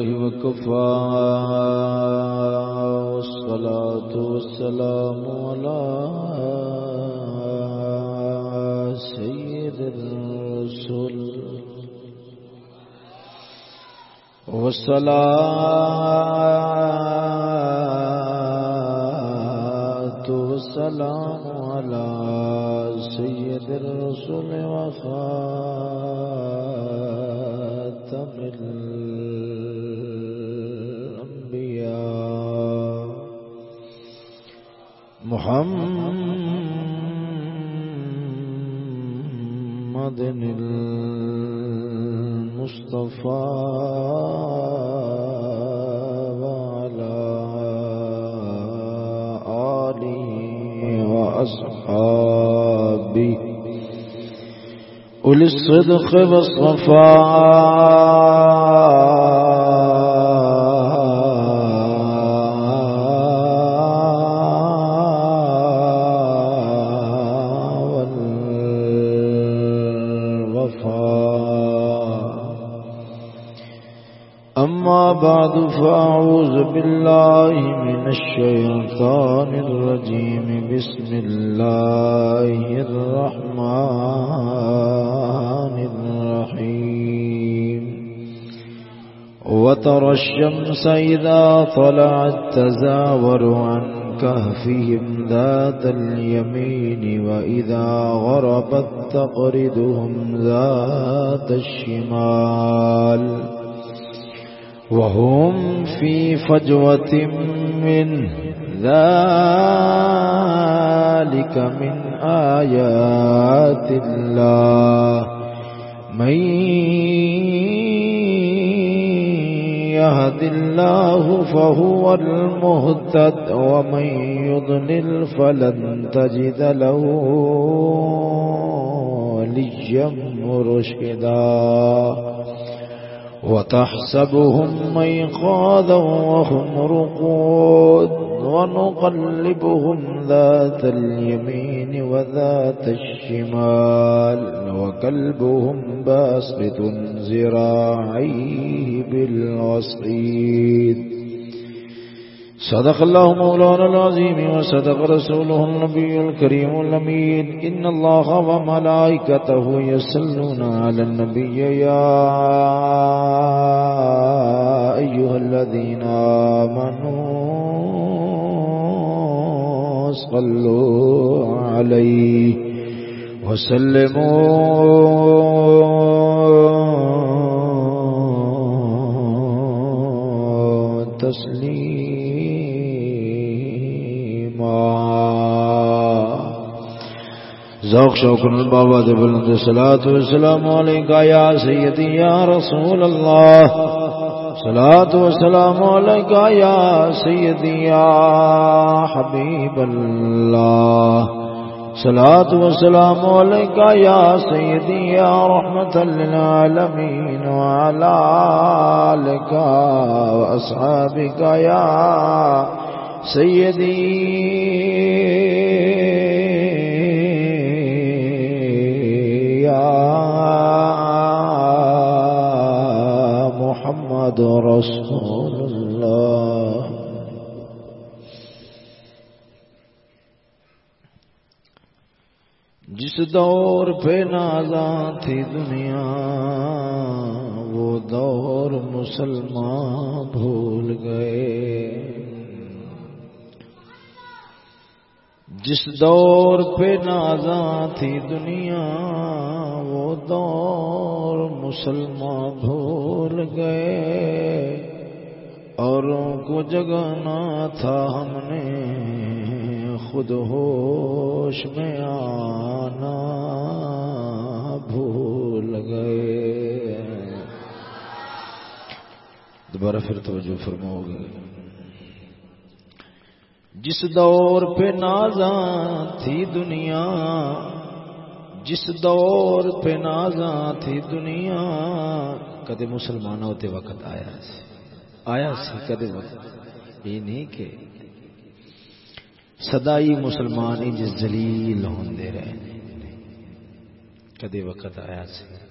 وكفى. والصلاة والسلام على سيد الرسل. والصلاة والسلام على سيد الرسل وخاتم محمد المصطفى وعلى آله وأصحابه. أولي الصدق والصفاء. بعد فأعوذ بالله من الشيطان الرجيم بسم الله الرحمن الرحيم وترى الشمس إذا طلعت تزاور عن كهفهم ذات اليمين وإذا غربت تقردهم ذات الشمال. وهم في فجوة من ذلك من آيات الله من يهد الله فهو المهتد ومن يضلل فلن تجد له وليا مرشدا وتحسبهم ميقاظا وهم رقود ونقلبهم ذات اليمين وذات الشمال وكلبهم باسط زراعيه بالوصيد صدق الله مولانا العظيم وصدق رسوله النبي الكريم الأمين. إن الله وملائكته يصلون على النبي. يا أيها الذين آمنوا صلوا عليه وسلموا ذوق شوق البابا دے بلند صلاة والسلام علیکہ یا سیدی یا رسول اللہ صلاة والسلام علیکہ یا سیدی یا حبیب اللہ صلاة والسلام علیکہ یا سیدی یا رحمت للعالمین وعلا آلکہ واصحابکہ یا سيدي محمد رسول الله جس دور پہ نازاں تھی دنیا وہ دور مسلمان بھول گئے۔ جس دور پہ نازاں تھی دنیا، وہ دور مسلمان بھول گئے۔ اوروں کو جگانا تھا ہم نے، خود ہوش میں آنا بھول گئے۔ دوبارہ پھر توجہ فرماؤ گے۔ جس دور پہ نازاں تھی دنیا، جس دور پہ نازاں تھی دنیا، کدے مسلمان ہوتے وقت آیا سی؟ آیا سی کدے وقت؟ یہ نہیں کہ سدائی مسلمان ہی جس جلیل ہوندے رہے کدے وقت آیا سی؟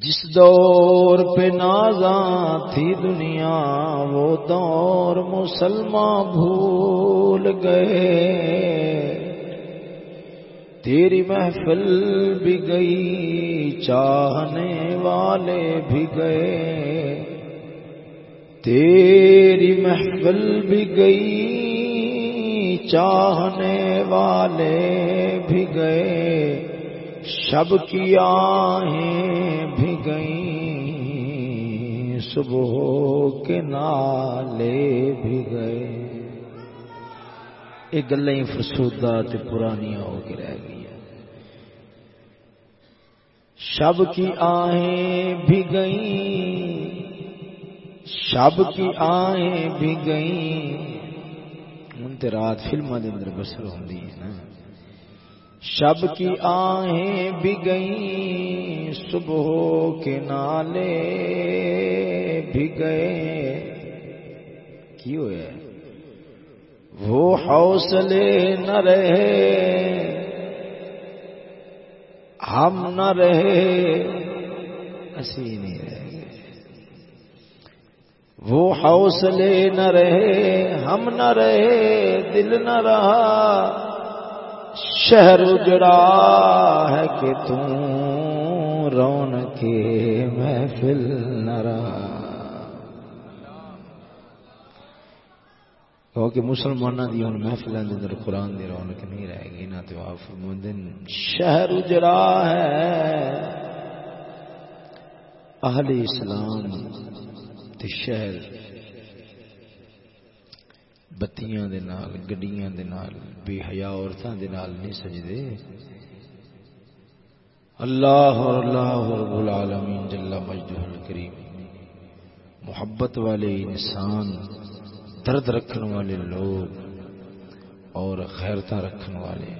جس دور پہ نازاں تھی دنیا، وہ دور مسلمان بھول گئے۔ تیری محفل بھی گئی، چاہنے والے بھی گئے۔ تیری محفل بھی گئی، چاہنے والے بھی گئے۔ شب کی آہیں بھی گئی صبح کے نالے بھی گئے۔ یہ گلیں فرسودہ تے پرانیاں ہو کے رہ گئی شب کی آہیں بھی گئیں، شب کی آہیں بھی گئیں۔ ہوں تو رات فلما کے اندر بسر ہوں نا۔ شب کی آہیں بھی گئیں، صبح کے نالے بھی گئے کی ہوا وہ حوصلے نہ رہے، ہم نہ رہے اسی نہیں رہے۔ وہ حوصلے نہ رہے، ہم نہ رہے، دل نہ رہا شہر اجڑا ہے کہ تم رون کے محفل نہ رہا کہ مسلمانوں کی ہوں محفلوں کے اندر قرآن کی رونق نہیں رہے گی، نہ تو آپ فرمندن شہر اجڑا ہے۔ اہل اسلام تے شہر بتیاں دے نال گڈیاں دے نال بے حیا عورتاں دے نال نہیں سجدے اللہ اور اللہ رب العالمین جل مجدہ الکریم محبت والے انسان درد رکھنے والے لوگ اور خیرتا رکھنے والے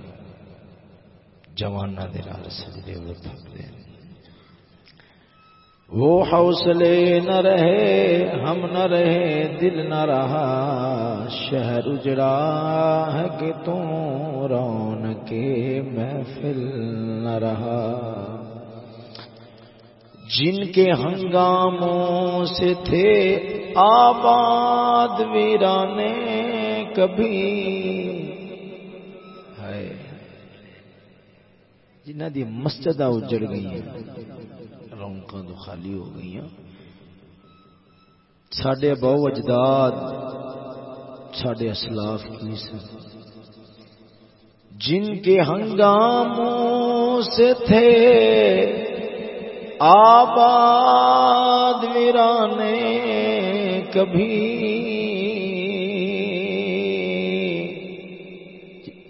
جوانا دال سجدے وہ تھکتے وہ حوصلے نہ رہے، ہم نہ رہے، دل نہ رہا، شہر اجڑا ہے کہ تم رون کے محفل نہ رہا۔ جن کے ہنگاموں سے تھے آباد ویرانے کبھی۔ ہے جنہ دی مسجد اجڑ گئی رونق تو خالی ہو گئی سڈے بہو اجداد سڈے اسلاف کی جن کے ہنگاموں سے تھے آباد ویرانے کبھی۔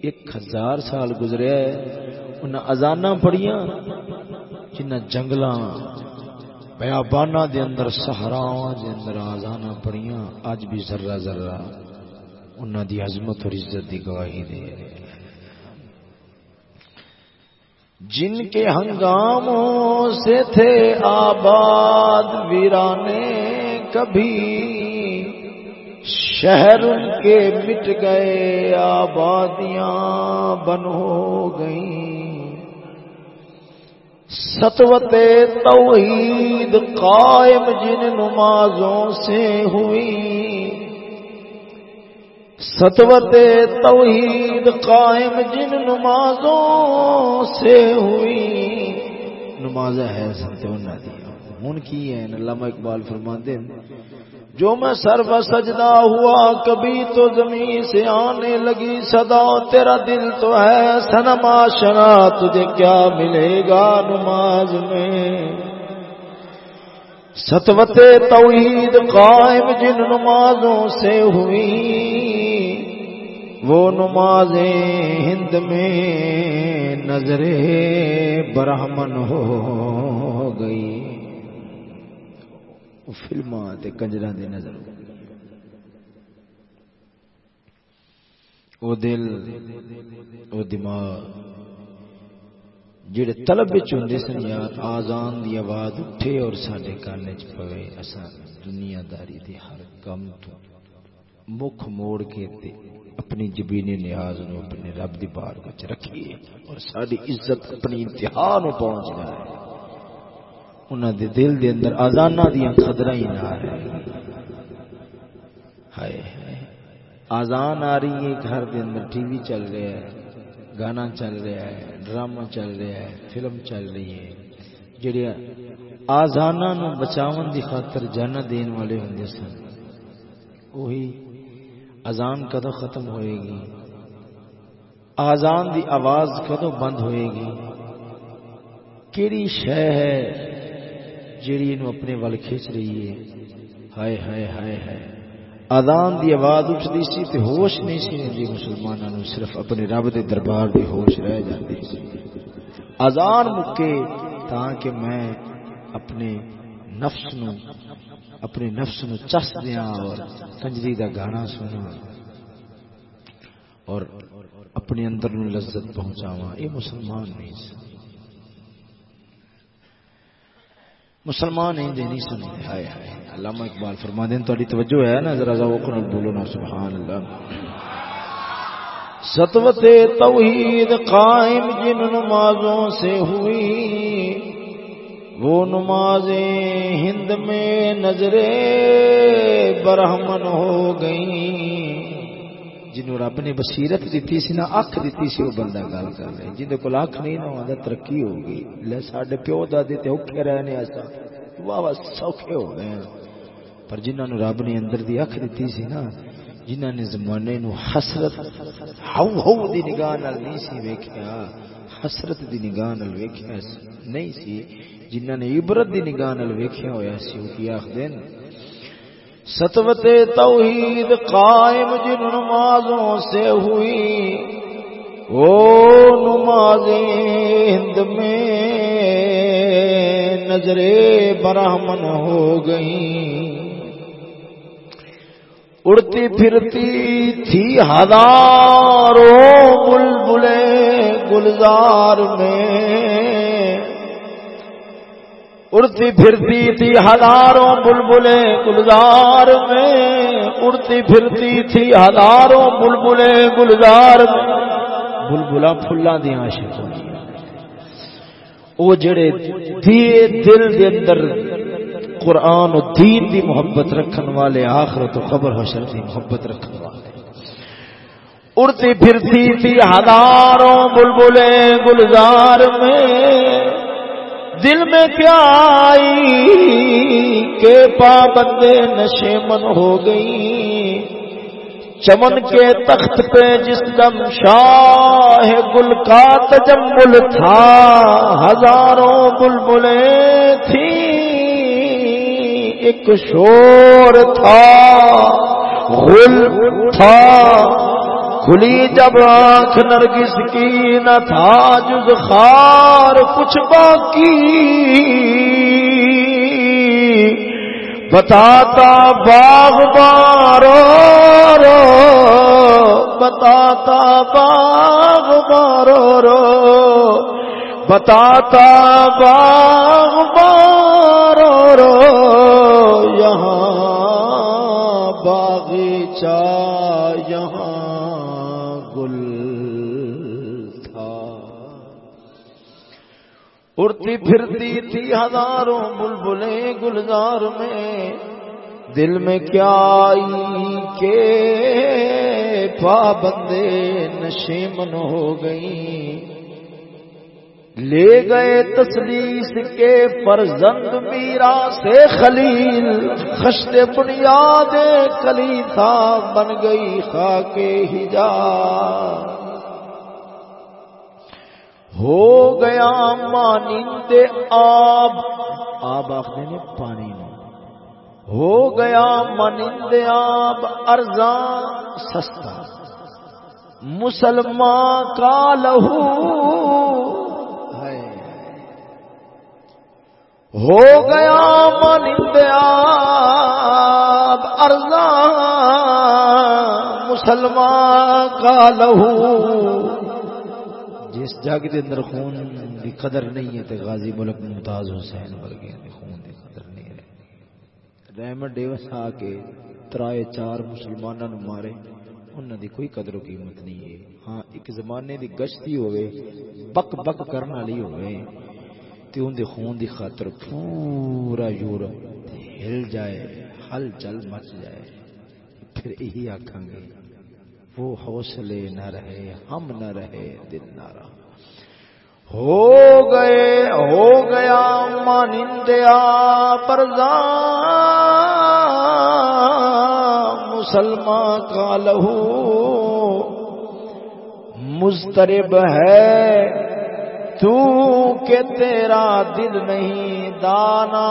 ایک ہزار سال گزرے انہیں ازانا پڑیاں جنہ بیابانا دے اندر سہراواں دے اندر آزانا پڑیاں اج بھی ذرہ ذرہ انہاں دی عظمت اور عزت دی گواہی دے جن کے ہنگاموں سے تھے آباد ویرانے، کبھی شہر ان کے مٹ گئے، آبادیاں بن ہو گئیں۔ ستوت توحید قائم جن نمازوں سے ہوئی۔ ستوت توحید قائم جن نمازوں سے ہوئی۔ نماز ہے ستونا دیا ان کی ہے علامہ اقبال فرماتے ہیں۔ جو میں سر و سجدہ ہوا، کبھی تو زمین سے آنے لگی، صدا تیرا دل تو ہے سنما شنا تجھے کیا ملے گا نماز میں؟ ستوت توحید قائم جن نمازوں سے ہوئی، وہ نمازیں ہند میں نظر برہمن ہو گئی فلما کنجر دے نظر۔ او دل، او دماغ، جڑے طلب وچ ہوندے سن یار آزان دی آواز اٹھے اور ساڈے کان وچ پوے، اساں دنیا داری دے ہر کم تو مکھ موڑ کے تے اپنی جبینی نیاز نو اپنے رب دی بار وچ رکھیے اور ساری عزت اپنی انتہا نو پہنچ جائے انہوں دے دل دے اندر آزانہ دیا قدرہ ہی نہ رہے ہائے آزان آ رہی ہے گھر دے اندر ٹی وی چل رہا ہے، گانا چل رہا ہے، ڈرامہ چل رہا ہے، فلم چل رہی ہے جڑے آزانا نو بچاون دی خاطر جانا دین والے ہوں سن وہی اذان کدو ختم ہوئے گی؟ آزان دی آواز کدو بند ہوئے گی؟ کیڑی شہ ہے؟ جیڑی نو اپنے وال کھچ رہی ہے۔ ہائے ہائے ہائے ہائے۔ آزان دی آواز اٹھتی سی تے ہوش نہیں سی رہی مسلمانوں نو صرف اپنے رب دے دربار دی ہوش رہ جاتی سی۔ آزان مکے تاکہ میں اپنے نفس نو، اپنے نفس نو چس دیا اور کنجری دا گانا سنا اور اپنے اندر نو لذت پہنچاوا یہ مسلمان نہیں مسلمان نہیں دینی سنی۔ ہائے ہائے علامہ اقبال فرما دین تاری توجہ ہے نا، ذرا ذا بولو نا، سبحان اللہ۔ ستوت توحید قائم جن نمازوں سے ہوئی، وہ نمازیں ہند میں نظریں برہمن ہو گئیں۔ جنہوں رب نے بصیرت دیتی سی نا، اکھ دیتی سی، وہ بندہ گل کر رہے جن کو اکھ نہیں نہ آتا ترقی ہوگی لے ساڈے پیو دادے تے اوکھے رہنے ایسا واہ واہ سوکھے ہو گئے پر جنہوں نے رب نے اندر دی اکھ دیتی سی نا، جنہوں نے زمانے نو حسرت ہو ہو دی نگاہ نال نہیں سی ویکھیا۔ حسرت دی نگاہ نال ویکھیا نہیں سی۔ جنہوں نے عبرت دی نگاہ نال ویکھیا ہویا سی، وہ کی آخدین ستوت توحید قائم جن نمازوں سے ہوئی، وہ نمازیں ہند میں نظر برہمن ہو گئیں۔ اڑتی پھرتی تھی ہزاروں بلبلے گلزار میں اڑتی پھرتی تھی ہزاروں بلبلے گلزار میں۔ اڑتی پھرتی تھی ہزاروں بلبلے گلزار میں۔ بلبلا فلاں دیا عاشق وہ جڑے دیے دل دے اندر قرآن و دین دی محبت رکھن والے، آخرت و خبر حشر دی محبت رکھن والے۔ اڑتی پھرتی تھی ہزاروں بلبلے گلزار میں۔ دل میں کیا آئی کہ پابندے نشے من ہو گئی۔ چمن کے تخت پہ جس دم شاہ گل کا تجمل تھا، ہزاروں بلبلیں تھی۔ ایک شور تھا، غل تھا۔ کھلی جب آنکھ نرگس کی، نہ تھا جز خار کچھ باقی۔ بتاتا باغ بارو رو، بتاتا باغ بارو رو۔ بتاتا باغ بارو رو، یہاں باغیچہ اڑتی پھرتی تھی ہزاروں بلبلیں گلزار میں۔ دل میں کیا آئی کہ پابندے نشے من ہو گئی لے گئے تسلیس کے فرزند میرا سے خلیل۔ خشت بنیاد کلی تھا، بن گئی خاک ہجار ہو گیا مانند آب۔ آب آخر نے پانی نو ہو گیا مانند آب، ارزاں سستا۔ مسلمان کا لہو۔ ہے ہو گیا مانند آب، ارزاں مسلمان کا لہو۔ جس جگ دے اندر خون دی قدر نہیں ہے تے غازی ملک ممتاز حسین ورگے دی خون دی قدر نہیں رہی رحمت ڈیوس آ کے ترائے چار مسلمانوں نو مارے، انہاں دی کوئی قدر و قیمت نہیں ہے۔ ہاں ایک زمانے دی گشتی ہوئے بک بک کرن والی ہوئے تے ان دے خون دی خاطر پورا یورپ ہل جائے، ہل چل مچ جائے۔ پھر یہی آکھاں گے، وہ حوصلے نہ رہے، ہم نہ رہے، دل نہ رہا ہو گئے، ہو گیا مانندیا پرزا مسلمان کا لہو مسترب ہے۔ تو کہ تیرا دل نہیں، دانا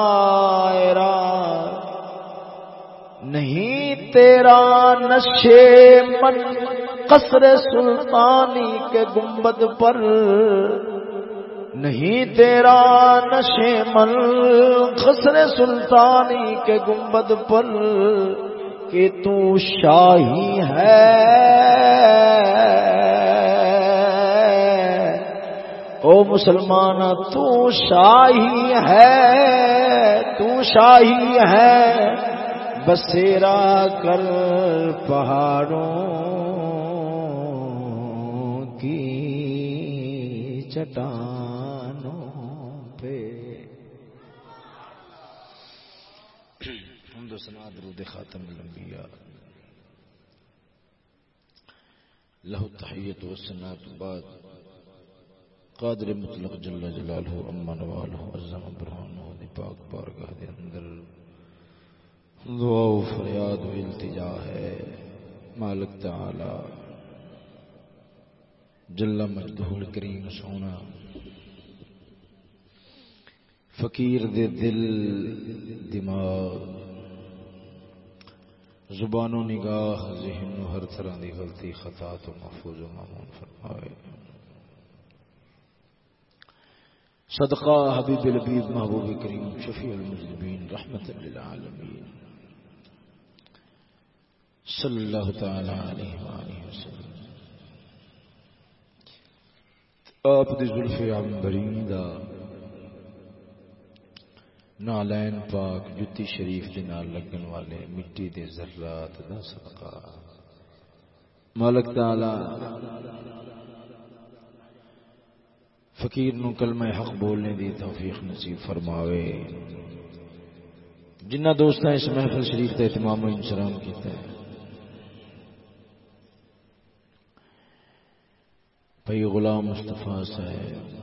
نہیں تیرا نشے من، قصر سلطانی کے گنبد پر۔ نہیں تیرا نشے من قصر سلطانی کے گنبد پر کہ تو شاہی ہے۔ او مسلمان، تو شاہی ہے، تو شاہی ہے۔ بسیرا کر پہاڑوں کی چٹانوں پہ ہم سنا درود خاتم الانبیاء. لہو تحیت و سنات بعد. قادر مطلق جل جلالہ اما نوالہ عزم برہانہ دی پاک بارگاہ دے اندر. دعا و فریاد و التجا ہے. مالک تعالی. جل مجدہ الکریم سونا. فقیر دے دل، دماغ. زبان و نگاہ، ذہن و ہر طرح دی غلطی، خطا تو محفوظ و معمون فرمائے۔ صدقہ حبیب البیب محبوب کریم شفیع المذنبین رحمت للعالمین۔ صلی اللہ تعالی علیہ وآلہ وسلم۔ آپ دی ظلف عمبرین دا نالین پاک جتی شریف دے نال لگن والے مٹی دے ذرات دا صدقہ۔ مالک تعالی، فقیر نو کلمہ حق بولنے دی توفیق نصیب فرماوے۔ جنہ دوستاں اس محفل شریف کا اہتمام و انسلام کیتا ہے۔ بھائی غلام مصطفیٰ صاحب،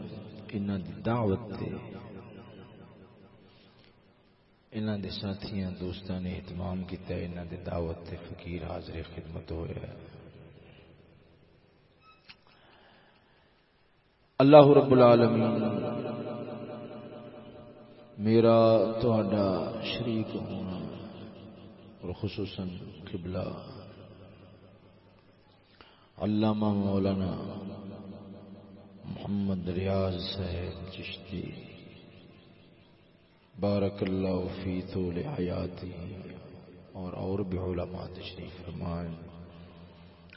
انہاں دی دعوت تے انہاں دے ساتھیاں، دوستاں نے اہتمام کیتا ہے، انہاں دی دعوت تے فقیر حاضر خدمت ہویا ہے اللہ رب العالمین، میرا تھوڑا شریک ہونا اور خصوصاً قبلہ علامہ مولانا محمد ریاض صاحب چشتی۔ بارک اللہ فی طول حیاتی اور اور بھی علماء تشریف فرمائیں۔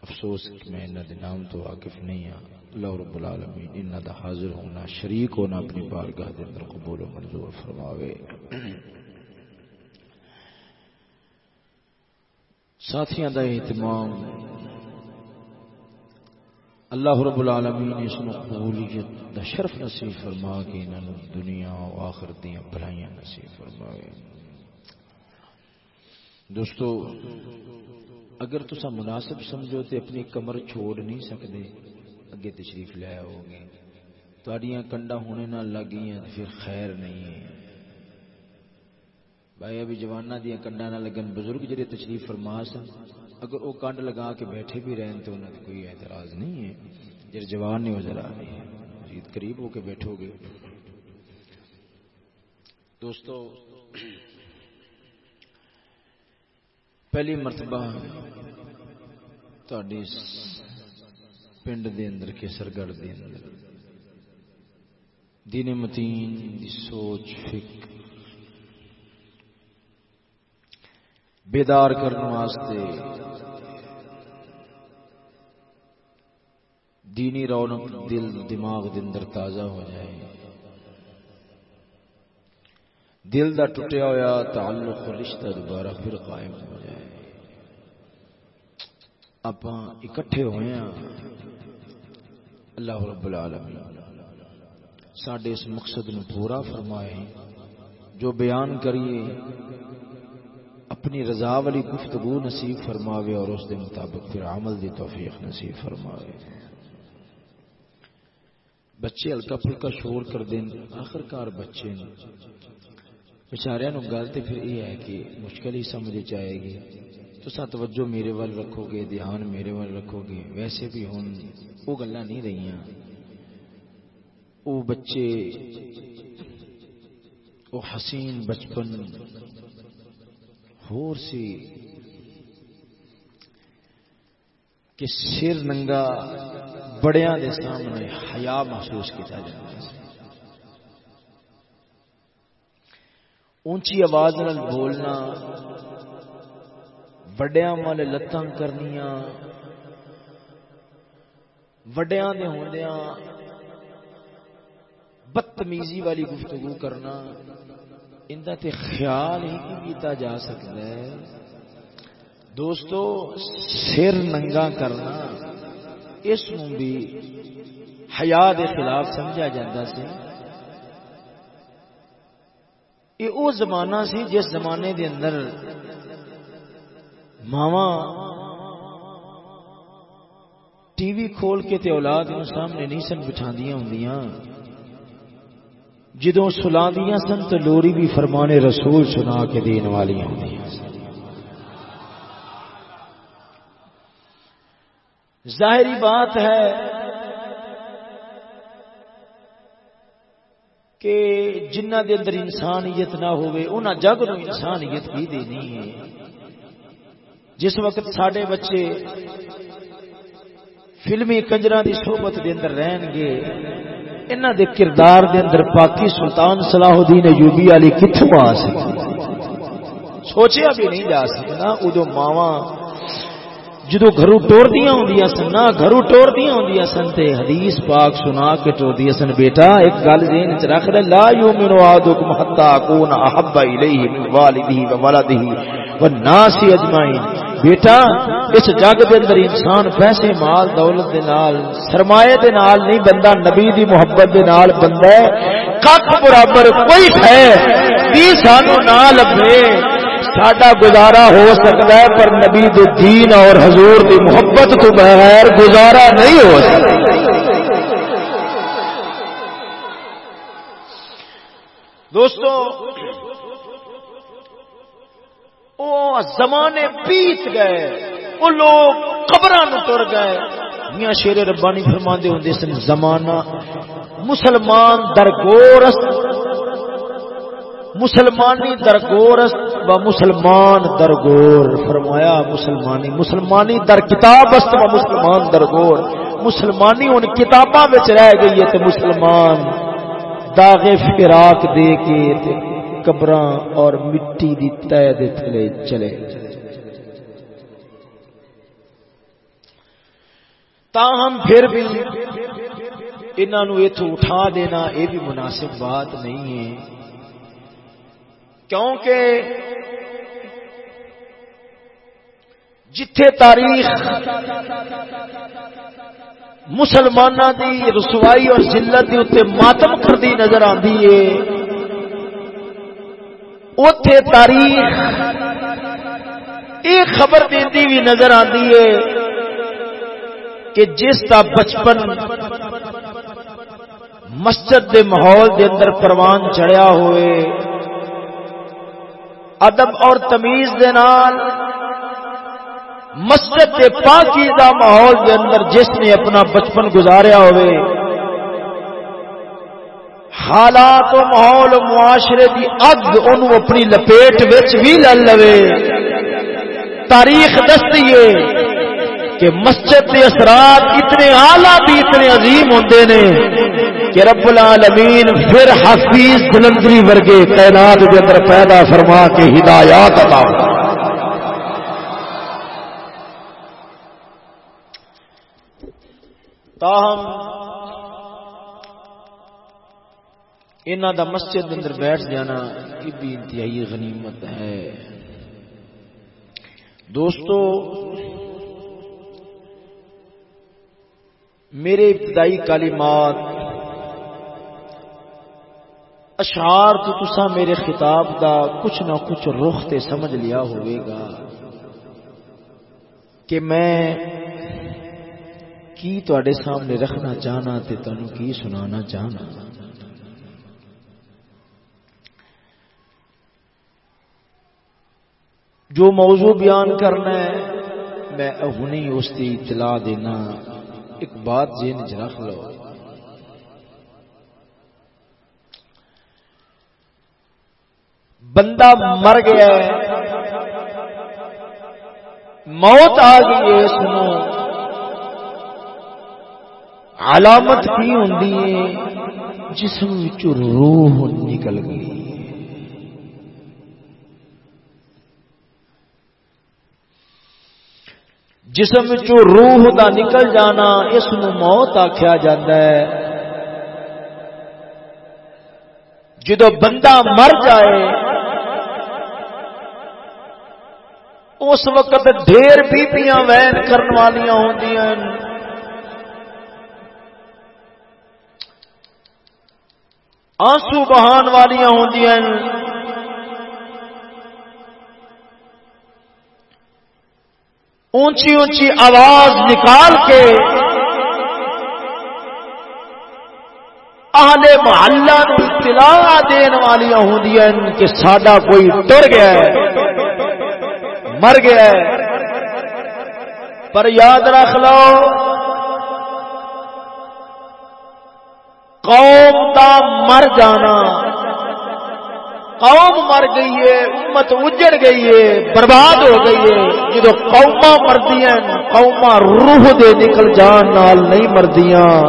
افسوس کہ میں انہ نام تو واقف نہیں ہوں اللہ رب العالمین انہ دا حاضر ہونا، شریک ہونا اپنی بارگاہ دے اندر قبول و منظور فرماوے۔ ساتھیاں دا اہتمام اللہ رب العالمین اس نو قبولیت دا شرف نصیب فرما کے انہوں دنیا و آخرت دیاں بھلائیاں نصیب فرماوے۔ دوستو، اگر تسا مناسب سمجھو تے اپنی کمر چھوڑ نہیں سکتے اگے تشریف لے آؤ گے تھوڑیاں کنڈا ہونے نہ لگ گئی پھر خیر نہیں ہے۔ بھائی، ابھی جوانا دیا کنڈا نہ لگن بزرگ جڑے تشریف فرما سن اگر وہ کنڈ لگا کے بیٹھے بھی رہن تو انہیں کوئی اعتراض نہیں ہے۔ جب جوان نہیں ہو ذرا رہی قریب ہو کے بیٹھو گے۔ دوستو، پہلی مرتبہ تھی پنڈ دے اندر کیسرگڑھ دے اندر۔ دین متین دی سوچ، فکر بیدار کرنے واسطے۔ دینی رونق دل دماغ دے اندر تازہ ہو جائے۔ دل دا ٹوٹیا ہوا تعلق رشتہ دوبارہ پھر قائم ہو جائے۔ آپ اکٹھے ہوئے ہیں۔ اللہ رب العالمین سڈے اس مقصد نو پورا فرمائے۔ جو بیان کریے اپنی رضا والی گفتگو نصیب فرماوے اور اس دے مطابق پھر عمل دی توفیق نصیب فرماوے۔ بچے ہلکا پھلکا شور کر دیں آخر کار بچے بچاریا نو گل تو پھر یہ ہے کہ مشکل ہی سمجھ جائے گی۔ تو سا توجہ میرے وال رکھو گے، دھیان میرے وال رکھو گے۔ ویسے بھی ہوں وہ گلا نہیں رہی وہ بچے وہ حسین بچپن ہور سی کہ سر ننگا بڑیاں دے سامنے حیا محسوس کیا جائے اونچی آواز نال بولنا، وڈیاں والے لتاں کرنیاں، وڈیاں دے ہوندیاں بدتمیزی والی گفتگو کرنا اندہ تے خیال ہی کی کیتا جا سکتا ہے۔ دوستو، سر ننگا کرنا، اس بھی حیا دے خلاف سمجھا جاتا سی۔ یہ وہ زمانہ سی جس زمانے دے اندر ماوا ٹی وی کھول کے تے اولاد سامنے نہیں سن بٹھا ہوں جدو سلا سن تو لوری بھی فرمانے رسول سنا کے دین والی ہوں ظاہری بات ہے کہ جنہ دے اندر انسانیت نہ ہوئے انہاں جگ نو انسانیت بھی دینی ہے۔ جس وقت سڈے بچے فلمی کنجر دی صحبت دے اندر رہن گے انہ دے کردار دے اندر پاکی سلطان صلاح الدین ایوبی علی کتوں آ سکتی سوچیا بھی نہیں جا سکتا ادو ماوا جدو گھرو ٹور دیا ہوں سن، نہ گھرو ٹور دیا ہوں سن تے حدیث پاک سنا کے ٹور دیا سن، بیٹا ایک گل ذہن چ رکھ لے، لا یؤمن احدکم حتا اكون احب الیہ من والدہ و ولدہ والناس اجمعین۔ بیٹا، اس جگ دے اندر انسان پیسے مال دولت دے نال، سرمایہ دے نال نہیں بندہ نبی دی محبت دے نال بندہ ہے۔ کک برابر کوئی ہے، بھی سانو نہ لبے ساڈا گزارا ہو سکتا ہے، پر نبی دے دین اور حضور دی محبت تو بغیر گزارا نہیں ہو سکتا دوستو وہ زمانے بیت گئے وہ لوگ قبر تر گئے۔ میاں شیر ربانی فرما دے ہوں سن، زمانہ مسلمان درگورس مسلمانی درگورس و مسلمان درگور۔ فرمایا، مسلمانی مسلمانی در کتاب است و مسلمان درگور۔ مسلمانی ان کتاباں رہ گئی ہے تو مسلمان داغ فراق دے کے قبر اور مٹی دی تہ دے تھلے چلے۔ تاہم پھر بھی انہوں اتو اٹھا دینا یہ بھی مناسب بات نہیں ہے۔ کیونکہ جتھے تاریخ مسلمانوں دی رسوائی اور ذلت کے اتنے ماتم کردی نظر آتی ہے اتے تاریخ یہ خبر دیتی بھی نظر آتی ہے کہ جس کا بچپن مسجد دے ماحول دے اندر پروان چڑھیا ہوئے، ادب اور تمیز دے نال مسجد کے پاکیزہ ماحول کے اندر جس نے اپنا بچپن گزاریا ہوئے حالات و ماحول معاشرے کی اگ ان اپنی لپیٹ بھی لے لو تاریخ دستی ہے کہ مسجد کے اثرات اتنے آلہ بھی اتنے عظیم ہوتے نے کہ رب العالمین پھر حفیظ جلندری ورگے تعینات کے اندر پیدا فرما کے ہدایات عطا تاہم انہ دا مسجد اندر بیٹھ جانا یہ بھی انتہائی غنیمت ہے۔ دوستو، میرے ابتدائی کالمات اشعار تو تسا میرے خطاب دا کچھ نہ کچھ رخ تے سمجھ لیا ہوئے گا کہ میں کی تے سامنے رکھنا چاہنا تے تنوں کی سنانا چاہنا۔ جو موضوع بیان کرنا ہے، میں اہنی اس کی اطلاع دینا۔ ایک بات جین چ رکھ لو۔ بندہ مر گیا ہے، موت آ گئی ہے سنو علامت کی ہوں جسم روح نکل گئی۔ جسم روح دا نکل جانا، اس موت آخیا جا جدو بندہ مر جائے، اس وقت ڈیر بیبیاں وین کرنے والی ہوں آنسو بہان والی ہوں اونچی اونچی آواز نکال کے آلے محلہ اطلاع دین والی ہوں کہ ساڈا کوئی ڈر گیا ہے، مر گیا پر یاد رکھ لو، قوم کا مر جانا قوم مر گئی ہے، امت اجڑ گئی ہے، برباد ہو گئی ہے۔ جدو قوما مردیا قوما روح دے نکل جان نال نہیں مردیاں۔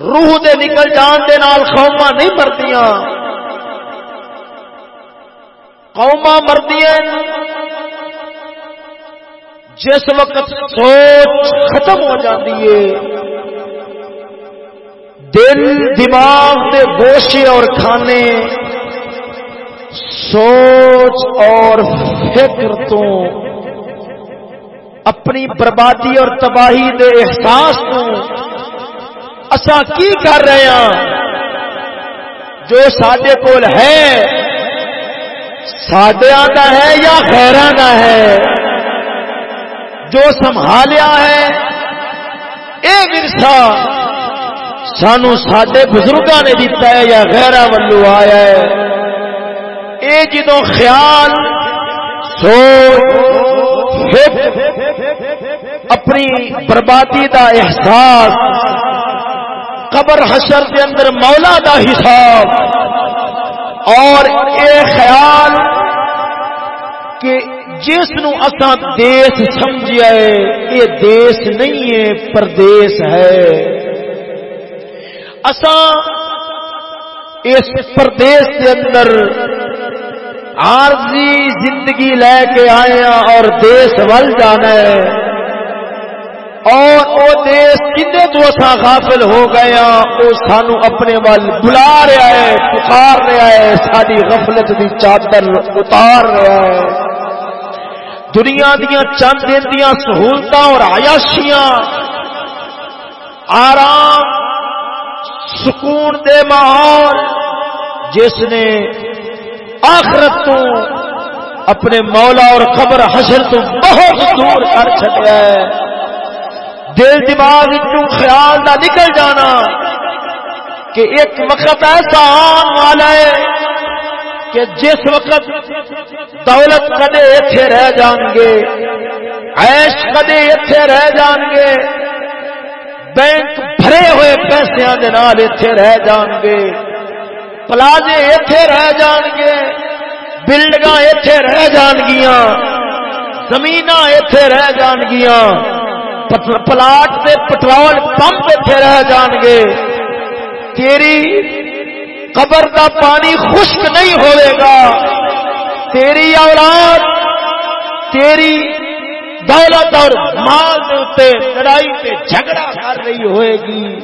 روح دے نکل جان دے نال قوما نہیں مردیاں۔ قوما مردیا جس وقت سوچ ختم ہو جاتی ہے دل، دماغ کے گوشے اور کھانے، سوچ اور فکر تو، اپنی بربادی اور تباہی دے احساس تو اسا کی کر رہے ہیں جو سڈے کول ہے سڈیا کا ہے یا خیران کا ہے؟ جو سنبھالیا ہے یہ ورسا سانو سڈے بزرگوں نے دتا ہے یا خیرا ولو آیا ہے۔ یہ جدو خیال، سوچ اپنی بربادی دا احساس، قبر حشر کے اندر مولا دا حساب، اور اے خیال کہ جس نو اساں دیس سمجھیا ہے یہ دیس نہیں ہے، پردیس ہے۔ اساں اس پردیس کے اندر عارضی زندگی لے کے آئے ہیں اور دیس ول جانا ہے۔ اور وہ دیش کتنے تو اصا غافل ہو گئے ہاں وہ سانو اپنے وال بلا رہا ہے، پکار رہا ہے ساری غفلت دی چادر اتار رہا ہے۔ دنیا دیا چند دن دیا سہولت اور آیاشیاں آرام سکون دے ماحول جس نے آخرت تو اپنے مولا اور خبر حشر تو بہت دور کر چکا ہے۔ دل دماغ خیال نہ نکل جانا کہ ایک وقت ایسا آن والا ہے کہ جس وقت دولت کدے اتے رہ جان گے ایش کدے اتے رہ جان گے۔ بینک بھرے ہوئے پیسے کے نال اتے رہ جان گے پلازے اتے رہ جان گے بلڈنگ اتے رہ جان گیا زمین اتے رہ جان گیا پلاٹ سے پٹرول پمپ اتنے رہ جان گے تیری قبر کا پانی خشک نہیں ہوئے گا۔ تیری اولاد، تیری دولت اور مال کے لڑائی سے جھگڑا کر رہی ہوئے گی۔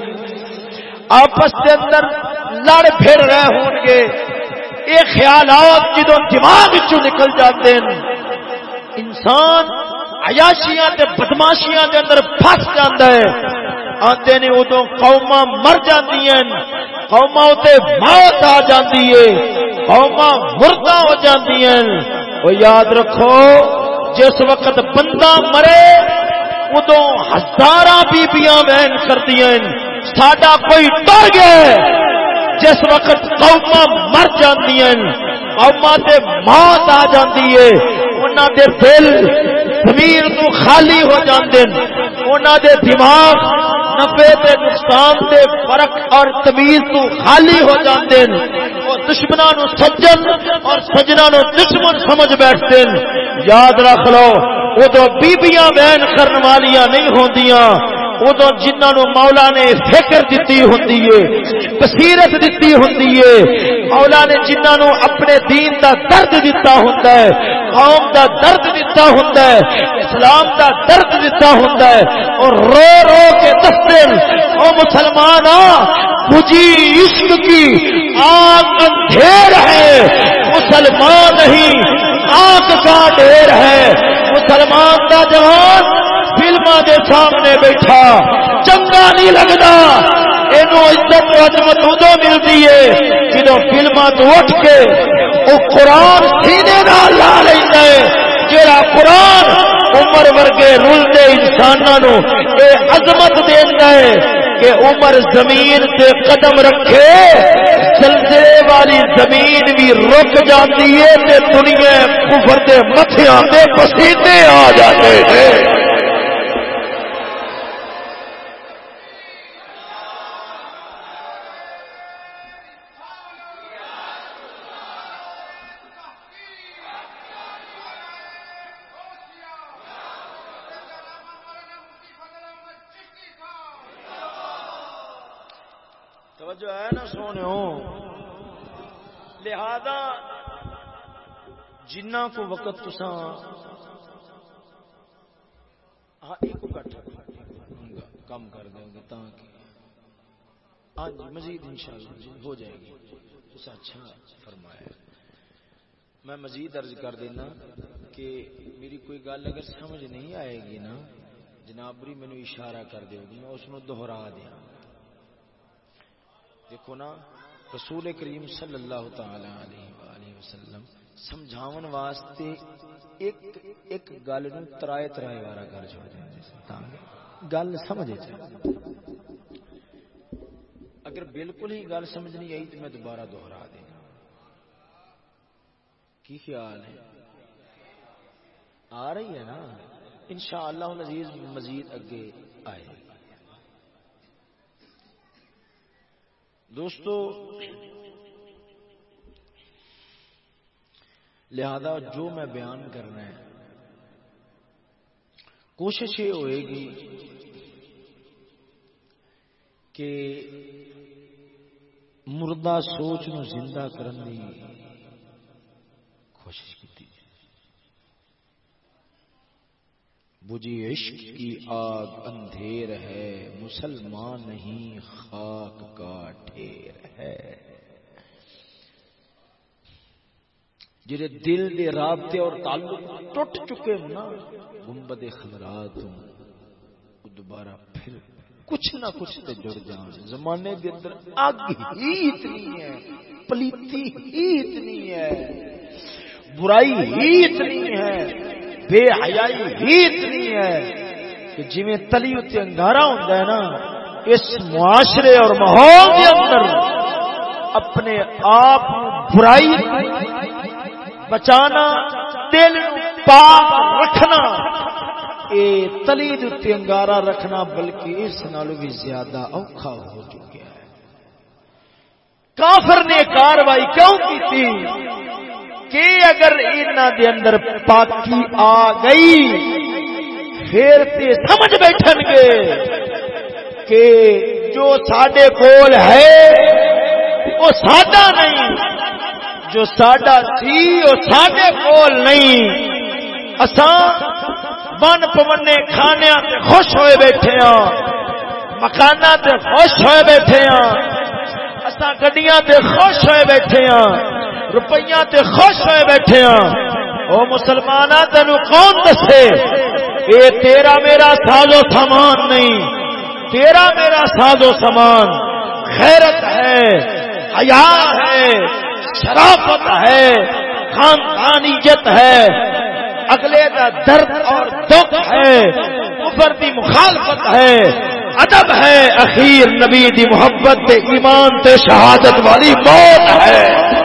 آپس کے اندر لڑ پھر رہے ہوں گے۔ یہ خیالات جدو دماغ چ نکل جاتے ہیں۔ انسان عیاشیاں تے بدماشیاں دے اندر پھس جاندا ہے۔ آتے نے ادو قوما مر جاتی قوما اتنے موت آ جاتی ہے۔ قوما مردہ ہو جاتی وہ یاد رکھو جس وقت بندہ مرے ادو ہزار بیبیاں بہن کردیا ساڈا کوئی ڈر گیا جس وقت قوما مر جاتی قوما تے موت آ جاتی ہے۔ انہوں دے دل زمین تو خالی ہو جاندے انہوں دے دماغ نفے تے نقصان دے فرق اور تمیز تو خالی ہو جاندے دشمنوں نو سجن اور سجنا نو دشمن سمجھ بیٹھتے ہیں۔ یاد رکھ لو ادو بیبیاں بہن کرنے والیاں نہیں ہوندیاں۔ ادو جنہوں مولا نے فکر دیتی ہوں بصیرت دیتی ہوں مولا نے جنہوں اپنے دین دا درد دیتا ہوں قوم دا درد دیتا ہوں اسلام دا درد دیتا ہوں اور رو رو کے دستے او مسلمان مجھے عشق کی آگ اندھیر ہے۔ مسلمان نہیں، آگ کا ڈھیر ہے۔ مسلمان کا جوان فلما دے سامنے بیٹھا۔ چنگا نہیں لگتا یہ عزت عظمت ادو ملتی ہے جدو فلما تو اٹھ کے وہ قرآن سینے نال لا لینا ہے جڑا قرآن عمر ورگے رلتے انسانوں یہ عظمت دینا ہے کہ عمر زمین سے قدم رکھے چلتے والی زمین بھی رک جاتی ہے دنیا کفر کے متھیا پسینے آ جاتے ہیں جنہ کو وقت تسا ہاں ایک کم کر دیں گے تاکہ ہاں جی مزید انشاءاللہ جی ہو جائے گی۔ اس اچھا فرمایا۔ میں مزید عرض کر دینا کہ میری کوئی گل اگر سمجھ نہیں آئے گی نا جنابری مینو اشارہ کر دے گی، میں اس کو دہرا دیا دیکھو نا، رسول کریم صلی اللہ تعالی علیہ وسلم سمجھاون واسطے ایک ایک گل نو ترائے ترائے وارا کر چھوڑ دیں گل سمجھے چاہے اگر بالکل ہی گل سمجھ نہیں آئی تو میں دوبارہ دوہرا دینا۔ کی خیال ہے؟ آ رہی ہے نا؟ انشاءاللہ العزیز مزید اگے آئے۔ دوستو لہذا جو میں بیان کرنا ہے، کوشش یہ ہوئے گی کہ مردہ سوچ نو زندہ کرنے کوشش کی بجی عشق کی آگ اندھیر ہے، مسلمان نہیں، خاک کا ڈھیر ہے۔ جڑے دل دے رابطے اور تعلق ٹوٹ چکے نا، گنبد خبرات دوبارہ پھر کچھ نہ کچھ تے جڑ جان زمانے دے اندر اگ ہی اتنی ہے، پلیتی ہی اتنی ہے، برائی ہی اتنی ہے، بے حیائی ہی اتنی ہے کہ جویں تلی اتنے انگارا ہوندا ہے نا، اس معاشرے اور ماحول کے اندر اپنے آپ برائی بچانا، دل پاک رکھنا، اے تلی دے انگارا رکھنا، بلکہ اس نالوں بھی زیادہ اوکھا ہو چکا ہے کافر نے کاروائی کیوں کی تھی کہ اگر انہاں دے اندر پاکی آ گئی، پھر تے سمجھ بیٹھن گے کہ جو ساڈے کول ہے، وہ سادہ نہیں۔ جو ساڈا سی وہ ساڈے کول نہیں، اساں بن پونے کھانے تے خوش ہوئے بیٹھے ہاں مکانا تے خوش ہوئے بیٹھے ہاں اساں گڈیاں تے خوش ہوئے بیٹھے ہاں روپیہ تے خوش ہوئے بیٹھے ہاں۔ او مسلمانہ تینو کون دسے؟ اے تیرا میرا سازو سامان نہیں، تیرا میرا ساز و سامان خیرت ہے، حیا ہے۔ شرافت ہے خاندانیت ہے، اگلے کا درد اور دکھ ہے اوپر کی مخالفت ہے، ادب ہے، اخیر نبی دی محبت ایمان تے شہادت والی موت ہے۔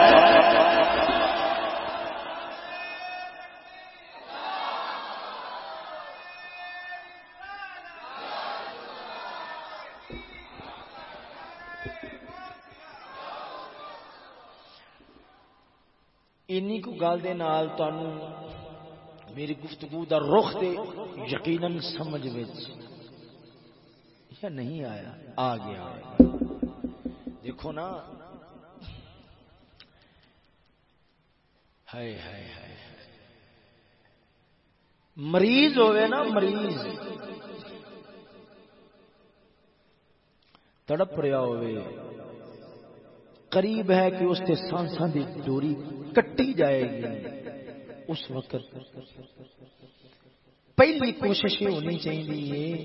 کو گل دے نال میری گفتگو دا رخ دے یقیناً سمجھ یا نہیں آیا؟ آ گیا۔ دیکھو نا۔ ہائے ہائے ہائے۔ مریض ہوئے نا، مریض۔ تڑپ رہا ہوئے۔ قریب ہے کہ اس کے سانساں دی ڈوری کٹی جائے گی۔ اس وقت پہلی کوشش یہ ہونی چاہیے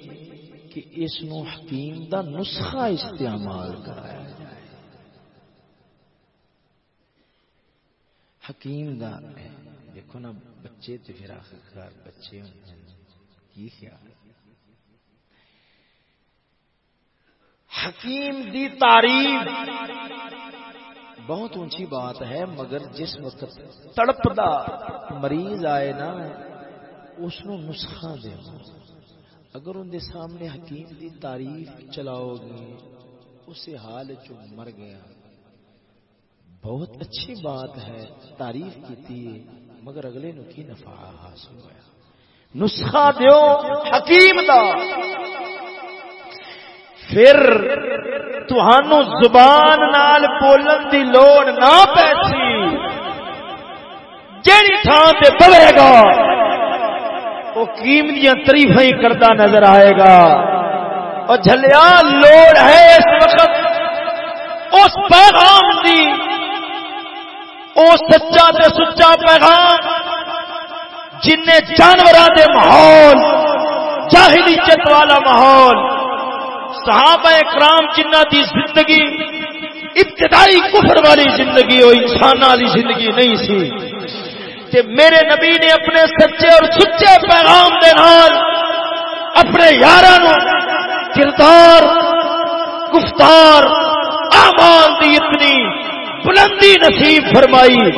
کہ اس نو حکیم دا نسخہ استعمال کرایا جائے۔ حکیم دا دیکھو نا، بچے تو پھر آخر بچے ہوتے ہیں کی خیال حکیم دی تعریف بہت اونچی بات ہے، مگر جس وقت تڑپدا مریض آئے نا، اس نو نسخہ دے اگر ان دے سامنے حکیم دی تعریف چلاؤ گے، اسے حال چ مر گیا۔ بہت اچھی بات ہے، تعریف کی مگر اگلے نو کی نفع حاصل ہوا نسخہ دیو حکیم دا۔ پھر تہانو زبان نال بولن دی لوڑ نہ پیسی۔ جیڑی تھان سے بڑھے گا وہ قیمتیاں تریفا ہی کرتا نظر آئے گا۔ اور جھلیا لوڑ ہے اس وقت، اس پیغام دی، او سچا تے سچا پیغام جن جانوروں دے ماحول، جاہلی چت والا ماحول صحابہ اکرام جنہ دی زندگی، ابتدائی کفر والی زندگی ہو انسان والی زندگی نہیں سی۔ کہ میرے نبی نے اپنے سچے اور سچے پیغام دے نال اپنے یار کردار، گفتار اعمال دی اتنی بلندی نصیب فرمائی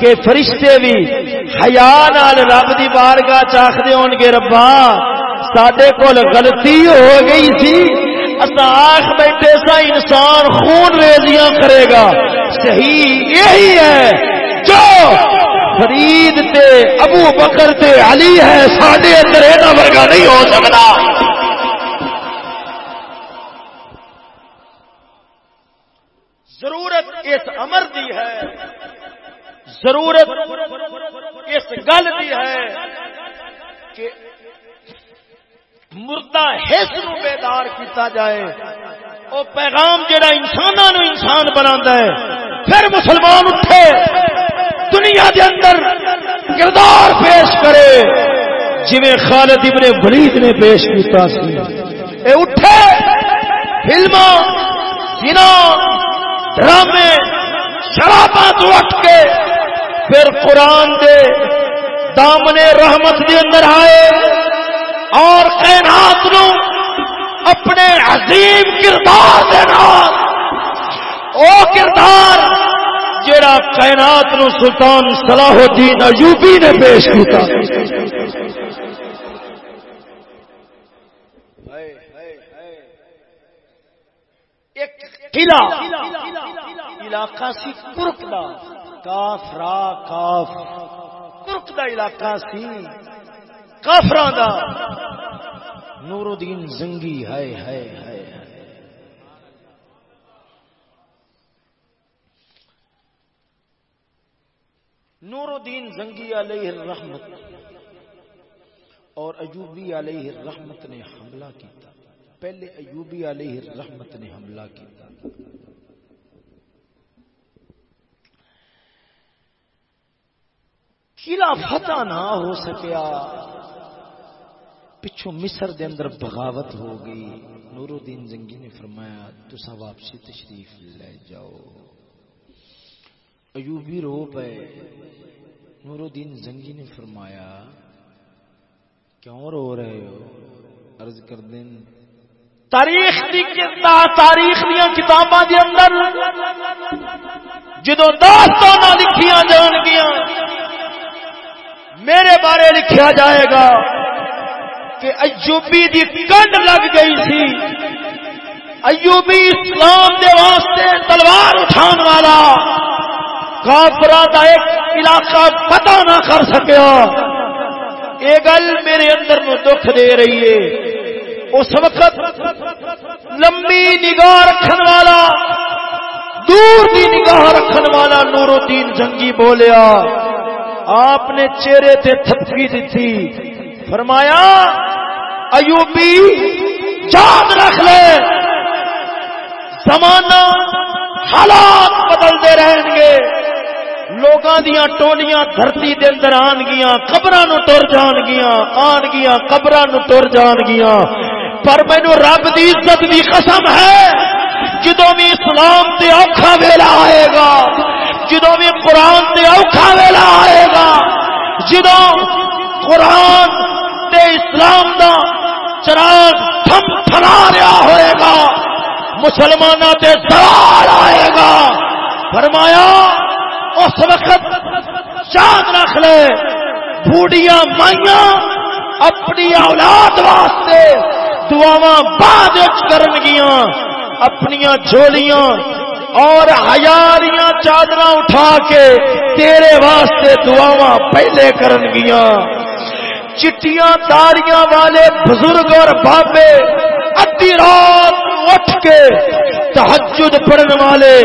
کہ فرشتے بھی حیا نال رب دی بارگاہ چاختے ہون گے ربا سڈے کول غلطی ہو گئی سی۔ آخ بیٹھے سا انسان خون ریزیاں کرے گا۔ صحیح یہی ہے۔ جو فرید تے ابو بکر تے علی ہے سڈے اندر ایڈا ورگا نہیں ہو سکتا ضرورت اس امر دی ہے۔ ضرورت اس گل دی ہے کہ مردہ حص نو بیدار کیتا جائے۔ او پیغام جڑا انساناں نو انسان بناندا ہے، پھر مسلمان اٹھے، دنیا دے اندر کردار پیش کرے۔ جویں خالد ابن ولید نے پیش کیتا سی۔ اے اٹھے، فلماں سنا ڈرامے، شراباں تو اٹھ کے پھر قرآن دے دامنے رحمت دے اندر آئے۔ اور کائنات نو اپنے عظیم کردار دینا او کردار جڑا کائنات نو سلطان صلاح الدین ایوبی نے پیش کیا علاقہ سی کرک دا کاف۔ را کاف کرک دا علاقہ سی۔ کافر دا۔ نور الدین زنگی، ہائے ہائے ہائے نور الدین زنگی علیہ الرحمت اور ایوبی علیہ الرحمت نے حملہ کیتا۔ پہلے ایوبی علیہ الرحمت نے حملہ کیتا۔ قلعہ فتح نہ ہو سکیا۔ پچھو مصر دے اندر بغاوت ہو گئی۔ نور الدین زنگی نے فرمایا تسا واپسی تشریف لے جاؤ۔ ایوبی رو پے۔ نور الدین زنگی نے فرمایا، کیوں رو رہے ہو؟ عرض کر دین۔ تاریخ دی تاریخ دیا کتاباں دے اندر جدو داستان لکھیاں جان گیا میرے بارے لکھیا جائے گا کہ ایوبی دی کنڈ لگ گئی سی ایوبی اسلام دے واسطے تلوار اٹھان والا۔ کافرا کا ایک علاقہ پتہ نہ کر سکیا۔ یہ گل میرے اندر نو دکھ دے رہی ہے۔ اس وقت لمبی نگاہ رکھن والا، دور دی نگاہ رکھن والا نور الدین جنگی بولیا۔ آپ نے چہرے تے تھپکی دیتی۔ فرمایا، ایوبی یاد رکھ لے۔ زمانہ حالات بدلتے رہن گے۔ لوگاں دیاں ٹولیاں دھرتی دے اندر آن گیا قبراں نو تر جان گیا آن گیا قبراں نو تر جان گیا پر مینو رب دی عزت دی قسم ہے جدو بھی اسلام تے اوکھا ویلا آئے گا جدو بھی قرآن تے اوکھا ویلا آئے گا جدو قرآن تے اسلام دا چراغ تھم تھلا رہا ہوئے گا، مسلمانوں تے سوال آئے گا۔ فرمایا، اس وقت چاند رکھ لے بوڑیاں مائیاں اپنی اولاد واسطے دعوا بعد کرن گیا اپنی جھولیاں اور ہزاریاں چادر اٹھا کے تیرے واسطے دعوا پہلے کرن گیا چٹیاں داڑیاں والے بزرگ اور بابے ادی رات اٹھ کے تحجد پڑھنے والے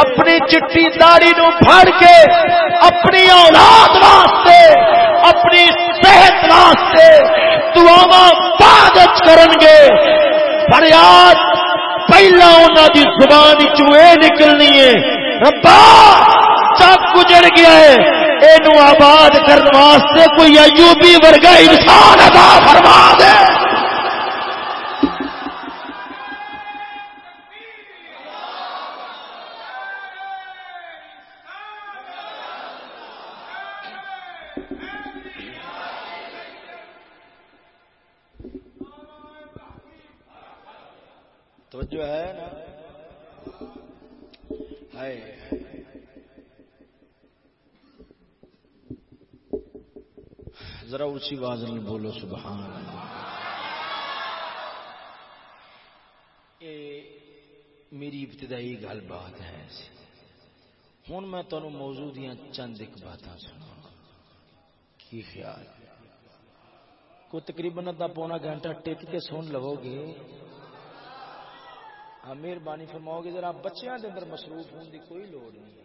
اپنی چٹی داڑی نو پھڑ کے اپنی اولاد واسطے، اپنی صحت واسطے دعوا بعد کرن گے۔ فریاد پہلا انہوں دی زبان چوئے نکلنی ہے۔ ربا، سب گجڑ گیا ہے۔ اینو آباد کرنے واسطے کوئی ایوبی ورگا انسان ادا فرما دے۔ توجہ ہے نا ہے ذرا اسی آواز میں بولو، سبحان میری ابتدائی گل بات ہے۔ ہوں میں تمہیں موضوع دیا چند ایک بات سنا کی خیال؟ کو تقریباً ادھا پونا گھنٹہ ٹک کے سن لو گے ہاں مہربانی فرماؤ گے، ذرا بچیاں دے اندر مصروف ہونے کی کوئی لوڑ نہیں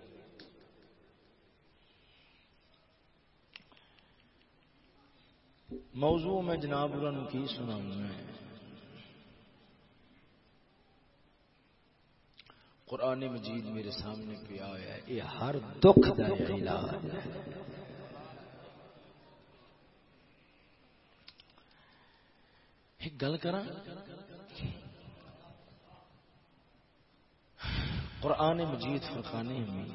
موضوع میں جناب کی سنا میں؟ قرآن مجید میرے سامنے پیا ہوا ہے، یہ ہر دکھ کا علاج ہے۔ ایک گل کر قرآن مجید فرقانے میں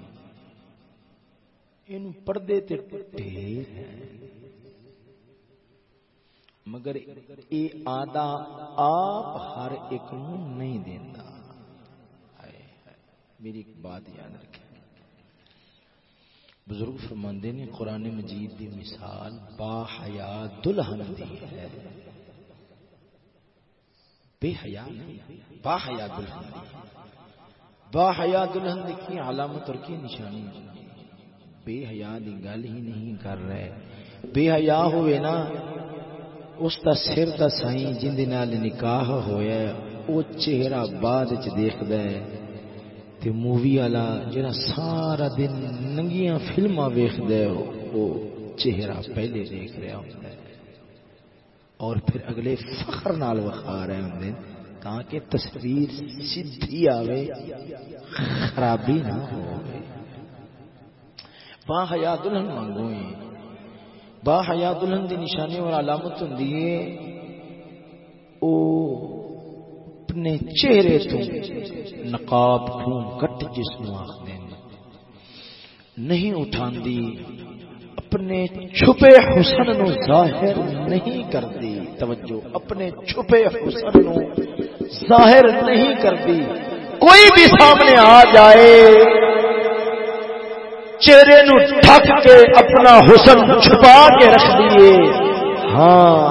ان پردے تے ڈھیر ہیں۔ مگر اے آدھا آپ ہر ایک نہیں دینا میری ایک بات یاد رکھیں۔ بزرگ فرماندے نے قرآن مجید دی مثال با حیا دلہن دی ہے۔ بے حیا نہیں، با حیا دلہن دی با حیا دلہن دی کی علامت اور کی نشانی۔ بے حیا دی گل ہی نہیں کر رہے۔ بے حیا ہوئے نا، اس دا سر دا سائیں جن نال نکاح ہویا ہے او چہرہ بعد وچ دیکھدا ہے۔ تے مووی والا جڑا سارا دن ننگیاں فلماں ویکھدا ہے، او چہرہ پہلے دیکھ رہا ہوندا ہے۔ اور پھر اگلے فخر نال وکھا رہے ہوندے تاکہ تصویر سیدھی آوے، خرابی نہ ہو با حیا دلہن مانگو با حیا دلہن دی نشانی اور علامت ہوں او اپنے چہرے تو نقاب خون کٹ جس نو آخر نہیں اٹھاندی، اپنے چھپے حسن نو ظاہر نہیں کرتی توجہ، اپنے چھپے حسن نو ظاہر نہیں کرتی۔ کوئی بھی سامنے آ جائے، چہرے نو کے اپنا حسن چھپا کے رکھ دیے ہاں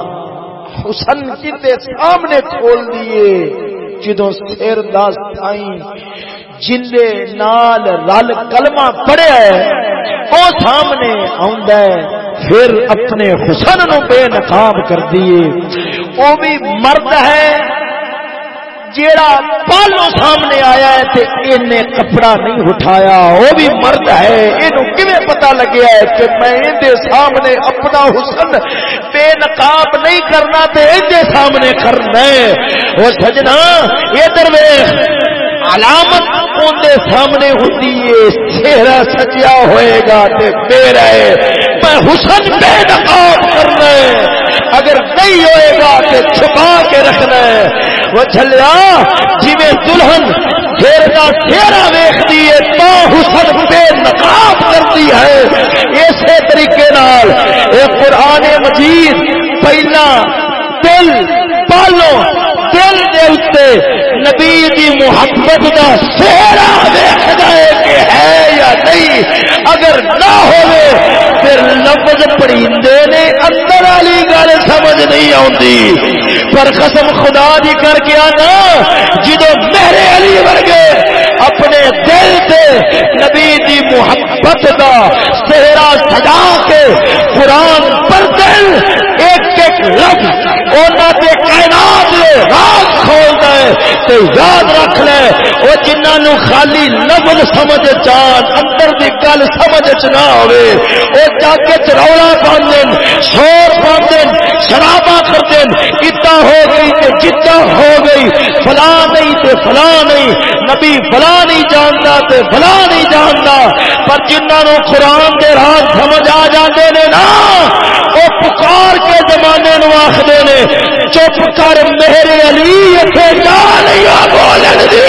حسن کتے سامنے کھول دیے جدو سر دس جلے نال رل کلمہ پڑھیا ہے وہ سامنے آندا ہے۔ پھر اپنے حسن نو بے نقاب کر دیے وہ بھی مرد ہے جیڑا پالو سامنے آیا ہے تے اینے کپڑا نہیں اٹھایا، وہ بھی مرد ہے۔ اینو کیویں پتہ لگیا ہے کہ میں اندے سامنے اپنا حسن بے نقاب نہیں کرنا تے اندے سامنے کرنا ہے۔ او سجنا، ادھر ویکھ، علامت اندر سامنے ہوتی ہے، چہرہ سجیا ہوئے گا تے میرا ہے میں حسن بے نقاب کرنا ہے۔ اگر نہیں ہوئے گا تو چھپا کے رکھنا ہے۔ وہ چلیا جی دلہن پھر کا چہرہ ویخ دیے تو حسن بے نقاب کرتی ہے۔ اسی طریقے نال ایک قرآن مجید پہلا دل پالو، دل دے اتنے نبی دی محبت دا سہرا دیکھتا ہے کہ ہے یا نہیں۔ اگر نہ ہوئے لفظ پڑھیندے نے، اندر والی گل سمجھ نہیں آتی پر قسم خدا دی کر کے آنا جدو میرے علی ورگے اپنے دل سے نبی دی محبت کا سہرا سجا کے قرآن پر دل، ایک ایک لفظ کائنات لے راز کھول دے تو یاد رکھ لے۔ وہ جنہوں خالی لفظ سمجھ چان اندر دی گل سمجھ چ نہ ہوے وہ جاگے چروڑا پاندن شور پاندن شرابا کردن اتا ہو گئی تے جتا ہو گئی، فلاں نہیں تے فلاں نہیں، نبی فلاں نہیں جانتا تے فلاں نہیں جانتا، پر جنہوں قرآن دے راز سمجھ آ جاندے نے نا زمانے نو آخر نے، چپ کر میرے علی اتنے جا نہیں بولن دی۔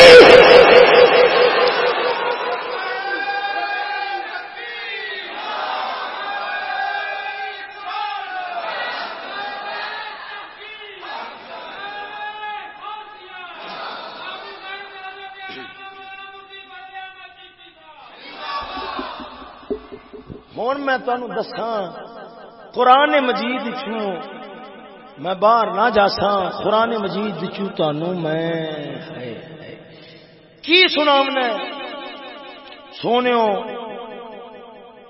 میں تمہیں دسا قرآن مجید چھو میں باہر نہ جا سا قرآن مجید چھو تنوع میں؟ کی سنا میں؟ سونے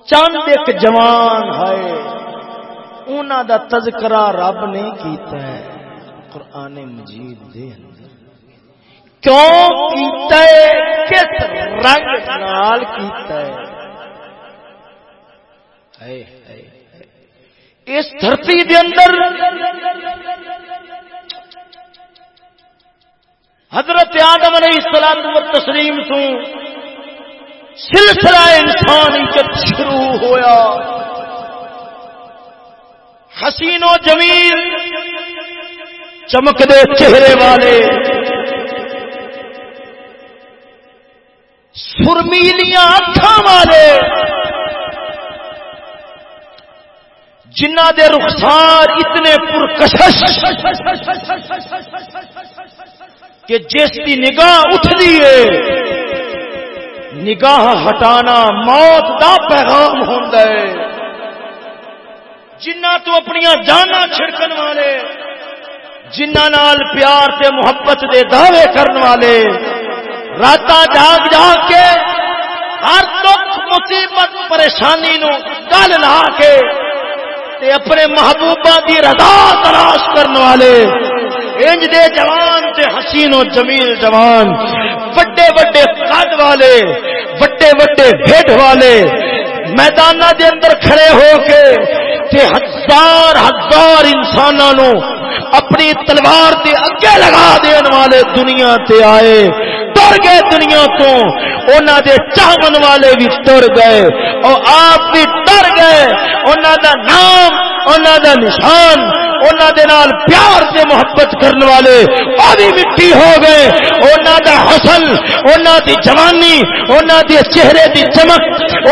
چند ایک جوان ہے انہوں دا تذکرہ رب نے کیتا ہے قرآن مجید دے اندر۔ کیوں کیتا ہے؟ کس رنگ نال کیتا ہے؟ اس دھرتی دے اندر حضرت آدم علیہ السلام و تسلیم تو سلسلہ انسان شروع ہویا۔ حسین و جمیل چمکدے چہرے والے۔ سرمیلیاں اکھاں والے۔ جنہ دے رخسار اتنے پرکشش کہ جس کی نگاہ اٹھ ہے، نگاہ ہٹانا موت دا پیغام ہوں جنہ تو اپنی جانا چھڑکن والے، جنہ نال پیار تے محبت دے دعوے کرن والے۔ رات جاگ جاگ کے ہر دکھ مصیبت پریشانی نو گل لا کے تے اپنے محبوبہ دی رضا تلاش کرنے والے۔ انج دے جوان تے حسین و جمیل جوان بڑے بڑے قد والے بڑے بڑے بھیٹ والے۔ میدان دے اندر کھڑے ہو کے تے ہزار ہزار انسانوں اپنی تلوار تے اگے لگا دین والے دنیا تے آئے۔ تر گئے دنیا تو انہوں دے چاہن والے بھی تر گئے۔ اور آپ بھی ڈر گئے۔ انہوں دا نام انہوں دا نشان انہوں دے نال پیار سے محبت کرنے والے وہ بھی مٹی ہو گئے۔ انہوں دا حسن انہوں دی جوانی انہوں دے چہرے دی چمک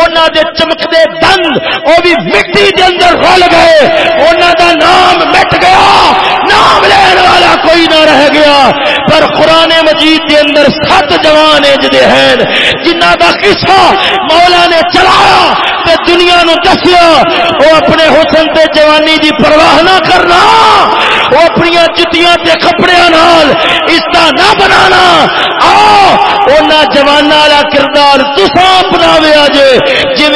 انہوں دے چمکتے دند وہ بھی مٹی دے اندر رل گئے۔ انہوں دا نام مٹ گیا۔ نام لین والا کوئی نہ رہ گیا۔ پر قرآن مجید دے اندر سات جوان اجدے ہیں۔ جنہ دا قصہ مولا نے چلایا تے دنیا نو دسیا وہ اپنے حسن تے جوانی دی پرواہ نہ کرنا، وہ اپنی جتیاں تے کپڑے نال اس کا نہ بنانا۔ آ جوان والا کردار تسا اپنا جے جی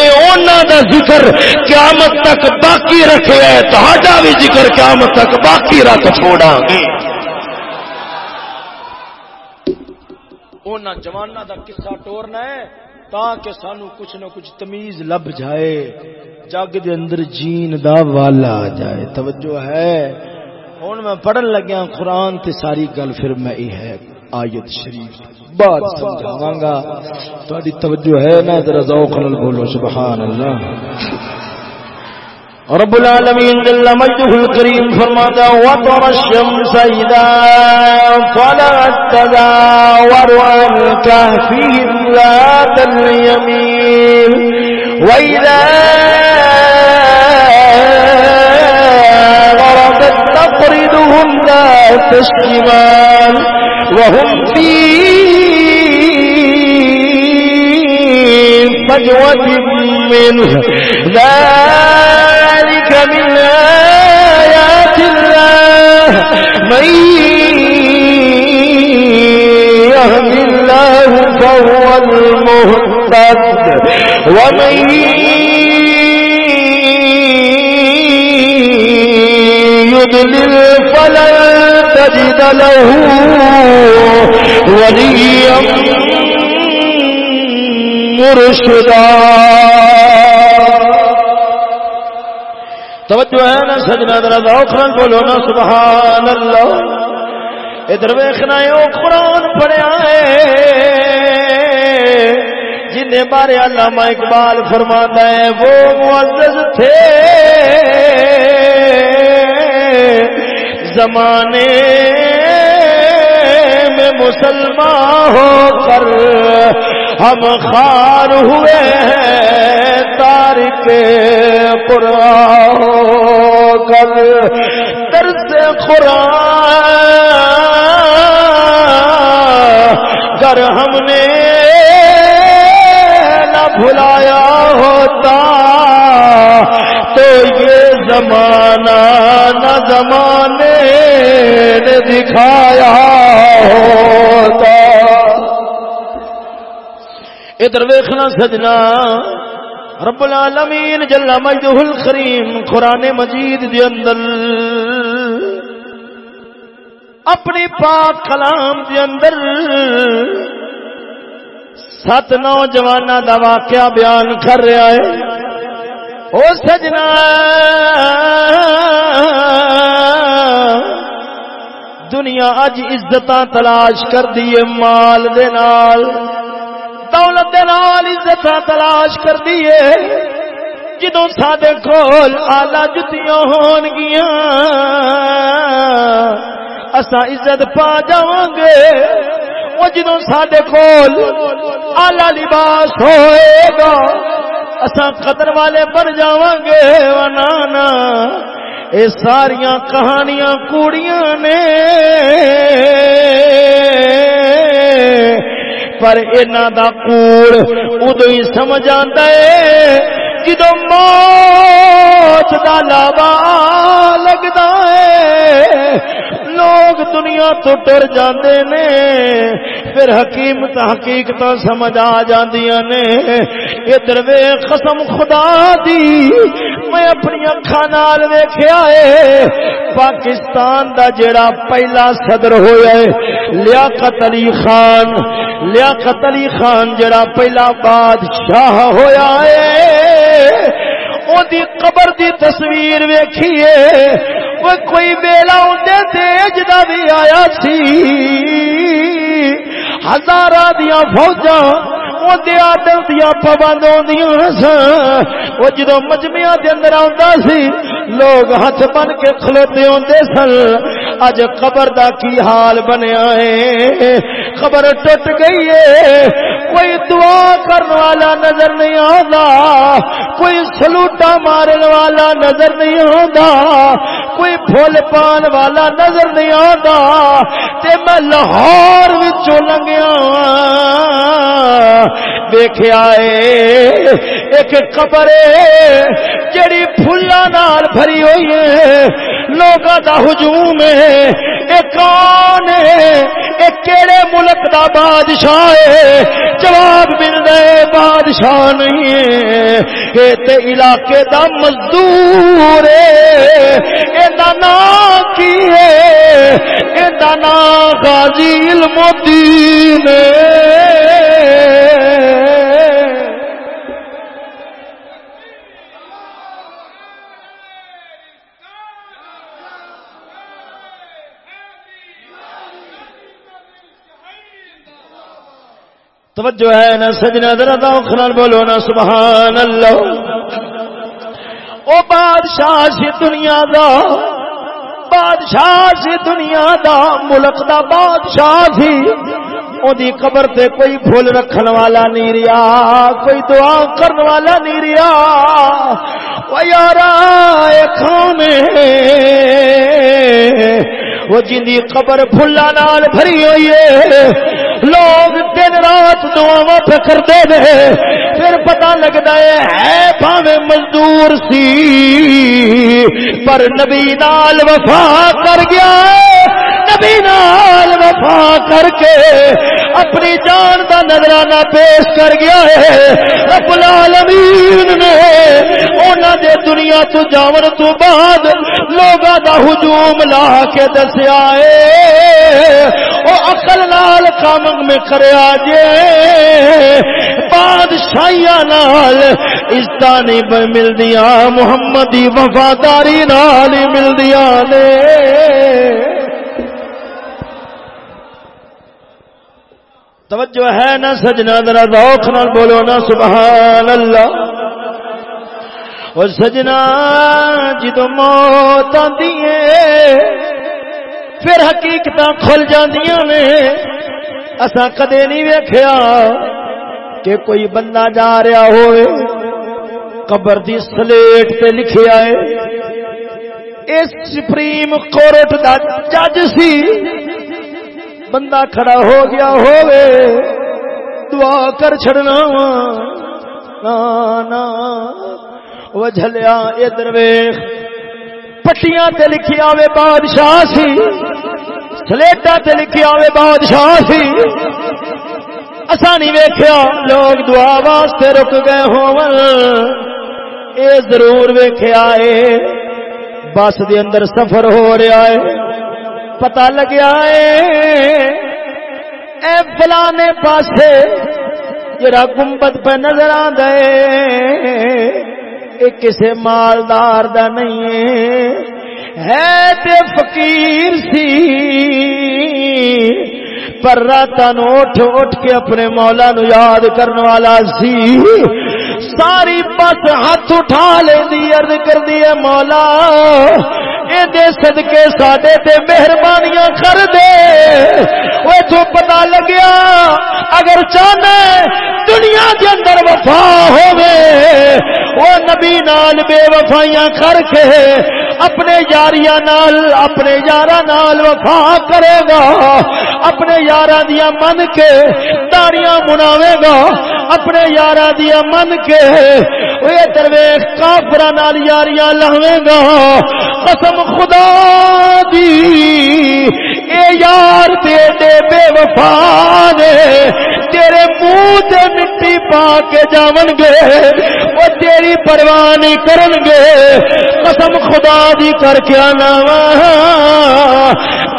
دا ذکر قیامت تک باقی رکھے ہے تو بھی ذکر قیامت تک باقی رکھ چھوڑا گے۔ جوانا دا قصہ ٹورنا ہے۔ تاکہ سانو کچھ نہ کچھ تمیز لب جائے، جگ دے اندر جین دا والا آ جائے۔ توجہ ہے۔ ہوں میں پڑھن لگیا قرآن تے ساری گل، پھر میں یہ ہے آیت شریف بات سمجھاواں گا۔ تہاڈی توجہ ہے میں ذرا ذوق نال بولو، سبحان اللہ۔ رب العالمین جل مجده الكريم فرماتا، وطر الشمس إذا طلعت تداور عن كهفهم ذات اليمين وإذا غربت تقردهم ذات الشمال وهم في فجوة منه ذلك من آيات الله. من يهد الله فهو المهتد. ومن يضلل فلن تجد له وليا مرشدا. توجہ ہے نا سجنا درا دوکھن بولو نا سبحان اللہ ادھر ویکھنا ہے، او قرآن پڑھیا ہے جن بارے علامہ اقبال فرماتا ہے، وہ معزز تھے۔ زمانے میں مسلمان ہو کر ہم خار ہوئے ہیں تارک قرآن کر درس قرآن کر ہم نے نہ بھلایا ہوتا تو یہ زمانہ نہ زمانے نے دکھایا ہوتا ادھر ویخنا سجنا۔ رب العالمین جل مجدہ الخریم قرآن مجید دی اندر۔ اپنی پاک کلام دی اندر۔ سات نوجوان دا واقعہ بیان کر رہا ہے۔ او سجنا۔ دنیا اج عزت تلاش کر دیے مال دے نال۔ دولت نال عزت تلاش کر دیے جدو سڈے کول آلہ جتیاں ہون گیا اسا عزت پا جا گے وہ جدو سڈے کول آلہ لباس ہوئے گا اسا قدر والے بن جا گے نانا، اے ساریاں کہانیاں کوڑیاں نے۔ پر اینا دا کوڑ ادو ہی سمجھ آتا ہے۔ جدو موت دا لابا لگتا ہے، لوگ دنیا تو ٹر جاندے نے۔ پھر حکیم تحقیق تو سمجھ آ جاندیاں نے۔ ادھر وے قسم خدا دی، میں اپنی اکھا نال ویکھیا ہے۔ پاکستان دا جڑا پہلا صدر ہویا ہے، لیاقت علی خان۔ لیاقت علی خان جڑا پہلا بادشاہ ہویا ہے۔ او دی قبر دی تصویر ویکھیے۔ وہ کوئی ویلا اندے تیج دا بھی آیا سی۔ ہزارہ دیاں فوجاں دیا دل دیا پابند آدی سن وہ جدو مجمیا کے اندر آتا سی لوگ ہاتھ بن کے کھلوتے آتے سن اج قبر دا کی حال بنیا ہے خبر ٹوٹ گئی ہے کوئی دعا کرنے والا نظر نہیں آتا کوئی سلوٹا مارن والا نظر نہیں آتا کوئی پھول پان والا نظر نہیں آتا تے میں لاہور لنگیا دیکھا ہے ایک قبر جڑی پھولا نال بھری ہوئی ہے۔ لوگوں کا ہجوم ہے ایک کون ہے؟ کیڑے ملک دا بادشاہ ہے؟ جواب مل رہے بادشاہ نہیں ہے۔ تے علاقے دا مزدور ہے۔ نام کی ہے؟ نام غازی علم الدین توجہ ہے نا سجنا درد خلال بولو نا سبحان اللہ او بادشاہ سی دنیا دا، بادشاہ سی دنیا دا، ملک دا بادشاہ سی۔ دی قبر تے کوئی پھول رکھن والا نہیں ریا، کوئی دعا کرن والا نہیں ریا۔ او یارا، اے کھانے وہ جن دی قبر پھلا نال بھری ہوئی ہے۔ لوگ دن رات دعوا پہ کرتے رہے پھر پتا لگتا ہے پاوے مزدور سی، پر نبی نال وفا کر گیا۔ نبی نال وفا کر کے اپنی جان کا نظرانہ پیش کر گیا ہے۔ رب العالمین نے انہوں نے دنیا تو جاون تو بعد لوگوں کا ہجوم لا کے دسیا ہے۔ وہ اقل لال کام میں کریا جے۔ بادشاہیاں نال عزت نہیں ملدیاں، محمدی وفاداری نال ہی ملدیاں نے۔ توجہ ہے نا سجنا، ذرا روخ نال بولو نا سبحان اللہ اور سجنا جدو موت آتی ہے، پھر حقیقت کھل جاندیاں نے۔ اسا کدے نہیں ویکھیا کہ کوئی بندہ جا رہا ہوئے، قبر دی سلیٹ تے لکھیا ہے۔ اس سپریم کورٹ دا جج سی بندہ کھڑا ہو گیا ہوئے، دعا کر چھڑنا نا وہ جھلیا ادھر ویخ۔ پٹیاں تے لکھی آوے بادشاہ سی۔ سلیٹا تے لکھی آوے بادشاہ سی۔ آسانی ویخیا لوگ دعا واسطے رک گئے ہو اے ضرور ویخیا ہے بس دے اندر سفر ہو رہا ہے پتا لگیا اے فلانے پاسے، جرا گنبد پہ نظر آ گئے کسے مالدار دا نہیں ہے۔ تے فقیر سی۔ پر رات اٹھ اٹھ کے اپنے مولا نو یاد کرنے والا سی۔ ساری بس ہاتھ اٹھا لینی ارد کر دی مولا دے صدقے ساڈے تے مہربانیاں کر دے۔ وہ تو پتا لگیا، اگر چاہنا دنیا کے اندر وفا ہوے وہ نبی نال بے وفائیاں کر کے اپنے یاریاں نال، اپنے یارا نال وفا کرے گا۔ اپنے یارا دیا من کے تاریاں مناوے گا۔ اپنے یارا دیا من کے درویش کافر نال یاریاں لاوے گا۔ قسم خدا دی اے یار دے دے بے وفا نے، تیرے منہ تے مٹی پا کے جاون گے، وہ تیری پرواہ نہیں کرن گے۔ قسم خدا دی کر کے آنا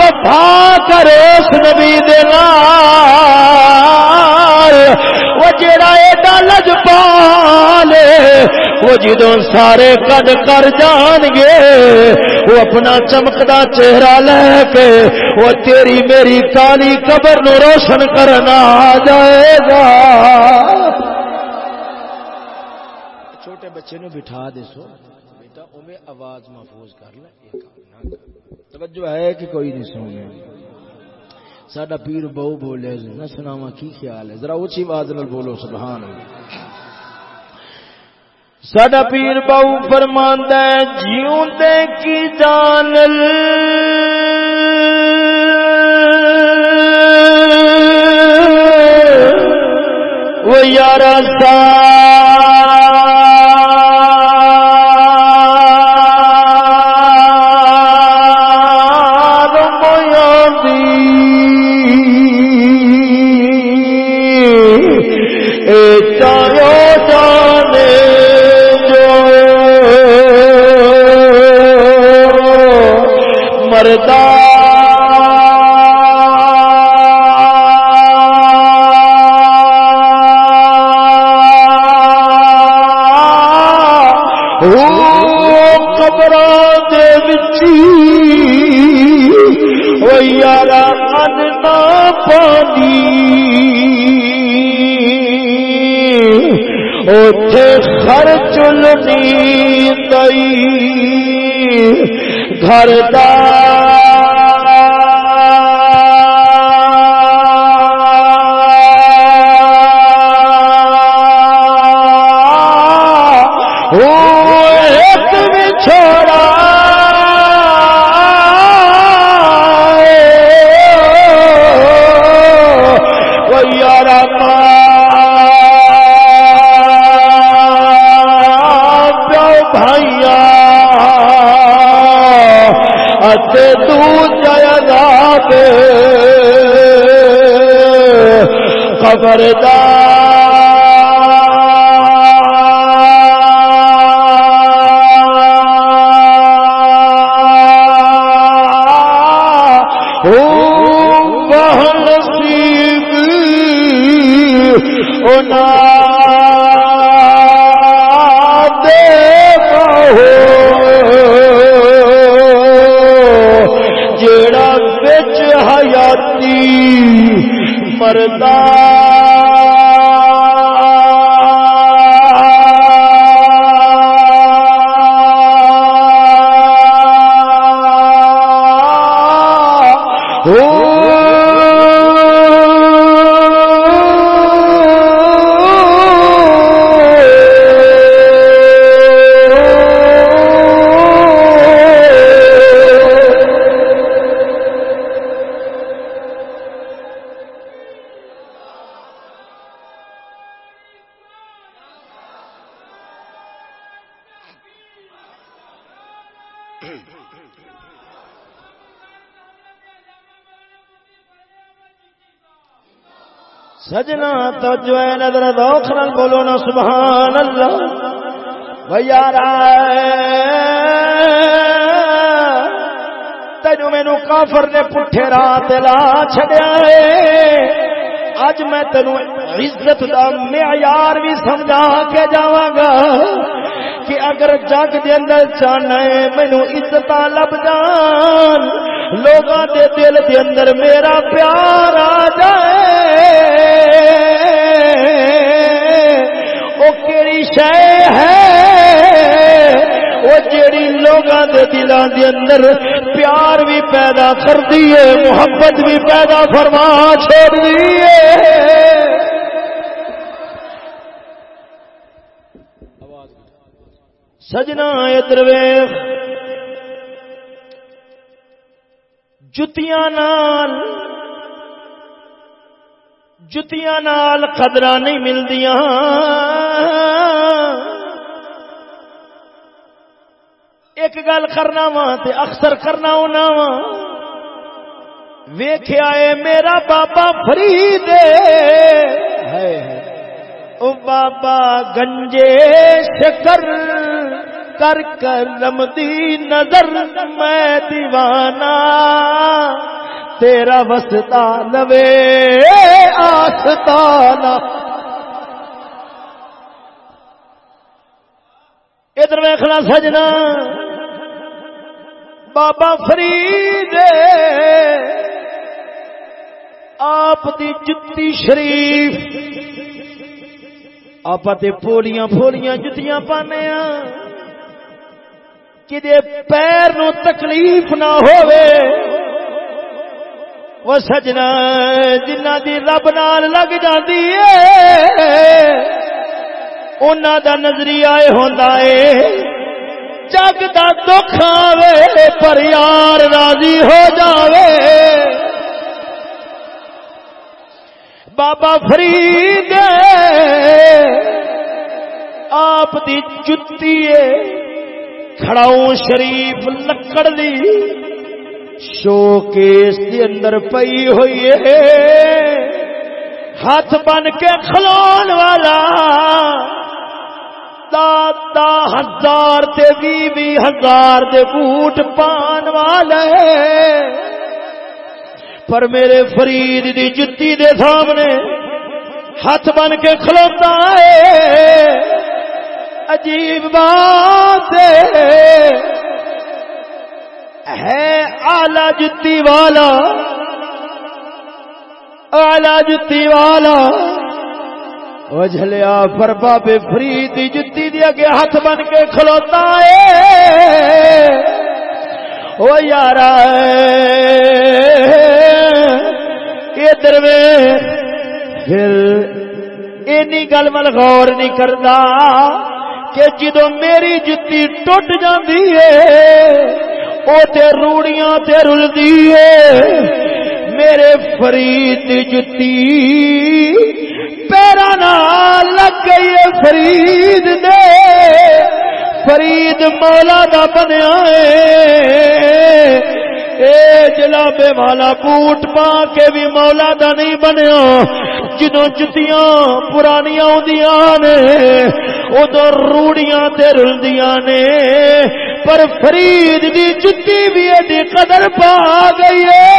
وفا کرے اس نبی دے نال۔ وہ جڑا پالے وہ جدو سارے کد کر جان گے، وہ اپنا چمکدا چہرہ لے کے وہ تیری میری کالی قبر نو روشن کرنا آ جائے گا۔ چھوٹے بچے نو بٹھا دے سو۔ بیٹا اوے آواز محفوظ کر لے یہ نہ کر۔ توجہ ہے کہ کوئی نہیں سونے ساڈا پیر بہو بولے نہ سناوا کی خیال ہے؟ ذرا اونچی آواز نال بولو، سبحان اللہ۔ سڈا پیر بہو فرماندہ جیوں کی جان وہ یار سار چلنی گھر کا خبردار۔ مردہ سجنا تو جو ہے، نظر دوخ بولو نا سبحان اللہ بھیا تینو مینو کافر نے پٹھے رات لا چڈیا اج میں تینو عزت دا معیار بھی سمجھا کے جاواں گا کہ اگر جگ دے اندر چاہنا ہے مینو عزت لب جان۔ لوگاں دے دل دے اندر میرا پیار آ جائے۔ شے ہے، وہ جیڑی لوگاں دے دلاں دے اندر پیار بھی پیدا کر دیے محبت بھی پیدا فرما چھوڑ دیے سجنا ادھر جتیاں نال جتیاں نال قدرہ نہیں ملدیاں۔ ایک گل کرنا وا تے اکثر کرنا ہونا وا۔ ویخیا ہے میرا بابا فرید او بابا گنجے شکر کر کرم دی نظر میں دیوانہ تیرا وستا لوے آستانا ادھر ویخنا سجنا۔ بابا فرید آپ دی جتی شریف۔ آپ پولیاں پھولیاں جتیاں پانے کدے پیر نو تکلیف نہ ہوئے وہ سجنا جنہ دی رب نال لگ جاتی ہے انہوں دا نظریہ ہوتا ہے۔ جگ دا دکھ آوے، پر یار راضی ہو جاوے۔ بابا فرید آپ دی جتی کھڑاؤں شریف لکڑ دی۔ شو کیس کے اندر پئی ہوئی ہے۔ ہاتھ بن کے کھلون والا۔ دا ہزار تے ہزار دے بوٹ پان والے۔ پر میرے فرید دی جتی دے سامنے ہاتھ بن کے کھلوتا ہے۔ عجیب بات ہے۔ آلہ جتی والا۔ آلہ جتی والا۔ وجلیا پر بابے فرید جتی دیا کے ہاتھ بن کے کھلوتا ہے۔ وہ یار ادھر پھر اینی گل مل غور نہیں کرتا کہ جدو میری جتی ٹوٹ جاندی ہے، او تے روڑیاں تے رلدی ہے۔ میرے فرید جتی پیرا لگ گئی فرید دے۔ فرید مولا دا بنیا ہے۔ اے جلابے والا بوٹ پا کے بھی مولا دا نہیں بنیا۔ جدو جتیاں پرانیاں آدیاں نے ادو روڑیاں تے رلدیاں نے۔ پر فرید دی جتی بھی ایڈی قدر پا گئی ہے۔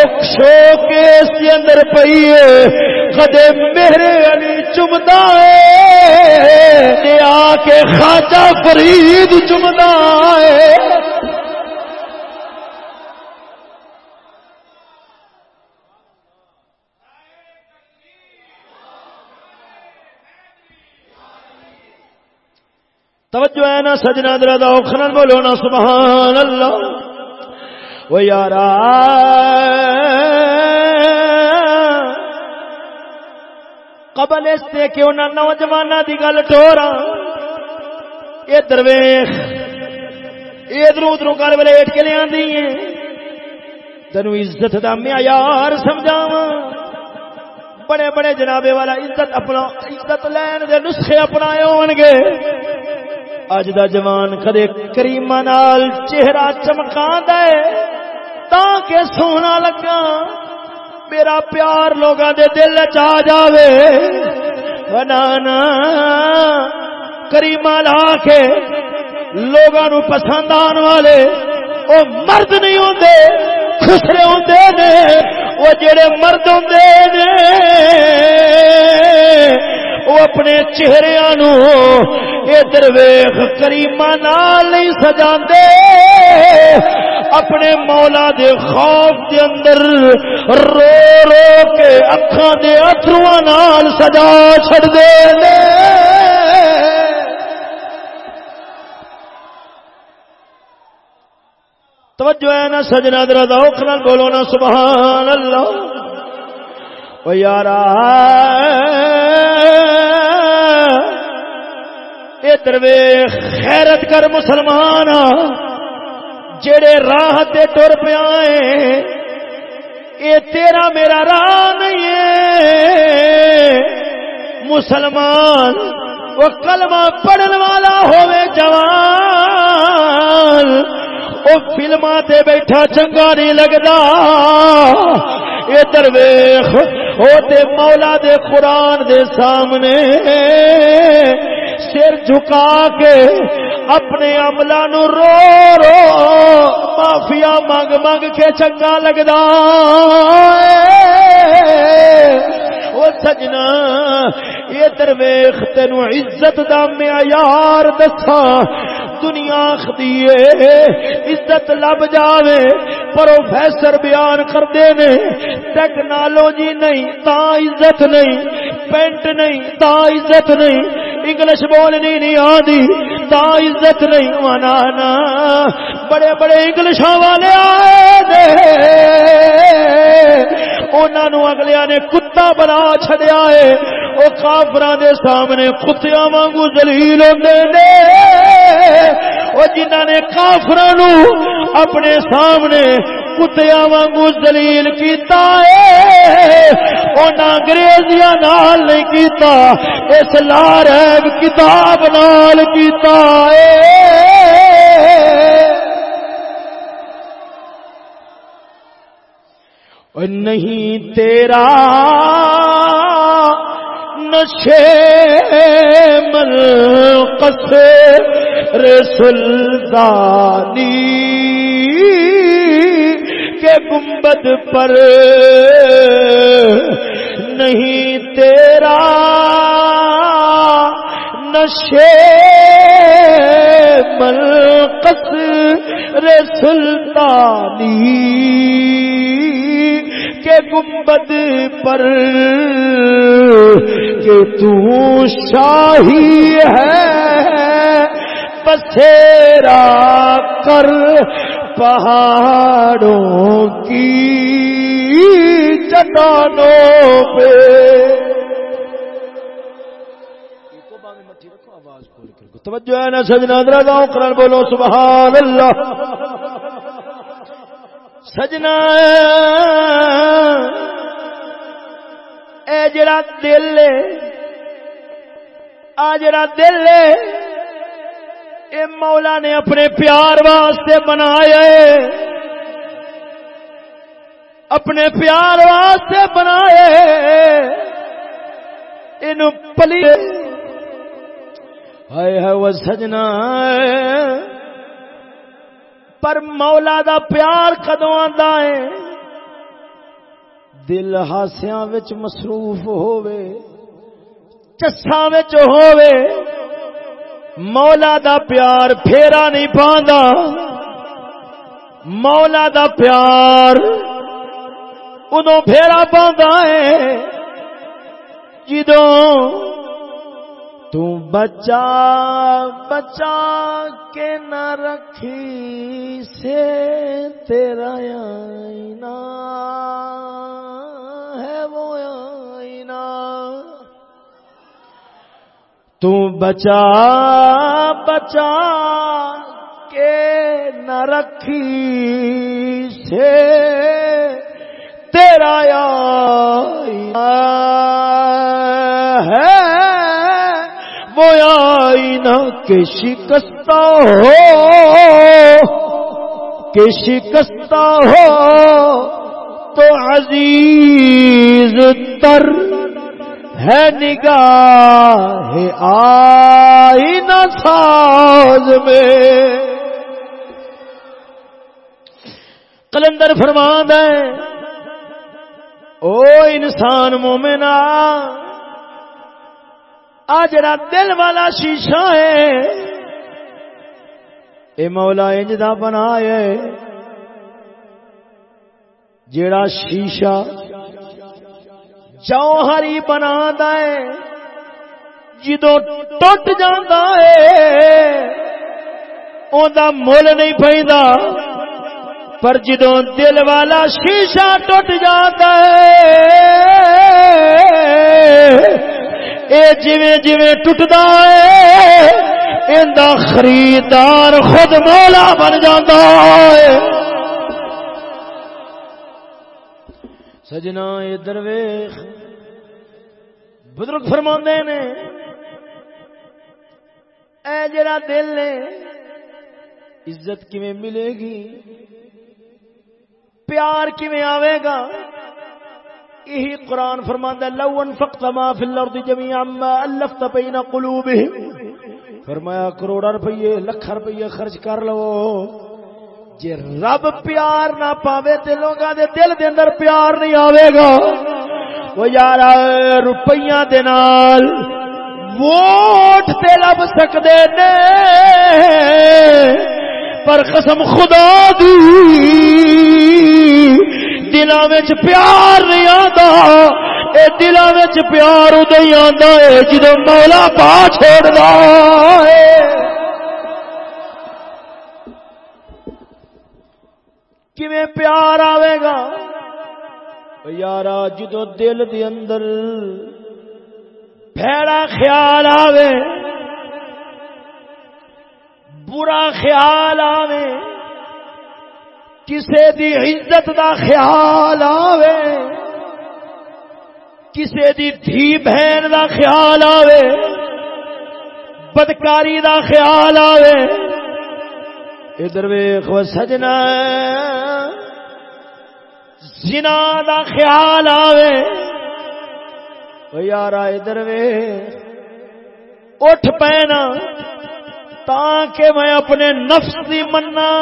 شو کے اس کے اندر پئی ہے۔ کدے میرے علی چمدا ہے۔ آ کے خاجہ فرید چمدا ہے۔ توجہ ہے نا سجنا درا دا بولو نا، سبحان اللہ۔ وہ یار قبل اس سے کہ انہوں نوجوان کی گل ٹورا یہ درویش ادھر ادھر گل ولیٹ کے لیا تین عزت کا معیار سمجھاوا بڑے بڑے جنابے والا عزت اپنا عزت لین دے نسخے اپنا گے اج دا جوان کدے کریم نال چہرہ چمکا دے تاکہ سونا لگا میرا پیار لوگاں دے دل چ جاوے بنانا کریما لا کے لوگاں نو پسند آن والے او مرد نہیں ہوندے خسرے ہوندے نے او جڑے مرد ہوندے نے وہ اپنے چہرے ادھر ویخ کریما نال نہیں سجا اپنے مولا دے خوف دے اندر رو رو کے اکھان دے اترو نال سجا چڑ دے توجہ ہے نا سجنا درا دوکھ نال بولو نا، سبحان اللہ۔ وہ یارا دروے خیرت کر مسلمان۔ جڑے راہ تے ٹر پیا اے تیرا میرا راہ نہیں ہے۔ مسلمان، وہ کلمہ پڑھن والا ہوے جوان۔ وہ فلما تے بیٹھا چنگا نہیں لگتا یہ درویخ تے مولا دے قرآن دے سامنے سر جھکا کے اپنے عملہ نو رو رو معافیا منگ منگ کے چنگا لگتا وہ سجنا یہ درویخ تین عزت دا معیار دسا دنیا خدیے عزت لب جاوے، پروفیسر بیان کرتے نے۔ ٹیکنالوجی نہیں، تا عزت نہیں۔ پینٹ نہیں، تا عزت نہیں۔ انگلش بولنی نہیں آدھی تا عزت نہیں۔ منانا بڑے بڑے انگلش والے آئے انہوں اگلیا نے کتا بنا چڈیا ہے۔ وہ کافر دے سامنے کتیا وانگو دلیل ہوتے وہ جنہ نے کافر اپنے سامنے کتیا وانگو دلیل کیتا ہے انگریزیاں نال نہیں کیتا، اس لارب کتاب نال کیتا ہے۔ نہیں تیرا نشے مل قص رسلدانی کے گنبد پر نہیں تیرا نشے مل قص رسلدانی کے گنبد پر کہ تو شاہی ہے بسیرا کر پہاڑوں کی چٹانوں پہ۔ توجہ ہے نا سجنا درا گاؤں کرن بولو، سبحان اللہ۔ سجنا اے جڑا دل آ جڑا دل اے مولا نے اپنے پیار واسطے بنایا اپنے پیار واسطے بنایا یہ پلی ہے وہ سجنا پر مولا دا پیار کدو آتا ہے؟ دل ہاسیا مصروف ہووے چسا ہووے، مولا دا پیار پھیرا نہیں پاندا۔ مولا دا پیار ادو پھیرا پاندا ہے۔ جدوں تو بچا بچا کے نہ رکھی سے تیرا آئینہ ہے وہ آئینہ۔ تو بچا بچا کے نہ رکھی سے تیرا آئینہ۔ آئینہ کے شکستہ ہو، کہ شکستہ ہو، تو عزیز تر ہے نگاہ آئینہ ساز میں۔ کلندر فرمان ہے، او انسان مومنہ آ جڑا دل والا شیشہ ہے، اے مولا انج دا بنا ہے۔ جڑا شیشہ جوہری بنا ہے جدو ٹوٹ جاتا ہے، اوندا مول نہیں پہندا۔ پر جدو دل والا شیشہ ٹوٹ جاتا ہے اے جویں جویں ٹوٹدا ہے ایندا خریدار خود مولا بن جاندا ہے سجنا، اے درویش، بزرگ فرماندے نے، اے جڑا دل نے عزت کیویں ملے گی، پیار کیویں آوے گا یہی قرآن فرماندا لو انفقت ما فی الارض جميعا ما الفت بین قلوبهم فرمایا، کروڑا روپیے، لکھ روپیے خرچ کر لو۔ جے رب پیار نہ پاوے تے لوگاں دے دل دے اندر پیار نہیں آوے گا، وہ یار، روپیاں دے نال ووٹ تے لب سکدے نے۔ پر قسم خدا دی۔ دلوں میں پیار نہیں آتا اے دلوں وچ پیار ادو ہی آندا ہے جدو مولا پا چھوڑدا ہے کیویں پیار آوے گا؟ یارا جدو دل دے اندر بھڑا خیال آوے، برا خیال آوے کسے دی عزت دا خیال آوے، کسے دی دھی بہن دا خیال آوے، بدکاری دا خیال آوے۔ ادھر ویخ و سجنا، زنا دا خیال آوے۔ یار ادھر وے اٹھ پینا، تاکہ میں اپنے نفس دی منا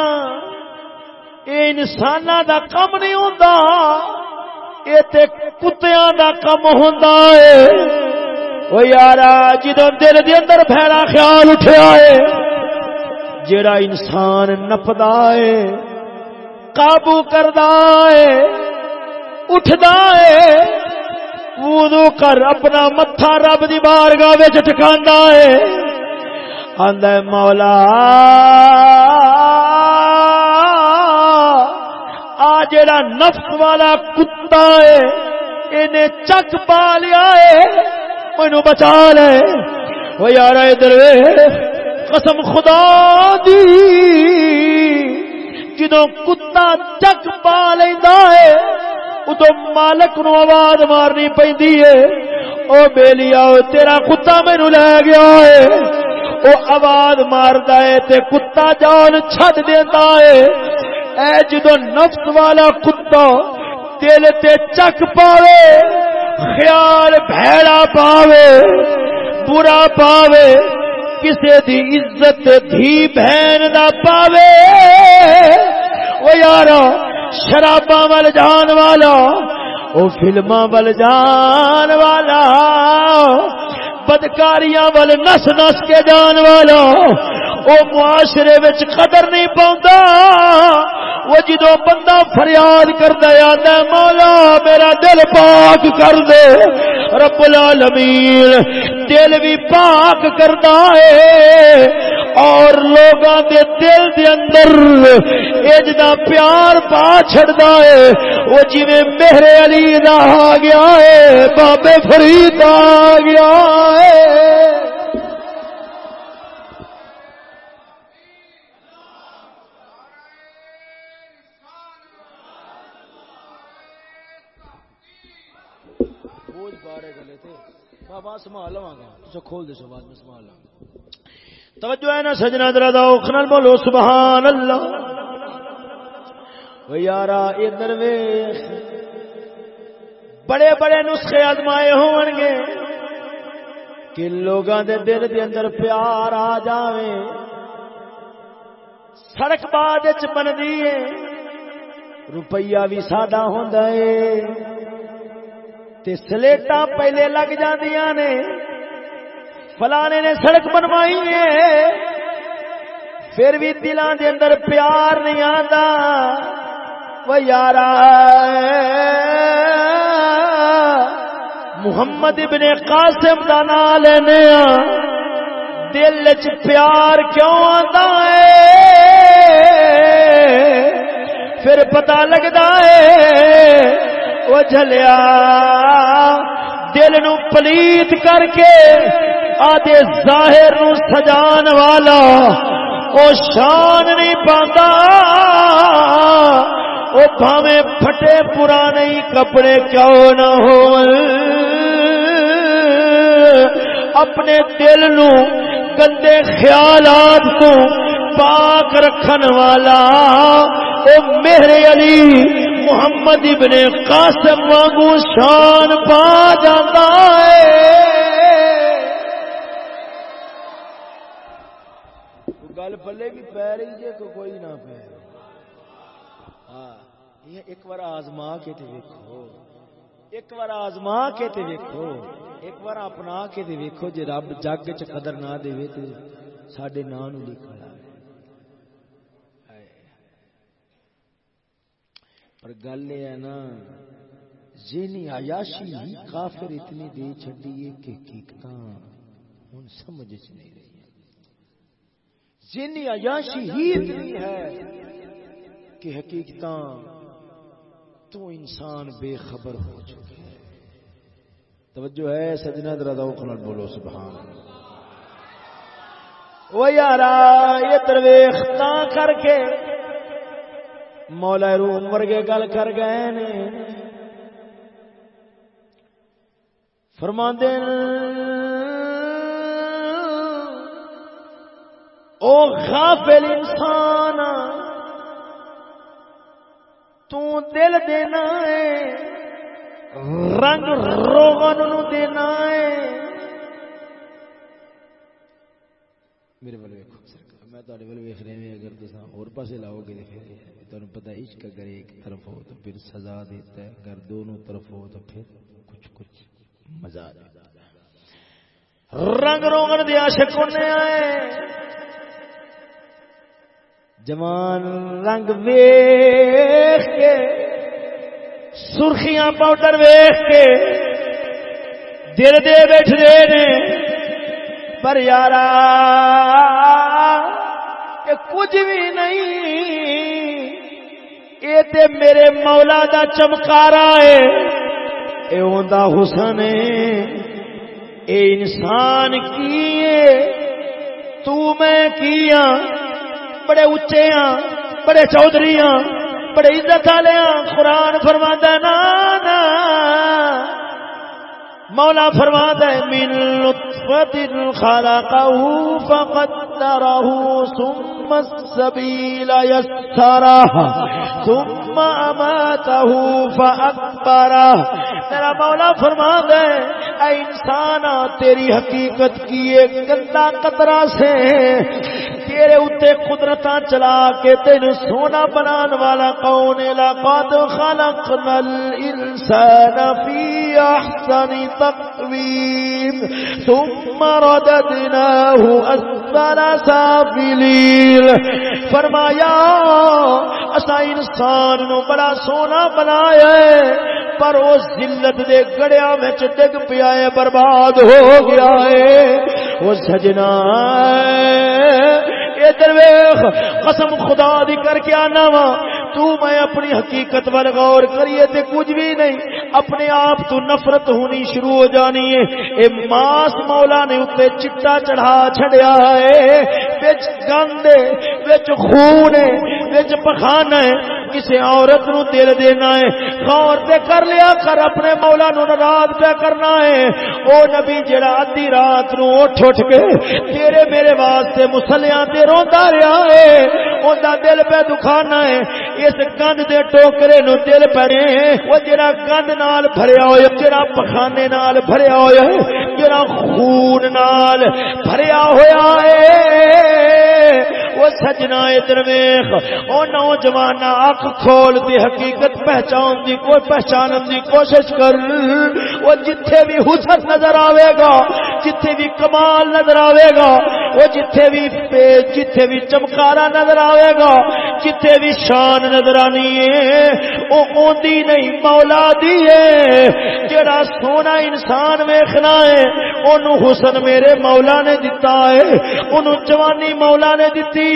یہ انسان دا کم نہیں ہوتا یہ کتیا دا کم ہوتا ہے وہ یار جدو دل دے اندر پھیلا خیال اٹھا ہے جڑا انسان نپدا ہے قابو کردا ہے اٹھدا ہے وضو کر اپنا متھا رب دی بارگاہ وچ ٹکاندا ہے آندا ہے مولا آ جڑا نفس والا کتا ہے انہیں چک پا لیا ہے، مینو بچا لے۔ وہ یار ادھر قسم خدا دی۔ جدو کتا چک پا لینا ہے ادو مالک نو آواز مارنی پی او بیلیا تیرا کتا مینو لے گیا ہے۔ وہ آواز مارد ہے، تے کتا جان چھڈ دیتا ہے۔ اے جدو نفس والا کتا دل تے چک پاوے، خیال بھیڑا پاوے، برا پاوے، کسے دی عزت دھی بہن دا پاوے۔ وہ یار شراباں وال جان والا وہ فلما وال جان والا۔ بدکاریاں ول نس نس کے جان والا وہ معاشرے وچ قدر نہیں پاؤندا۔ وہ جدو بندہ فریاد کردا آندا مولا، میرا دل پاک کر دے۔ رب العالمین، دل بھی پاک کردا ہے۔ اور لوگاں دے دل دے اندر اجدا پیار پا چھڑدا ہے۔ وہ جویں مہر علی دا آ گیا ہے، بابے فرید آ گیا۔ ہے بابا سنبھال لوا گا۔ کھول دے سو بعد میں سنبھال لوں توجہ ہے نا سجنا درا دا اوکھنال بولو، سبحان اللہ۔ یارا، ادھر بڑے بڑے نسخے آزمائے ہون گے کہ لوگاں دے دل دے اندر پیار آ جاوے۔ سڑک بعد وچ بندی ہے۔ روپیہ بھی سادہ ہوندا ہے۔ تے سلیٹا پہلے لگ جاندیاں نے۔ فلانے نے سڑک بنوائی ہے۔ پھر بھی دلان دے اندر پیار نہیں آتا وہ یار محمد ابن قاسم کا نام لینے دل چ پیار کیوں آتا ہے؟ پھر پتا لگتا ہے وہ جلیا دل نو پلیت کر کے آدھے ظاہر نو سجان والا وہ شان نہیں پاتا وہ پاوے پھٹے پرانے کپڑے کیوں نہ ہو اپنے دل نو گندے خیالات کو پاک رکھن والا او میرے علی محمد ابن قاسم وانگو شان پا جاتا ہے۔ گل پلے بھی پی رہی جی کوئی نہ پی ہاں یہ ایک بار آزما کے تے ویکھو۔ ایک بار آزما کے تے ویکھو، ایک بار اپنا کے تے ویکھو جے رب جگ چ قدر نہ دے تے ساڈے نام نو لکھا پر گل یہ ہے نا جینی عیاشی کافر اتنی دے چھڈی ہے کہ حقیقت ہن سمجھ چ نہیں رہی جینی عیاشی ہی اتنی ہے کہ حقیقت تو انسان بے خبر ہو چکے ہے توجہ ہے سجنا درا دو بولو، سبحان وہ یارا، یہ درویخ کر کے مولا روم ورگے گل کر گئے نے۔ فرما دین او غافل انسان تو دل دینا ہے رنگ روغن نو دینا ہے میرے بل ویکو میں تے بل ویخ رہے ہیں اگر تصا اور پاسے لاؤ گے تو تمہیں پتا عشق اگر ایک طرف ہو تو پھر سزا دیتا ہے اگر دونوں طرف ہو تو پھر کچھ کچھ مزہ رنگ روغن دیا شکونے آئے جوان رنگ ویخ کے، سرخیاں پاؤڈر ویخ کے، دل دے بیٹھ دے نے۔ پر یارا کچھ بھی نہیں یہ تے میرے مولا دا چمکارا ہے۔ اے حسن اے انسان کیے تو میں کیا بڑے اچے ہاں بڑے چودھری ہاں بڑے عزت والے ہاں قرآن فرما نا نا۔ مولا فرما دے من لطفت خلقه فقدره ثم السبيل يسره ثم اماته فاكبره تیرا مولا فرما دے اے انسان تیری حقیقت کی ایک گندا قطرہ سے تیرے اتنے قدرت چلا کے تین سونا بنان والا کون لقد خلقنا الانسان في احسن تقویم، ثم رددناه اسفل سافلین۔ فرمایا، اسا انسان نو بڑا سونا بنایا ہے، پر اس ذلت دے گڑیا میں ڈگ پیا ہے، برباد ہو گیا ہے۔ وہ سجنا ادھر ویخ قسم خدا دی کر کے آنا وا۔ تو میں اپنی حقیقت وال غور کریے تے کچھ بھی نہیں، اپنے آپ تو نفرت ہونی شروع ہو جانی ہے۔ اے ماس مولا نے اتنے چٹا چڑھا چھڑیا ہے۔ بچ گند بچ خون ہے بچ پخان ہے۔ کسی عورت نو دل دینا ہے۔ غور تے کر لیا کر، اپنے مولا نو ناراض پہ کرنا ہے۔ او نبی جڑا ادھی رات نو اٹھ اٹھ کے تیرے میرے واسطے مسلیاں تے روندا رہیا ہے، اوندا دل پہ دکھانا ہے۔ اس گند دے ٹوکرے نو دل پڑے او جڑا گند نال بھریا ہوئے، جڑا پخانے نال بھریا ہوئے، جڑا خون نال بھریا ہویا ہے وہ سجنا درویخ وہ نوجوان اک کھول دی حقیقت پہچان دی کوئی پہچان دی کوشش کر۔ وہ جتھے بھی حسن نظر آئے گا، جتھے بھی کمال نظر آئے گا وہ جتھے بھی جتھے بھی چمکارا نظر آئے گا، جتھے بھی شان نظر آنی ہے وہ اوندی نہیں، مولا دی ہے۔ جڑا سونا انسان ویکھنا ہے، اونوں حسن میرے مولا نے دتا ہے، اونوں جوانی مولا نے دتی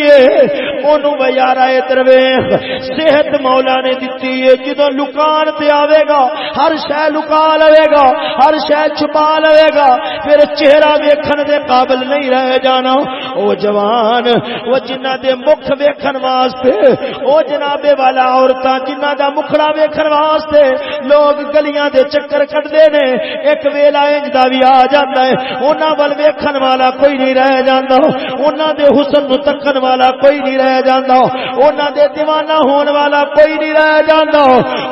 صحت مولا نے دیتی ہے۔ جدو لکان پہ آئے گا، ہر شہ لکا لے گا، ہر شہ چھپا لے گا، پھر چہرہ ویکھن دے قابل نہیں رہ جانا۔ او جوان وہ جنہ دے مکھ ویکھن واسطے او جنابے والا عورتاں جنہ دا مکھڑا ویکھن واسطے لوگ گلیاں دے چکر کٹدے نے ایک ویلا انج دا وی آ جاندا ہے انہاں ول ویکھن والا کوئی نہیں رہ جاندا انہاں دے حسن نو تکن والا کوئی نہیں رہ جانا انہوں دے دیوانہ ہون والا کوئی نہیں رہ جانا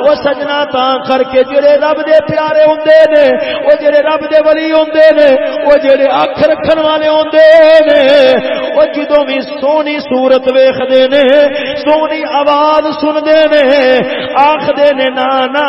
وہ سجنا تا کر کے جڑے رب دے پیارے ہوندے نے وہ جڑے رب دے ولی ہوندے نے وہ جڑے اکھ رکھن والے ہوندے نے وہ جدوں بھی سونی صورت ویکھدے نے، سونی آواز سندے نے آکھدے نے نا نا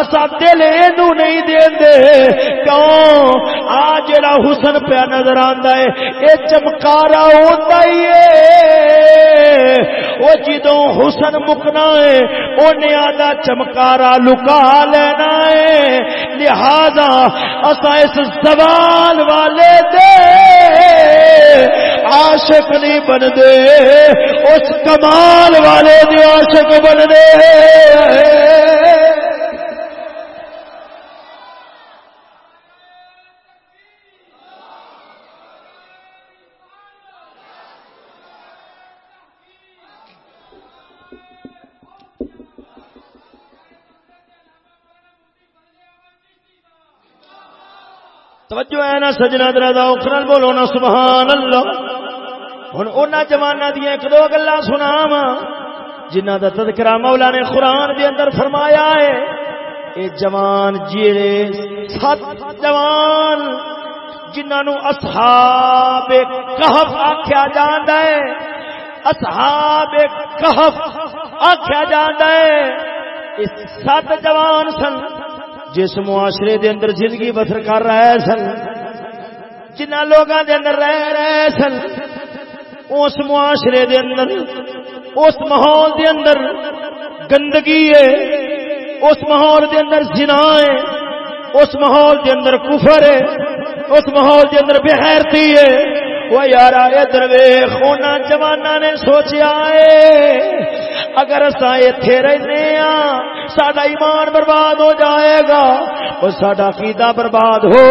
اسا دل اینو نہیں دیندے۔ کیوں؟ آ جڑا حسن پیا نظر آندا ہے، اے چمکارا ہوندا ہی ہے۔ وہ جدوں حسن مکنا ہے، اونے آدھا چمکارا لکا لینا ہے۔ لہذا اسا اس زوال والے دے۔ عاشق نہیں بن دے اس کمال والے دے عاشق بن توجہ ہے نا سجنا درا اخرل بولو نا، سبحان اللہ۔ ہوں ان جمانا دیا ایک دو گلا سنا وا جنہ کا تذکرہ مولا نے قرآن دے اندر فرمایا ہے۔ اے جوان جیڑے سات جوان جنہوں اصحاب کہف آخیا جانا ہے۔ اصحاب کہف آخیا جانا ہے۔ سات جوان سن جس معاشرے دے اندر زندگی بسر کر رہے سن جنہ لوگوں دے اندر رہ رہے سن، اس معاشرے دے اندر، اس ماحول دے اندر گندگی ہے، اس ماحول دے اندر زنا ہے، اس ماحول دے اندر کفر ہے، اس ماحول دے اندر بےحرتی ہے۔ وہ یار ادھر ویخ جوانا نے سوچیا ہے اگر اصا اتے رہنے ہاں سڈا ایمان برباد ہو جائے گا وہ سڈا قیدا برباد ہو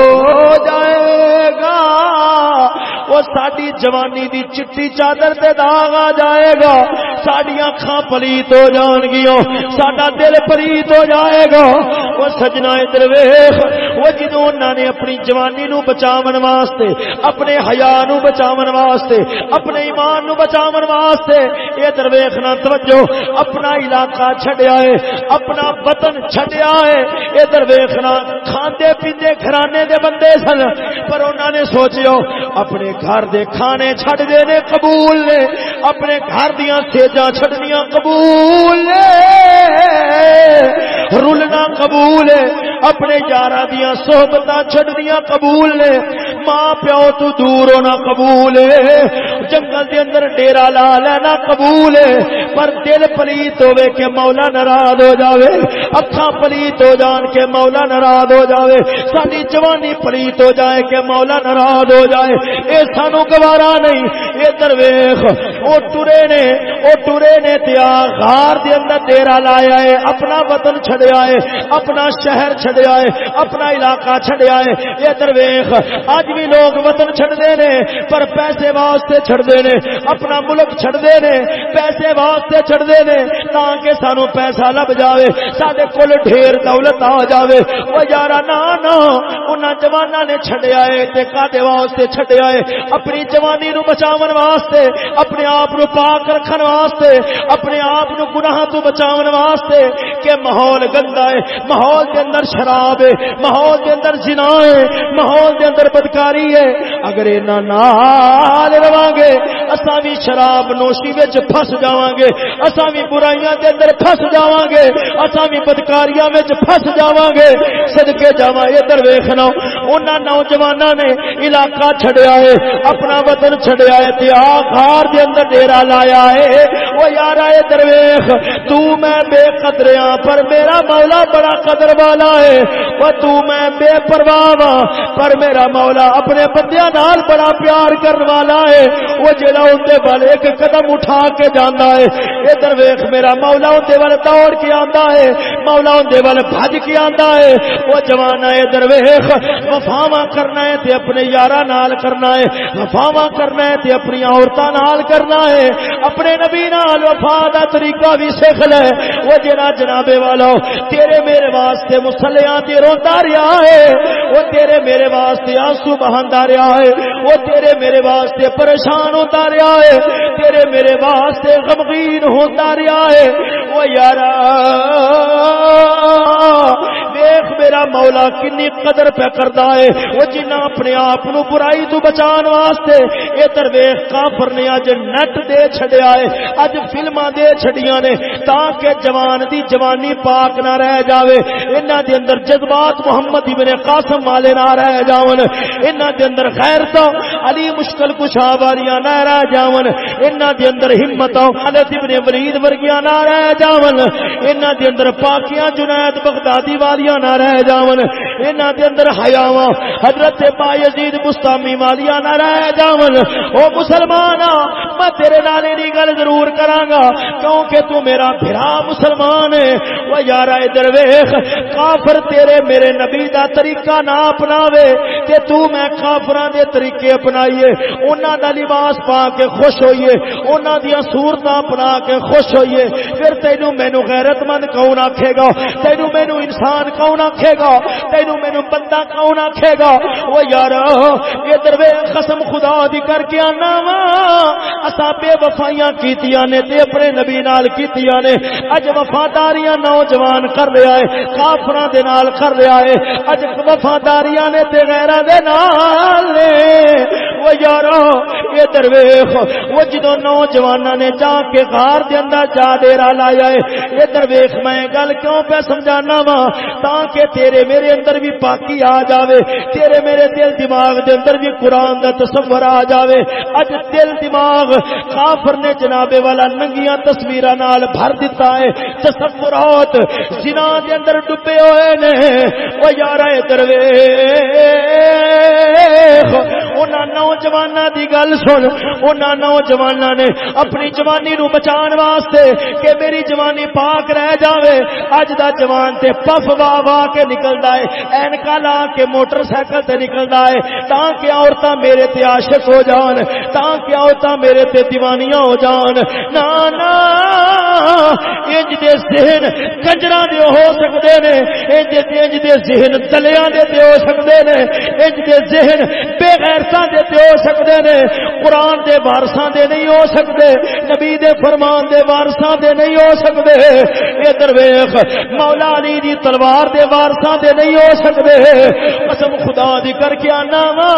جائے گا وہ ساری جوانی دی چٹی چادر تے داغ آ جائے گا۔ سڈیا اکھان پلیت ہو جان گیا سڈا دل پلیت ہو جائے گا۔ وہ سجنا ادھر ویخ وہ جدو نے اپنی جوانی نو بچاون واسطے، اپنے حیا نو بچاون واسطے، اپنے ایمان نو بچاون واسطے ادھر ویخنا توجہ، اپنا علاقہ چھڈیا ہے، اپنا وطن چھڈیا ہے۔ ادھر ویخنا کھاندے پیندے گھرانے دے بندے سن، پر انہوں نے سوچو اپنے گھر دے کھانے چھڈ دے نے قبول نے، اپنے گھر دیاں سیجاں چھڈنیاں قبول نے۔ رلنا قبول ہے، اپنے یار دیا سہبت چھڈنیاں قبول نے۔ ماں پیو تو دور ہونا قبول ہے، جنگل دے اندر ڈیرا لا لینا قبول ہے۔ پر دل پلیت ہوے کہ مولا ناراض ہو جاوے۔ اکھاں پلیت ہو جان کے مولا ناراض ہو جاوے۔ ساری جوانی پلیت ہو جائے کہ مولا ناراض ہو جائے۔ اے سانو گوارا نہیں۔ ادھر ویخ او ٹرے نے، او ٹرے نے تیا غار دے اندر ڈیرا لایا ہے، اپنا وطن چھڑیا ہے، اپنا شہر چھڑیا ہے، اپنا علاقہ چھڑیا ہے۔ ادھر ویخ اج بھی لوگ وطن چھڑدے نے، پر پیسے واسطے چھڑدے نے، اپنا ملک چھڑدے نے، پیسے واسطے چھڑدے نے تاکہ سانو پیسہ لب جاوے، ساڈے کول ڈھیر دولت آ جاوے۔ او یارا نا نا انہاں جواناں نے چھڑیا ہے، تے کاتے واسطے چھڑیا ہے؟ اپنی جوانی نو بچاون واسطے، اپنے آپ نو پاک رکھن واسطے، اپنے آپ نو گناہ تو بچاون واسطے کہ ماحول گندا ہے، ماحول کے اندر شراب ہے، ماحول کے اندر زنا ہے، ماحول کے اندر بدکاری ہے۔ اگر انہاں نال رواں گے اساں بھی شراب نوشی وچ پھس جاواں گے اساں بھی برائیاں دے اندر پھس جاواں گے اساں بھی بدکاریاں وچ پھس جاواں گے صدکے جاواں ادھر ویکھنا انہاں نوجواناں نے علاقہ چھڈیا ہے اپنا وطن چھڈیا ہے، تے آخار دے اندر ڈیرا لایا ہے۔ او یارا ادھر ویکھ تو میں بے قدریاں پر میرا مولا بڑا قدر والا ہے۔ وہ تو میں بے پرواہ ہاں، پر میرا مولا اپنے بندیاں نال بڑا پیار کرنے والا ہے۔ وہ جڑا اندے وال ایک قدم اٹھا کے جانا ہے۔ ادھر ویخ میرا مولا اندے وال دوڑ کے آندا ہے۔ مولا اندے وال بھج کے آندا ہے۔ وہ جوان ہے ادھر ویخ وفاواں کرنا ہے تے اپنے یارا نال کرنا ہے۔ وفاواں کرنا ہے تے اپنی عورتاں نال کرنا ہے۔ اپنے نبی نال وفا دا طریقہ بھی سیکھ لے۔ وہ جڑا جنابے والا، تیرے میرے واسطے مسلیاں تے روندا رہیا ہے۔ وہ تیرے میرے واسطے آنسو بہاندا رہیا ہے۔ وہ تیرے میرے واسطے پریشان ہوتا رہیا ہے۔ تیرے میرے واسطے غمگین ہوتا رہیا ہے۔ وہ یارا، دیکھ میرا مولا کنی قدر پہ کردا ہے۔ وہ جنہ اپنے آپ نو برائی تو بچان واسطے۔ اے درویش، کافر نے اج نٹ دے چھڈیا ہے، اج فلماں دے چھڈیاں نے تاکہ جوان دی جوانی پاک نہ رہ جاوے۔ انہاں دے اندر جذبات محمد ابن قاسم والے نہ رہ جاون۔ انہاں دے اندر غیرت علی مشکل کشا والیاں نہ رہ جاون۔ انہاں دے اندر ہمت خالد ابن ولید ورگیاں نہ رہ جاون۔ انہاں دے اندر پاکیاں، جنید بغدادی والیاں نہ رہ جاون۔ انہاں دے اندر حیاواں، حضرت با یزید مستامی والیاں نہ رہ جاون۔ او مسلمان، میں تیرے نال دی گل ضرور کراں گا کیونکہ تو میرا بھرا مسلمان ہے۔ او یارا ادھر ویکھ، کافر تیرے میرے نبی دا طریقہ نہ اپناوے تے تو میں کافراں دے طریقے اپنائیے۔ انہاں دا لباس پا کے خوش ہوئیے، انہاں دیاں صورتاں اپنا کے خوش ہوئیے۔ پھر تینوں مینوں غیرت مند کون آکھے گا؟ تینوں مینوں انسان کون آکھے گا؟ تینوں مینوں بندہ کون آکھے گا؟ او یار اے دروے قسم خدا دی کر کے آنا وا۔ اسا بے وفائیاں کیتیاں نے تے اپنے نبی نال کیتیاں نے۔ اج وفاداریاں نوجوان کر رہا ہے، کافراں دے نال کر رہا ہے۔ اج وفاداریاں نے تے غیراں دے نال۔ نے او یار اے درویش او جدوں نوجواناں نے جا کے غار دے اندر جا ڈیرا لایا ہے۔ ادھر ویکھ، میں گل کیوں پہ سمجھانا وا؟ تاکہ تیرے میرے اندر بھی پاکی آ جاوے۔ تیرے میرے دل دماغ دے اندر بھی قرآن دا تصور آ جاوے۔ اج دل دماغ کافر نے جنابے والا ننگیاں تصویراں نال بھر دیتا ہے۔ تصورات زنا دے اندر ڈبے ہوئے نے۔ او یارا ادھر ویکھ انہاں نوجواناں دی گل سن۔ انہاں نوجواناں نے اپنی جوانی نو بچان واسطے کہ میری جوانی پاک رہ جاوے۔ اج دا جوان تے پف وا وا کے نکلدا ہے۔ اینکا لا کے موٹر سائیکل تے نکلدا ہے۔ تاکہ عورتاں میرے میرے تے عاشق ہو جان تا کیا ہوتا میرے تے دیوانیاں ہو جان۔ نا نا انج دے ذہن کنجراں دے ہو سکدے نے، انج دے انج دے ذہن دلیاں دے تے ہو سکدے نے، انج دے ذہن بے غیرتاں دے تے ہو سکدے نے۔ قرآن دے وارثاں دے نہیں ہو سکدے، نبی دے فرمان دے وارثاں دے نہیں ہو سکدے۔ ادھر ویکھ، مولا علی دی تلوار دے وارثاں دے نہیں ہو سکدے۔ قسم خدا دی کر کے آنا وا۔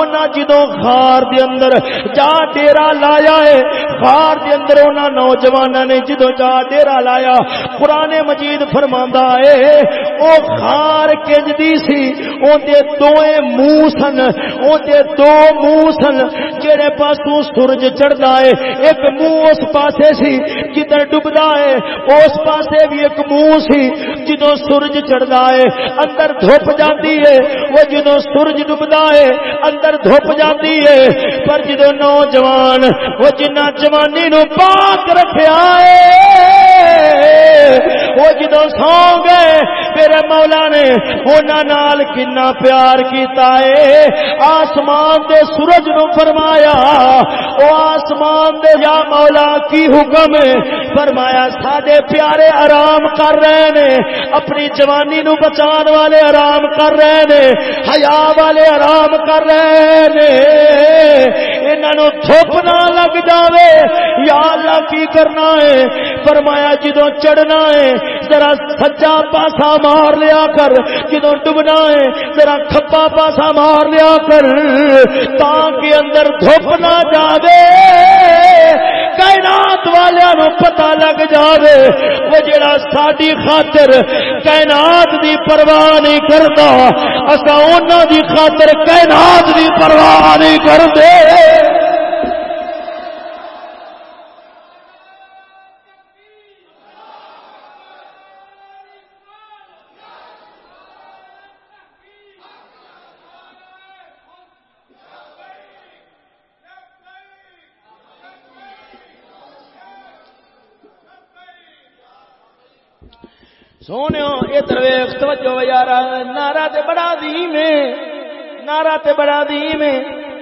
انہاں جدوں غار دے اندر جا ڈیرا لایا ہے، غار دے اندر انہاں نوجواناں نے جدوں جا ڈیرا لایا، قرآن مجید فرماندا ہے، او غار کنجدی سی، اون دے دوئے منہ سن، اون دے دو منہ سن جڑے پاسوں سورج چڑھدا ہے، ایک منہ اس پاسے سی جدھر ڈبدا ہے، اس پاسے بھی ایک منہ سی جدوں سورج چڑھدا ہے، اندر دھوپ جاتی ہے، وہ جدوں سورج ڈبدا ہے، اندر دھوپ جاتی ہے، پر جدوں نوجوان، وہ جنہ جوانی نو پاک رکھے رکھیا ہے وہ جدوں سو گئے، میرے مولا نے انہاں نال کنا پیار کیتا ہے۔ آسمان دے سورج نو فرمایا، او آسمان دے یا مولا کی حکم ہے؟ فرمایا، ساڈے پیارے آرام کر رہے نے، اپنی جوانی نو بچان والے آرام کر رہے نے، حیا والے آرام کر رہے نے۔ انہاں نو دھوپ نہ لگ جاوے۔ یا اللہ کی کرنا ہے۔ فرمایا جدوں چڑھنا ہے، ذرا سجا پاسا مار لیا کر۔ جدوں ڈبنا ہے، ذرا کھپا پاسا مار لیا کر۔ تاکہ اندر دھوپ نہ جاوے۔ کائنات والے نو پتہ لگ جاوے۔ وہ جڑا ساڈی خاطر کائنات دی پرواہ نہیں کرتا اسا انہاں دی خاطر کائنات دی پرواہ نہیں کردے سونے ادھر ویخ توجہ یار نارا تے بڑا دیم ہے نارا تے بڑا دیم ہے۔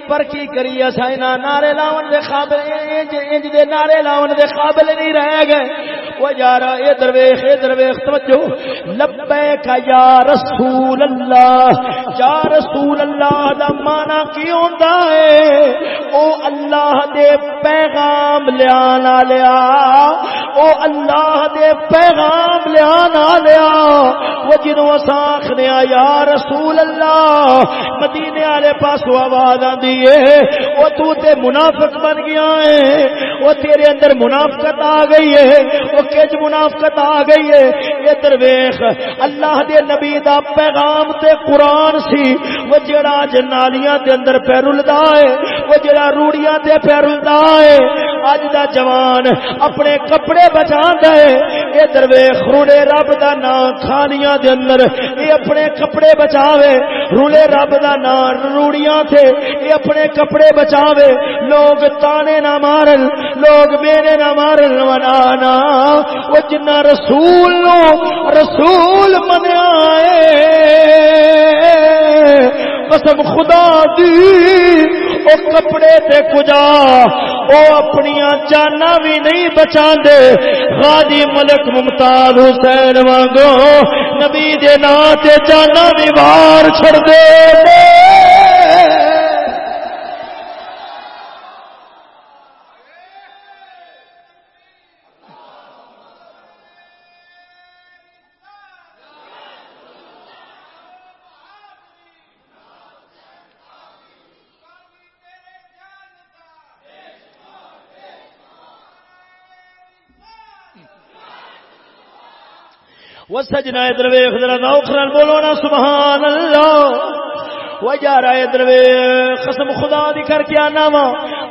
پر کی کری اصا یہاں نعرے لاؤن دے قابل انج دے نعرے لاؤن دے قابل نہیں رہ گئے۔ وہ یار ادھر ویخ ادھر ویخ توجہ۔ لبیک یا رسول اللہ یا رسول اللہ دا مانا کی ہوندا ہے؟ او اللہ دے پیغام لیانا لیا او اللہ دے پیغام لیا نہ لیا وہ جنوں آخنے یا رسول اللہ مدینے والے پاسو آواز آدھی ہے۔ وہ تو تے منافق بن گیا ہے۔ وہ تیرے اندر منافقت آ گئی ہے۔ وہ کج منافقت آ گئی ہے۔ یہ درویش اللہ دے نبی دا پیغام تے قرآن سی۔ وہ جڑا جنالیاں دے اندر پیرلدا ہے۔ وہ جڑا روڑیاں تے پیرلدا ہے۔ اج دا جوان اپنے کپڑے بچا دے اے درویش روڑے رب دا نام کھانیاں دے اندر۔ اے اپنے کپڑے بچاوے۔ رولے رب دا نام روڑیاں تھے اے اپنے کپڑے بچاوے۔ لوگ تانے نہ مارن، لوگ میرے نہ مارن ونانا وہ جنہ رسول نو رسول منیا قسم خدا دی او کپڑے تے کجا۔ او اپنی جانا بھی نہیں بچا دے غازی ملک ممتاز حسین وانگو نبی دے نا تے جانا بھی بار چھڑ دے وہ سجنا ادھر ویخ، ذرا ذوق بولو نا سبحان اللہ وہ جا رہا ادھر قسم خدا دی کر کے آنا وا۔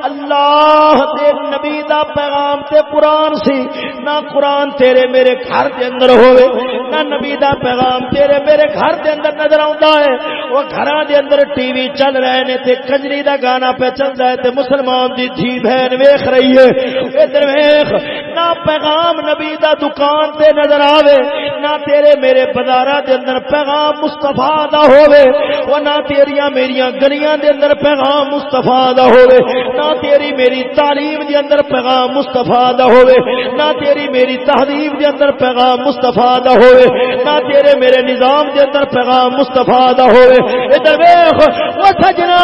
اللہ دے نبی دا پیغام تے قرآن سی، نہ قرآن تیرے میرے گھر دے اندر ہوئے نہ نبی دا پیغام تیرے میرے گھر دے اندر نظر آتا ہے۔ وہ گھر دے اندر ٹی وی چل رہے نے تے کنجری دا گانا پہ چلتا ہے تے مسلمان دی دھی بہن ویخ رہی ہے۔ ادھر ویخ، نہ پیغام نبی دا دکان تے نظر آوے نہ تیرے میرے بازار دے اندر پیغام مستفا دا ہوئے وہ نہ تیریاں میریاں گلیاں دے اندر پیغام مستفا دا ہوئے نہ تیری میری تعلیم دے اندر پیغام مستفا دا ہوئے نہ تیری میری تہذیب دے اندر پیغام مستفا دا ہوئے نہ تیرے میرے نظام دے اندر پیغام مستفا دا ہوئے۔ ادھر ویخ وہ سجنا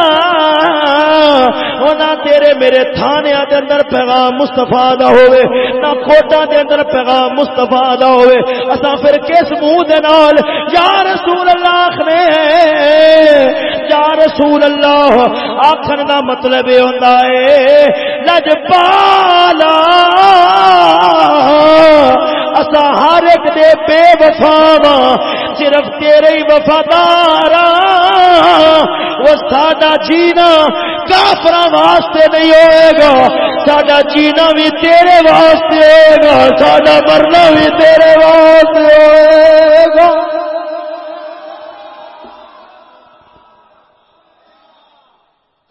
نہ تیرے میرے تھانے دے اندر پیغام مستفا دا ہوئے، نہ کوٹا دے اندر پیغام مستفا دا ہوئے۔ اسا پھر کس منہ دے نال؟ یا رسول اللہ نے یا رسول اللہ۔ آخر دا مطلب یہ ہوتا ہے لج پالا اسا ہر ایک دے بے وفا صرف تیرے ہی وفادار وہ ساڈا جینا کافر واسطے نہیں ہوئے گا ساڈا جینا بھی تیرے واسطے ہوئے گا ساڈا مرنا بھی تیرے واسطے ہوئے گا۔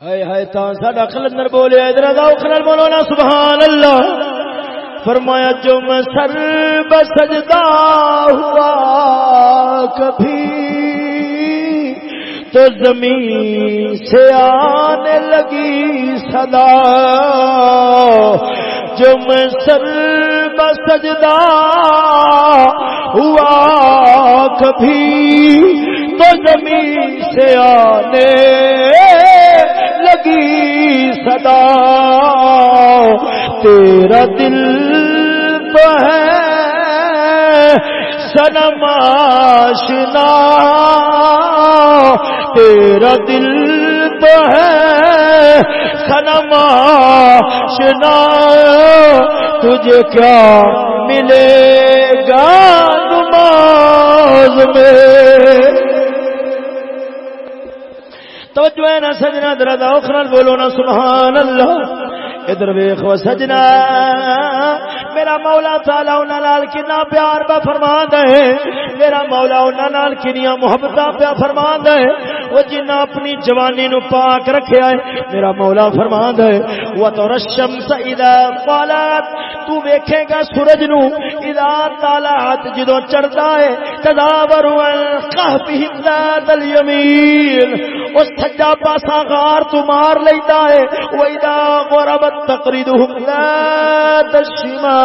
ہائے ہائے تا ساڈا کلندر بولیا، ادھر دا بولو نا، سبحان اللہ۔ فرمایا، جو میں سر بسجدہ ہوا کبھی، تو زمین سے آنے لگی صدا۔ جو میں سر بسجدہ ہوا کبھی، تو زمین سے آنے لگی صدا۔ تیرا دل ہے۔ سنم آشنا، تیرا دل تو ہے۔ سنم آشنا، تجھے کیا ملے گا نماز میں؟ توجہ ہے نا سجنا دردا اخرل بولو نا، سبحان اللہ۔ ادھر ویخ سجنا۔ میرا مولا تالا انہوں نال کنا پیار پہ فرما دے میرا مولا انہوں کنیا محبت پہ فرما دے وہ جنہ اپنی جوانی نو پاک رکھے ہے، میرا مولا فرما دے وہ تو رشم سیدہ قالت تو ویکھے گا سورج نو اذا طالعت جدو چڑھتا ہے، تدابر القهف الیمین اس سجا پاسا غار تو مار لیتا ہے۔ وہ اذا غربت تقریدهم ذات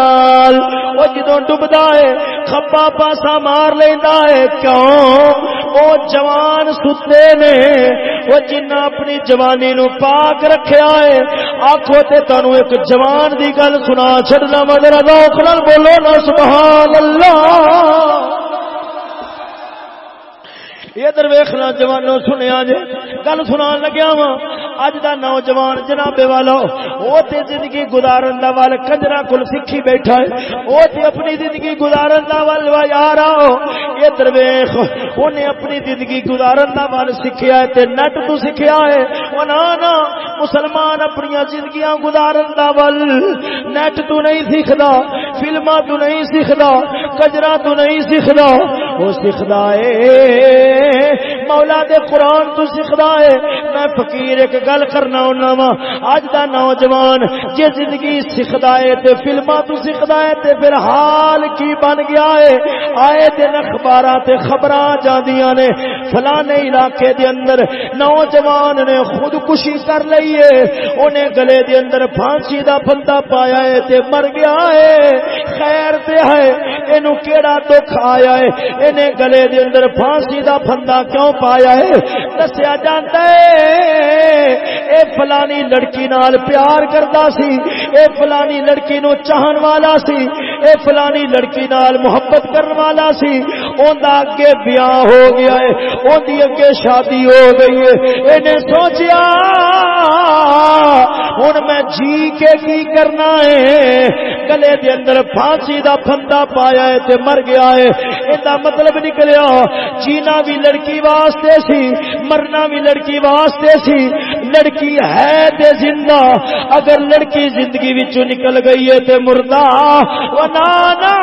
نال۔ وہ جدو ڈبدا ہے کھبا پاسا مار لینا ہے۔ کیوں؟ وہ جوان ستے نے۔ وہ جنہ اپنی جوانی نو پاک رکھیا ہے۔ آخو تے تانو ایک جوان دی گل سنا چڑنا مگر روک بولو نا، سبحان اللہ۔ ادھر ویخنا جوانوں، سنیا جی گل سنا لگیا وا اج دا نوجوان جناب والا وہ تے زندگی گزارن دا وال کنجرا کل سیکھی بیٹھا ہے۔ وہ تے اپنی زندگی گزارن دا وال وا یار ادھر ویخ انہیں اپنی زندگی گزارن دا وال سیکھیا ہے تے نٹ تو سیکھیا ہے۔ وہ نا نا، مسلمان اپنی زندگیاں گزارن دا وال نیٹ تو نہیں سیکھدا فلما تو نہیں سیکھدا کجرا تو نہیں سیکھدا۔ وہ سیکھدا ہے مولا دے قرآن تو سکھدا ہے۔ میں فقیر ایک گل کرنا ہونا وا۔ اج دا نوجوان جے زندگی سکھدا ہے تے فلماں تو سکھدا ہے تے پھر حال کی بن گیا ہے۔ آئے دن اخباراں تے خبراں جاندیاں نے۔ فلانے علاقے دے اندر نوجوان نے خودکشی کر لئی ہے۔ اونے گلے دے اندر پھانسی دا بندہ پایا ہے تے مر گیا ہے۔ خیر تے ہے۔ اینو کیڑا دکھ آیا ہے؟ اینے گلے دے اندر پھانسی دا بندہ کیوں پایا ہے۔ دسیا جاتا ہے، اے فلانی لڑکی نال پیار کرتا سی، اے فلانی لڑکی نو چاہن والا سی، اے فلانی لڑکی نال محبت کرن والا سی۔ اون دا اگے بیاہ ہو گیا ہے اوندی اگے شادی ہو گئی ہے۔ اینے سوچیا، ہن میں جی کے کی کرنا ہے؟ گلے دے اندر پھانسی دا پھندا پایا ہے تے مر گیا ہے۔ ایندا مطلب نکلیا، جینا بھی لڑکی وا واسطے سی، مرنا بھی لڑکی واسطے سی۔ لڑکی ہے تے زندہ۔ اگر لڑکی زندگی وچوں نکل گئی ہے تے مردہ۔ وہ نانا،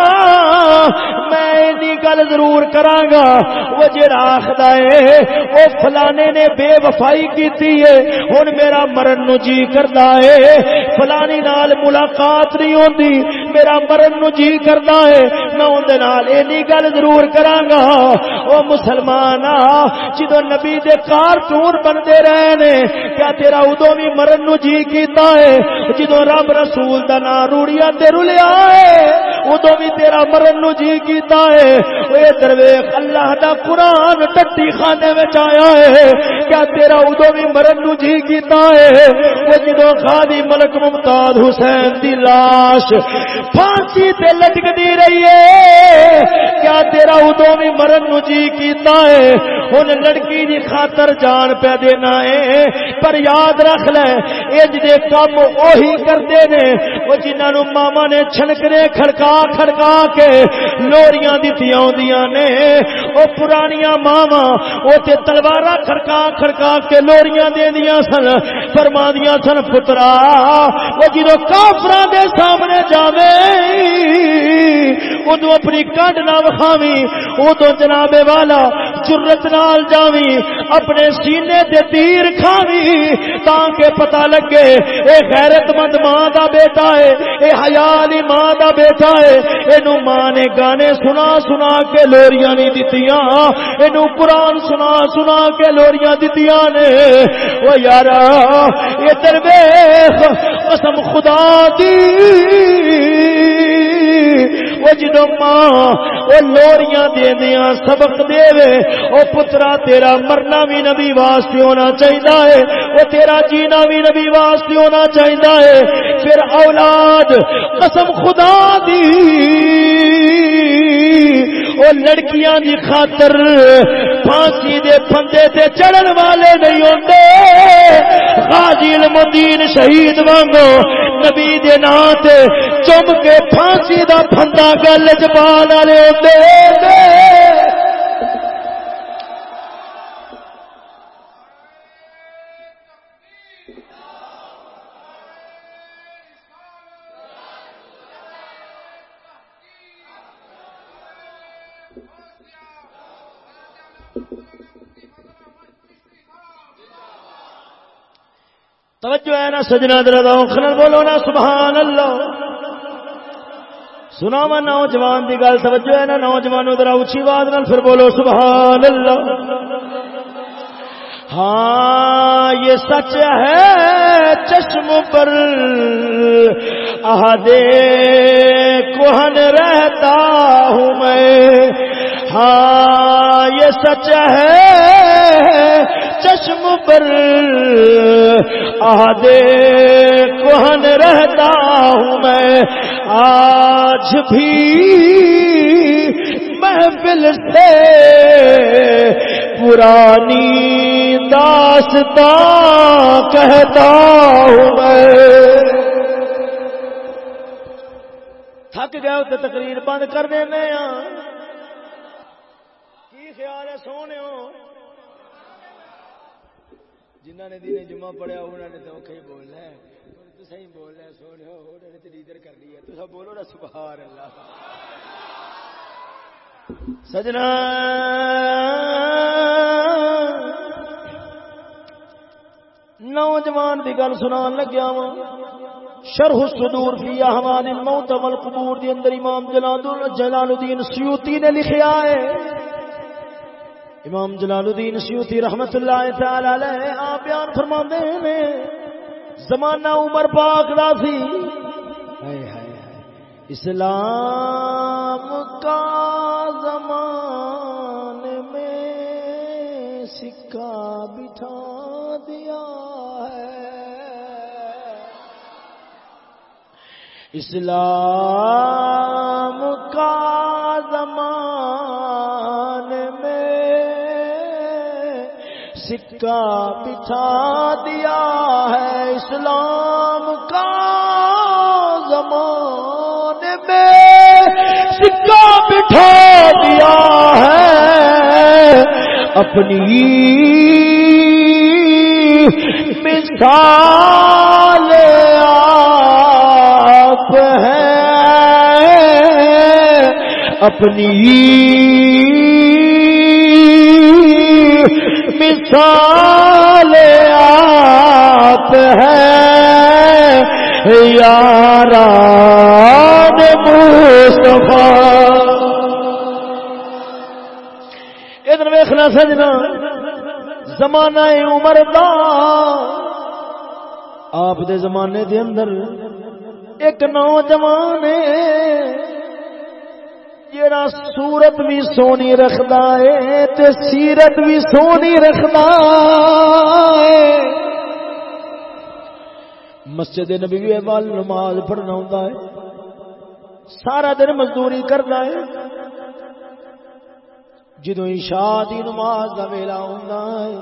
میں گل ضرور کراں گا وہ جڑا آخدا ہے او فلانے نے بے وفائی کیتی ہے۔ ہن میرا مرن نو جی کردا ہے۔ فلانی نال ملاقات نہیں ہوندی۔ میرا مرن نو جی کردا ہے۔ میں اون دے نال اینی گل ضرور کراں گا او مسلمان جدو نبی دے کارٹون بنتے رہے نے، کیا تیرا ادو بھی مرن نو جی کیتا ہے؟ جدو رب رسول دا نا روڑیا تے رلیا ہے ادو بھی تیرا مرن نو جی کیتا ہے۔ اے درویش، اللہ دا قرآن ٹٹی خانے میں آیا ہے۔ کیا تیرا ادو بھی مرن نو جی کیتا ہے؟ وہ جدو خادی ملک ممتاز حسین دی لاش پھانسی تے لٹکدی رہی ہے، کیا تیرا ادو بھی مرن نو جی کیتا ہے؟ ہن لڑکی دی خاطر جان پہ دینا ہے پر یاد رکھ لے اج دے کم اوہی کردے نے او جنہاں نو ماما نے چھنکنے کھڑکا کھڑکا کے لوریاں دتیاں ہوندیاں نے او پرانیاں ماما او تے تلوارا کھڑکا کھڑکا کے لوریاں دیندیاں سن فرماندیاں سن پترا او جدوں کافراں دے سامنے جاویں ادو اپنی کڈ نہ وکھاوی ادو جناب والا جرت نال جاوی اپنے سینے تے تیر کھاوی تاکہ پتہ لگے، اے غیرت مند ماں دا بیٹا ہے، اے حیالی ماں دا بیٹا ہے، اینو ماں نے گانے سنا سنا کے لوریاں نہیں دتیاں، اینو قرآن سنا سنا کے لوریاں دتیاں نے۔ او یارا، اے درویش، قسم خدا دی۔ وہ جدو ماں وہ لوریاں دے دیا سبق دے وے وہ پترا تیرا مرنا بھی نبی واسطے ہونا چاہیے وہ تیرا جینا بھی نبی واسطے ہونا چاہیے پھر اولاد، قسم خدا دی۔ او لڑکیاں دی خاطر پھانسی دے پھندے تے چڑھن والے نہیں ہوندے۔ غازی المدین شہید وانگو نبی دے نام تے چم کے پھانسی دا پھندا گل جبان والے ہوندے۔ توجہ ہے نا سجنا خنل بولو نا سبحان اللہ سنا وا نوجوان کی گل، توجہ ہے نا نوجوان ذرا اچھی بات نال پھر بولو سبحان اللہ ہاں یہ سچ ہے چشم پر۔ آدے کوہن رہتا ہوں میں۔ ہاں یہ سچ ہے چشم پر آدے کوہن رہتا ہوں میں۔ آج بھی محفل سے پرانی داستان کہتا ہوں میں۔ تھک گئے تو تقریر بند کر دینے ہاں۔ کی خیال ہے سونے جنہ نے دن جمعہ پڑھیا انہوں نے تو کہیں بولنا ہے۔ تو صحیح بولنا ہے سونے انہوں نے تو لیڈر کر لیا تو سب بولو نا سبحان اللہ سجنا۔ نوجوان کی گل سنا لگیا وا شرح الصدور فی احوال الموت والقبور دی اندر امام جلال الدین سیوطی نے لکھیا ہے۔ امام جلال الدین سیوطی رحمت اللہ تعالی علیہ، آپ بیان فرماندے ہیں زمانہ عمر پاک دا سی۔ اسلام کا زمان میں سکہ بٹھا دیا اسلام سکہ بچھا دیا ہے اسلام کا زمان میں۔ سکہ بٹھا دیا ہے اپنی مثال اپنی مثال آپ ہے یار ادھر ویخنا سجنا، زمانہ عمر دا۔ آپ دے زمانے دے اندر ایک نوجوان جڑا سورت بھی سونی رکھدا ہے تے سیرت بھی سونی رکھدا ہے۔ مسجد نبی وال نماز پڑھنا ہوندا ہے۔ سارا دن مزدوری کردا ہے۔ جدو عشاء دی نماز دا ویلا ہوندا ہے۔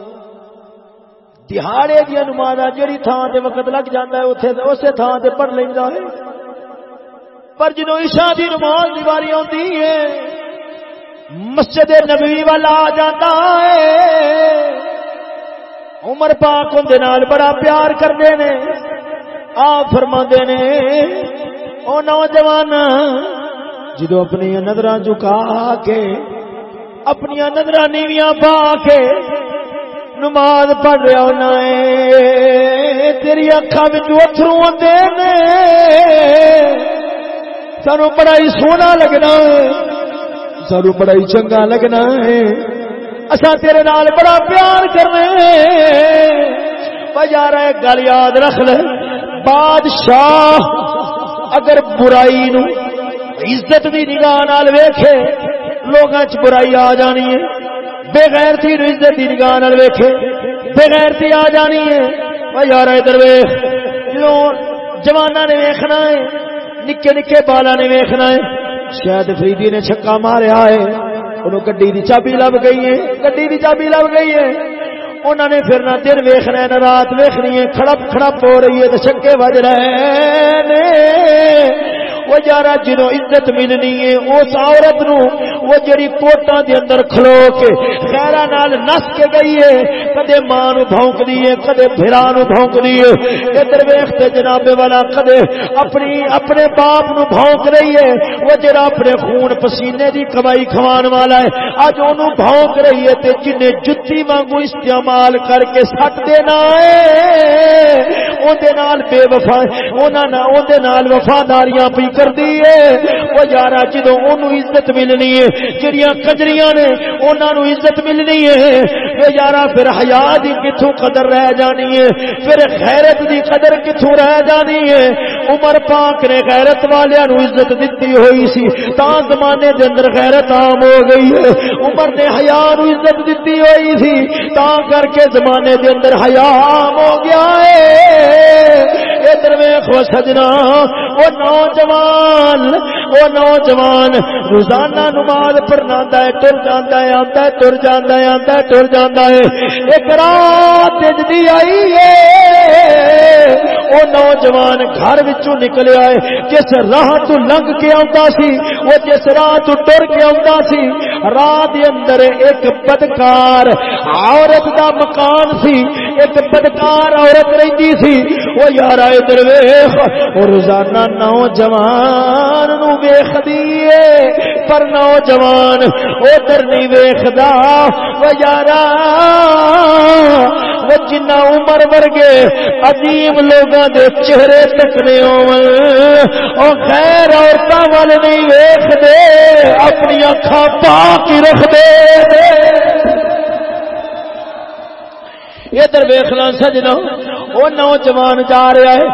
دہاڑے دی نماز جڑی تھان تے وقت لگ جاندا ہے، اوتھے اسے تھان تے پڑھ لیندا ہے۔ پر جنو عشاء دی نماز دیواری آتی ہے، مسجد نبوی والا آ جاتا ہے۔ عمر پاک ان نال بڑا پیار کرتے نے آ فرما نے او نوجوان، جدو اپنی نظر جھکا کے، اپنی نظر نیویاں پا کے نماز پڑھ رہا ہونا ہے، تیری اکھا بچ اترو آتے نے سانو بڑا ہی سونا لگنا ہے۔ سانو بڑا ہی چنگا لگنا ہے۔ اصا تیرے نال بڑا پیار کرنا یار گل یاد رکھ لے۔ بادشاہ اگر برائی نو عزت دی نگاہ نال ویکھے، لوگاں چ برائی آ جانی ہے۔ بغیر تھی عزت دی نگاہ نال ویکھے، بغیر تھی آ جانی ہے۔ یار، ادھر ویخ جوانا نے ویکھنا ہے نکے نکے بالا نے ویخنا ہے۔ شاید فریدی نے چھکا ماریا ہے۔ انہوں گڈی دی چابی لب گئی ہے۔ گڈی دی چابی لب گئی ہے۔ انہوں نے پھر نہ دن ویخنا ہے، نہ رات ویخنی ہے۔ کھڑپ کھڑپ ہو رہی ہے تو چھکے بج رہے وہ یارا جنو عزت ملنی ہے، اس عورت نو وہ جڑی کوٹا دے اندر کھلو کے خیرا نال نس کے گئی ہے، کدے ماں نو بھونک دی ہے، کدے بھرا نو بھونک دی ہے ادھر ویکھتے جناب والا کدے اپنی، اپنے باپ نو بھونک رہی ہے، وہ جڑا اپنے خون پسینے دی کمائی کھوان والا ہے۔ اج اونوں بھونک رہی ہے تے جنے جُتی وانگو استعمال کر کے سٹ دینا ہے، اون دے نال بے وفا، اوناں اون دے نال وفاداریاں پئی کر دیے وہ یار جدو ان عزت ملنی ہے، جڑیاں کجریاں نے انہوں نے عزت ملنی ہے۔ وہ یار پھر حیا دی کتوں قدر رہ جانی ہے۔ پھر خیرت دی قدر کتوں رہ جانی ہے۔ عمر پاک نے غیرت والوں عزت دیتی ہوئی سی، تا زمانے دے اندر غیرت عام ہو گئی ہے۔ عمر نے حیا نو عزت دیتی ہوئی سی، تا کر کے زمانے دے اندر حیا عام ہو گیا ہے۔ ادھر ویخ سجنا، وہ نوجوان جمال وہ نوجوان روزانہ نماز پڑھنا ہے، تر جانا ہے آتا ہے، تر جانا ہے آتا ہے، تر جانا ہے۔ ایک رات جدی آئی ہے۔ وہ نوجوان گھر وچوں نکلے آئے۔ جس راہ تو لنگ کے آتا سی، وہ جس راہ تو ٹر کے آتا سی رات اندر ایک بدکار عورت دا مکان سی۔ ایک بدکار عورت رہتی سی۔ وہ یار آئے درویش وہ روزانہ نوجوان نو ویخ پر نوجوان ادھر نہیں ویخدا وہ یارا، وہ جنہ عمر ورگے عظیم لوگوں دے چہرے تکنے او خیر عورتوں والے نہیں ویخ دے اپنی اکھا پاک ہی رکھ دے ادھر ویخنا سجنا، وہ نوجوان جا رہا ہے،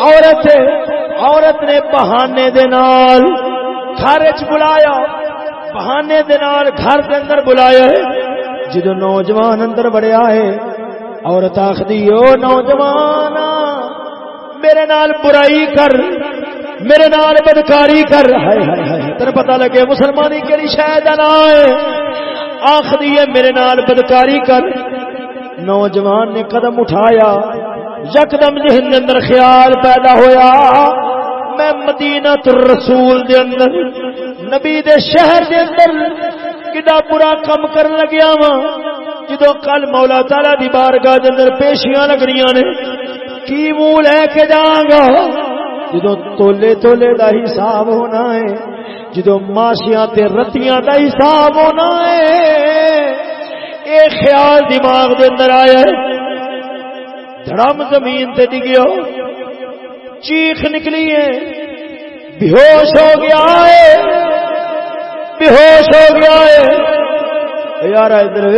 عورت عورت نے بہانے دے نال گھر چ بلایا، بہانے دے نال گھر دے اندر بلایا ہے۔ جدو نوجوان اندر بڑیا ہے، عورت آخری او نوجوان، میرے نال برائی کر، میرے نال بدکاری کر۔ ہائے ہائے ہائے تر پتا لگے مسلمانی کہڑی شاید نہ ہے۔ آخری ہے، میرے نال بدکاری کر۔ نوجوان نے قدم اٹھایا یکدم ذہن اندر خیال پیدا ہویا، میں مدینہ رسول دے اندر، نبی دے شہر دے اندر کڈا برا کم کر لگیا وا جدو کل مولا تالا دی بارگاہ دے اندر پیشیاں لگنیاں نے، کی منہ لے کے جاگا جدو تولے تولے دا حساب ہونا ہے جدو ماشیاں تے رتیاں دا حساب ہونا ہے، اے خیال دماغ دے اندر آیا ہے دھڑم زمین تے ڈگیا چیخ نکلی ہے۔ بہوش ہو گیا ہے۔ بہوش ہو گیا ہے۔ یار ادھر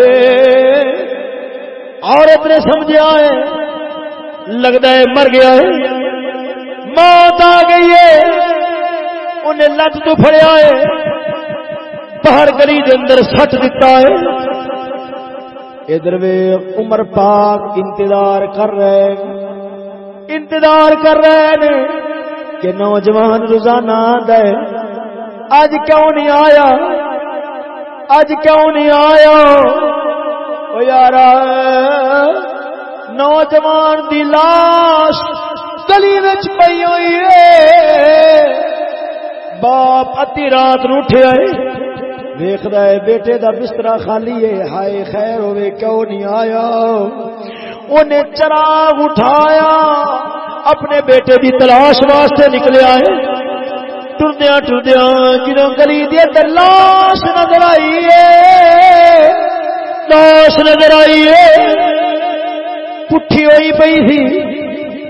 عورت نے سمجھا ہے۔ لگتا ہے مر گیا ہے۔ موت آ گئی ہے۔ انہیں لت تو فڑیا ہے۔ باہر گلی اندر سٹ دیتا ہے۔ ادھر عمر پاک انتظار کر رہے انتظار کر رہے ہیں کہ نوجوان روزانہ دے اج کیوں نہیں آیا؟ اج کیوں نہیں آیا؟ یار نوجوان دی لاش گلی پی ہوئی ہے۔ باپ ادی رات نٹھیا ہے ویخد ہے، بیٹے دا بستر خالی ہے۔ ہائے خیر ہوے کیوں نہیں آیا؟ انہیں چراغ اٹھایا۔ اپنے بیٹے دی تلاش واسطے نکلیا ہے۔ ٹردیا ٹردیا جدو گلی دی اندر لاش نظر آئی ہے۔ لاش نظر آئی ہے۔ پٹھی ہوئی پئی تھی۔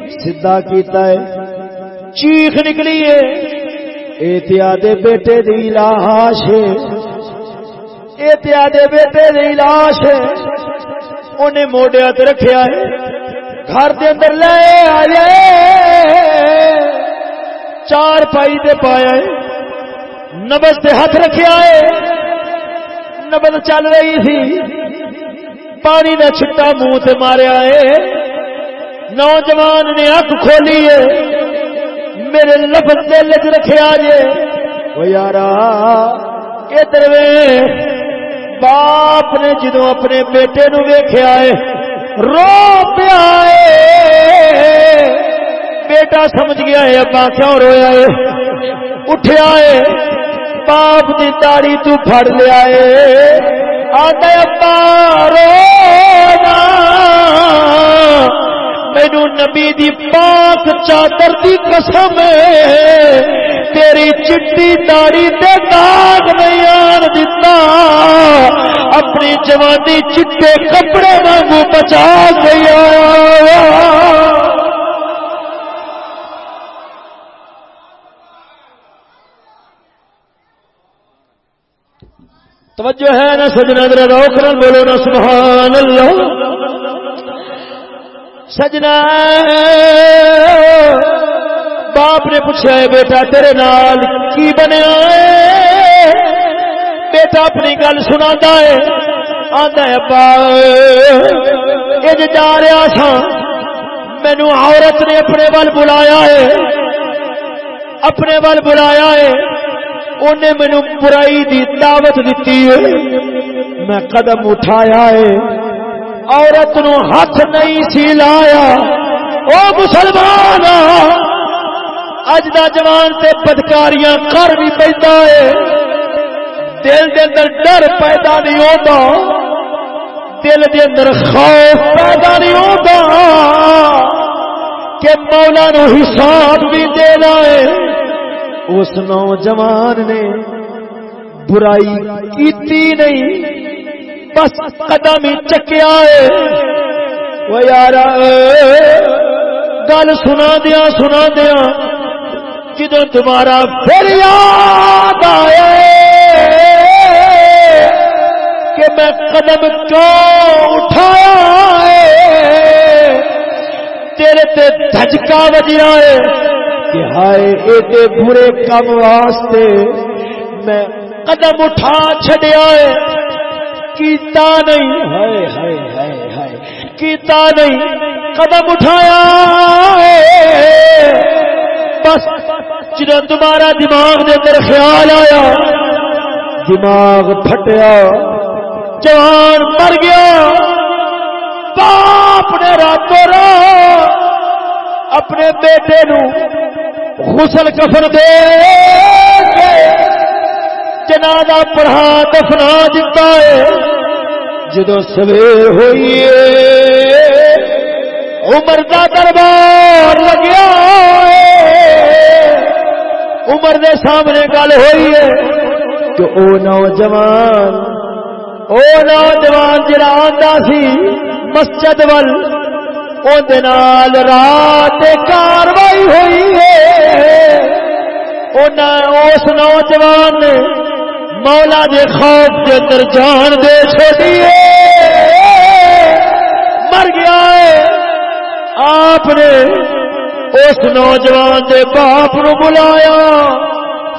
سیدا کیتا ہے۔ چیخ نکلی ہے۔ احتیاط بیٹے دی لاش احتیاط بیٹے دی لاش انہیں موڈیا رکھیا ہے۔ گھر دے اندر لے آئے چار پائی دے پایا ہے۔ نبز دے ہاتھ رکھے آئے نبز چل رہی تھی۔ پانی کا چھٹا منہ سے مارے آئے نوجوان نے اک کھولی ہے۔ میرے لفظ دل چ رکھے آجے وہ یار ادھر باپ نے جدو اپنے بیٹے نو ویخیا ہے، رو پیا بیٹا سمجھ گیا ہے، ابا کیوں رویا ہے؟ اٹھیا ہے۔ باپ کی تاری تو پھڑ لیا ہے۔ آدھے ابا، رو مینو نبی دی پاک چادر دی قسم تیری چٹی داڑی تے داغ نہیں آن دیتا اپنی جوانی چٹے کپڑے واگو بچا گیا توجہ ہے نا سجنا در روکر بولو نا، سبحان اللہ۔ سجنا باپ نے پوچھا ہے، بیٹا تیرے نال کی بنیا ہے؟ بیٹا اپنی گل سنا ہے۔ آدھا ابا یہ جا رہا سا مینو عورت نے اپنے ول بلایا ہے۔ اپنے ول بلایا ہے۔ انہیں مینو برائی دی دعوت دیتی ہے۔ میں قدم اٹھایا ہے۔ عورت نو ہاتھ نہیں سی لایا۔ او مسلمان اج دا جوان تے بدکاریاں کر بھی پیدا ہے۔ دل دے اندر ڈر پیدا نہیں ہوتا دل دے اندر خوف پیدا نہیں ہوتا کہ مولا نو حساب بھی دینا ہے۔ اس نوجوان نے برائی کیتی نہیں۔ بس قدم ہی چکیا ہے وہ یار گل سنا دیا سنا دیا۔ جدو تمہارا پھر یاد آئے کہ میں قدم کیوں اٹھایا تیرے تے دھجکا بجیا ہے کہ ہائے ایڈے برے کام واسطے میں قدم اٹھا چڈیا ہے۔ کیتا نہیں، ہائے ہائے ہائے ہائے، کیتا نہیں، قدم اٹھایا بس جدو تمہارا دماغ دے اندر خیال آیا، دماغ پھٹیا، جوان مر گیا، باپ نے راتوں رات اپنے بیٹے نو غسل کفن دے جنازہ پڑھا دفنا دیتا ہے، جدو سویر ہوئی عمر کا دربار لگیا عمر دے سامنے گل ہوئی ہے کہ او نوجوان او نوجوان جڑا آتا سی مسجد ول نال رات کاروائی ہوئی ہے۔ اس نوجوان نے مولا دے خوف کے اندر جان دے چھوٹی مر گیا ہے آپ نے اس نوجوان دے باپ نو بلایا۔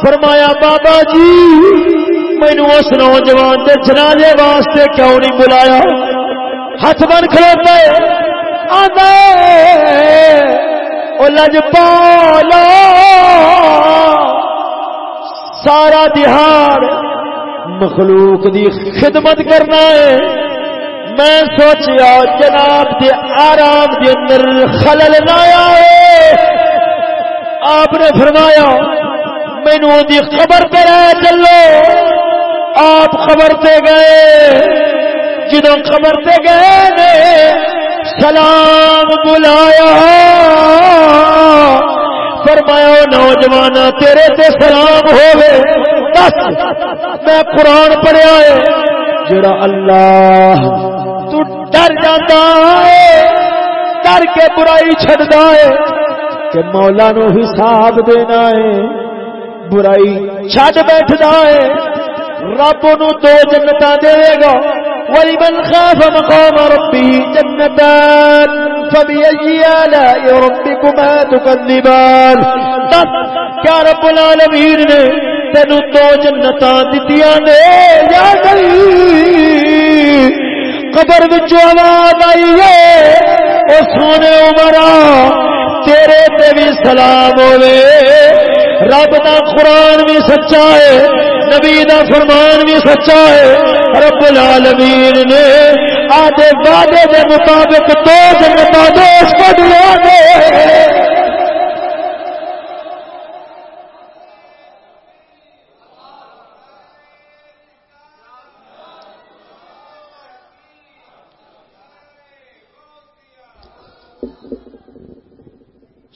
فرمایا، بابا جی مینو اس نوجوان دے جنازے واسطے کیوں نہیں بلایا؟ ہاتھ بن کھلوتے آدھے لج پالا۔ سارا دہاڑ مخلوق دی خدمت کرنا ہے۔ میں سوچیا جناب دے آرام دے اندر خلل نہ آئے۔ آپ نے فرمایا مینو دی خبر پہ رہ چلو۔ آپ خبر پہ گئے۔ جدو خبر پہ گئے نے سلام بلایا۔ فرمایا نوجوان، تیرے تے سلام ہوئے بس میں قرآن پڑھیا ہے، جڑا اللہ تو ڈر جاتا ہے، ڈر کے برائی چڈتا ہے، کہ مولا نو حساب دینا ہے، برائی چھڈ بیٹھتا ہے۔ رب نو دو جنتا دے گا، ولمن خاف مقام ربه جنتان فبأي آلاء ربكما تكذبان۔ کیا رب العالمین نے تین دو جنت دتیا نے؟ یا نہیں قبر آواز آئی ہے سونے عمرا، تیرے تے بھی سلام ہوے رب دا قرآن بھی سچا ہے، نبی دا فرمان بھی سچا ہے۔ رب العالمین نے آدھے وعدے دے مطابق دو جنتا دوست کو دیا گئے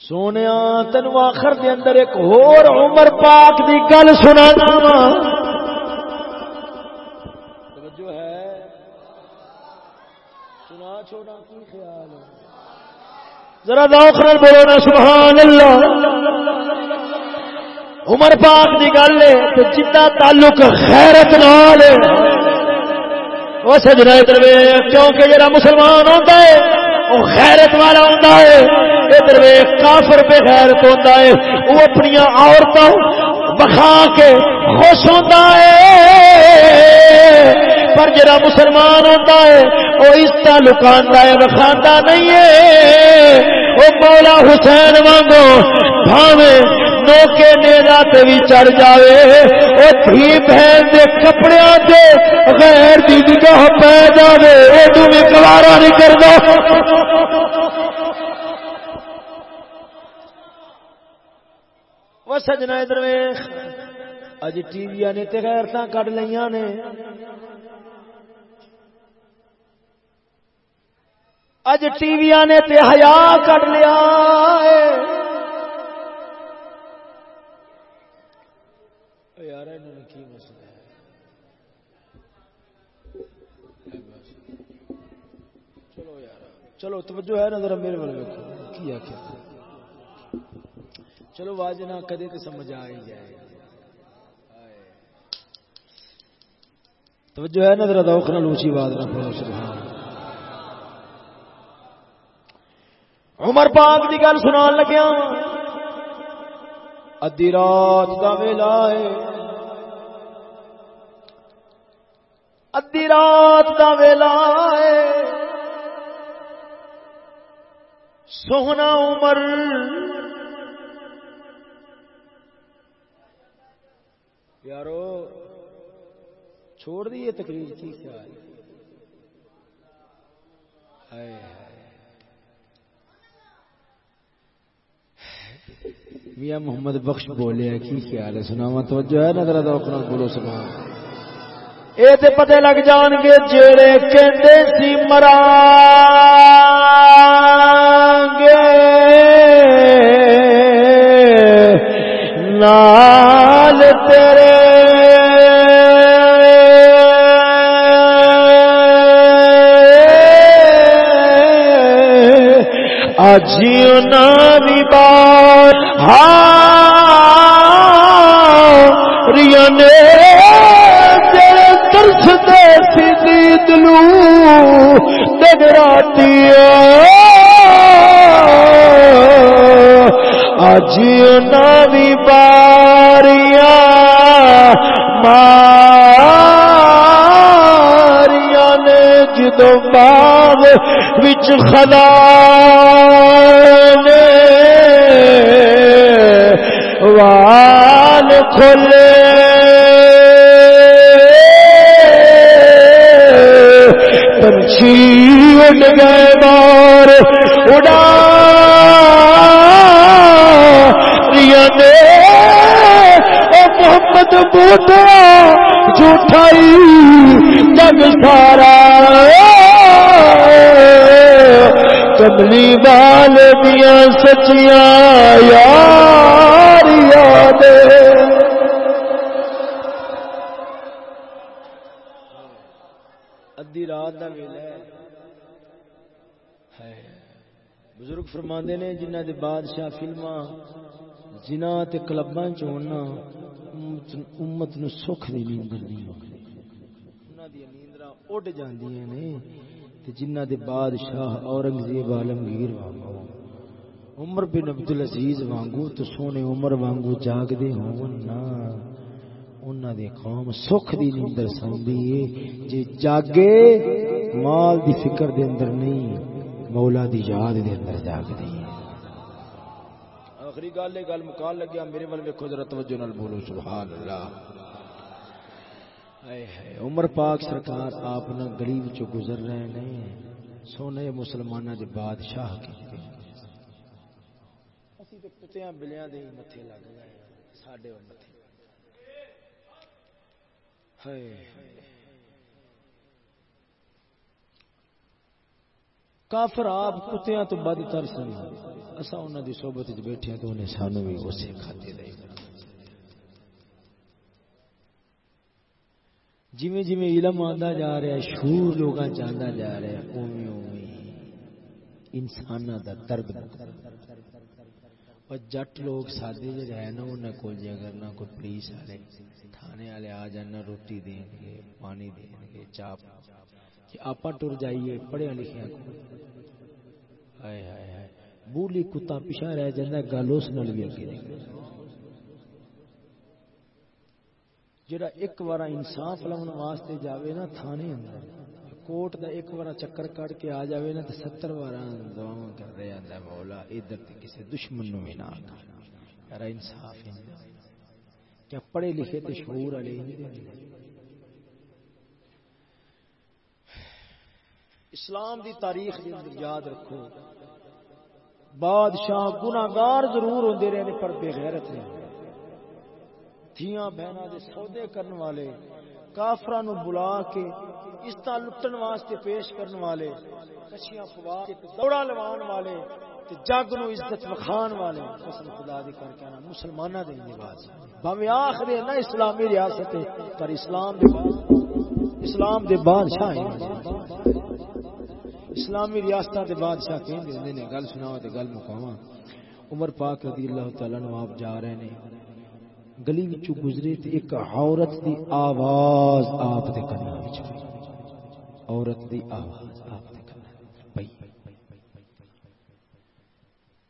سونے تین آخر دے اندر ایک ہور عمر پاک دی گل سنا جو ہے۔ سنا چھوڑا، کی خیال ذرا دوخر بولو نا، سبحان اللہ۔ عمر پاک دی گل ہے تو جتا تعلق خیرت نال وہ سجنا ادھر کیونکہ جڑا مسلمان ہوتا ہے، وہ خیرت والا ہوتا ہے۔ ادھر کافر بے غیرت ہوتا ہے، وہ اپنی عورتوں بخا کے خوش ہوتا ہے۔ پر جڑا مسلمان ہوتا ہے، وہ اس لکاندا ہے بخانا نہیں ہے۔ وہ مولا حسین وانگو بھاوے نوکے نیرا تے بھی چڑھ جاوے۔ او تھی بہن دے کپڑے تے غیر دی نگاہ پہ جاوے۔ او تو بھی کوارا نہیں کردا۔ وہ سجنا ادھر ویکھ اج ٹی وی نے تے غیرتاں کڈ لیاں نے اج ٹی وی نے تے حیا کڈ لیا یار کی مسئلہ ہے چلو یار چلو توجہ ہے نا ذرا میرے والے دیکھو کی آخر چلو واج نہ کدے تو سمجھ آ ہی جائے توجہ ہے نا ذرا دوخ نہ لوچی آواز نہ پڑھو سبحان عمر پاک دی گل سنان لگیا ادی رات دا ویلا ہے۔ ادی رات دا ویلا ہے۔ سونا عمر یارو چھوڑ دی یہ تقریر کی خیال۔ ہے میاں محمد بخش بولے کی خیال ہے؟ سنا توجہ ہے نظر ادا بولو سنا اے تے پتے لگ جان گے جڑے کہندے سی مرا۔ اجیو نامی بار ہاں نے تیرے ترس دے سی دلو دگراتی اجیو نامی باریاں ماریاں جدو باغ وچ خدا نے وال کھلے۔ پنچھی اڈ گئے بار اڑا محمد بوٹا جھوٹائی جگ سارا کملی بال دیا سچیاں یار یاد ادی رات کا ویلا ہے۔ بزرگ فرماندے نے جنہ دے بادشاہ فلما جنہ تے کلباں چ ہونا۔ امت نو سکھ دی نیندر نہیں انہاں دی نیندراں اڈ جاندیاں نے تے جنہ دے بادشاہ اورنگزیب عالمگیر وانگو۔ عمر بن عبد العزیز وانگو تو سونے عمر وانگو جاگ دے ہون نا۔ انہاں دی قوم سکھ دی نیندر سوندی ہے جے جاگے، مال دی فکر دے اندر نہیں، مولا دی یاد دے اندر جاگ دی آخری گل ہے گل مکال لگیا، میرے ول ویکھو ذرا توجہ نال بولو سبحان اللہ اے اے عمر پاک سرکار آپ نہ گریب چ گزر رہے نے، سونے مسلمانوں کے بادشاہ کیتے اسی تے کتیاں بلیاں دے متھے لگ گئے ساڈے متھے۔ ہائے۔ کافر آپ کتیاں تو بد تر سن اسا انہاں دی صحبت وچ بیٹھے تو انہیں سانو بھی اسی کھاتے دے جویں جویں علم آندا جا رہا ہے شور لوگاں چاندا جا رہا ہے، اوویں اوویں انساناں دا درد اور جٹ لوگ سادے جے رہے نا، انہاں کول جے اگر نہ کوئی پولیس والے تھانے والے آ جانا روٹی دیں گے، پانی دیں گے، چاپ کہ آپ ٹر جائیے پڑھیا لکھیا۔ ہائے ہائے ہائے۔ بولی کتا پیچھا رہ جاتا گل اس نال بھی اگے۔ جڑا ایک بار انصاف لاؤن واسطے جاوے نا، تھانے اندر کوٹ دا ایک بار چکر کٹ کے آ جاوے نا، تے ستر بار دعا کر رہے آتا مولا، ادھر تے کسی دشمن نو بھی نہ یار انصاف کیا پڑھے لکھے تے شعور والے نہیں۔ اسلام دی تاریخ دے اندر یاد رکھو۔ بادشاہ گناگار ضرور ہوندے رہے پر بے غیرت نہیں۔ دھیاں بہنا دے سودے کرن والے کافران نو بلا کے اس طرح لٹن واسطے پیش کرن والے کچھیاں پوا کے دوڑا لوان والے تے جگ نو عزت وکھان والے قسم خدا دی کر کے نا مسلماناں دے نواز باویں آخر نہ اسلامی ریاست پر اسلام دے اسلام دے بادشاہ ہیں۔ اسلامی ریاستاں دے بادشاہ کہندے ہوندے نے، گل سناو تے گل مکاواں عمر پاک رضی اللہ تعالی عنہ آپ جا رہے نے۔ گلی وچوں گزرے تے ایک عورت دی آواز آپ دے کنا وچ عورت دی آواز آپ دے کنا پئی۔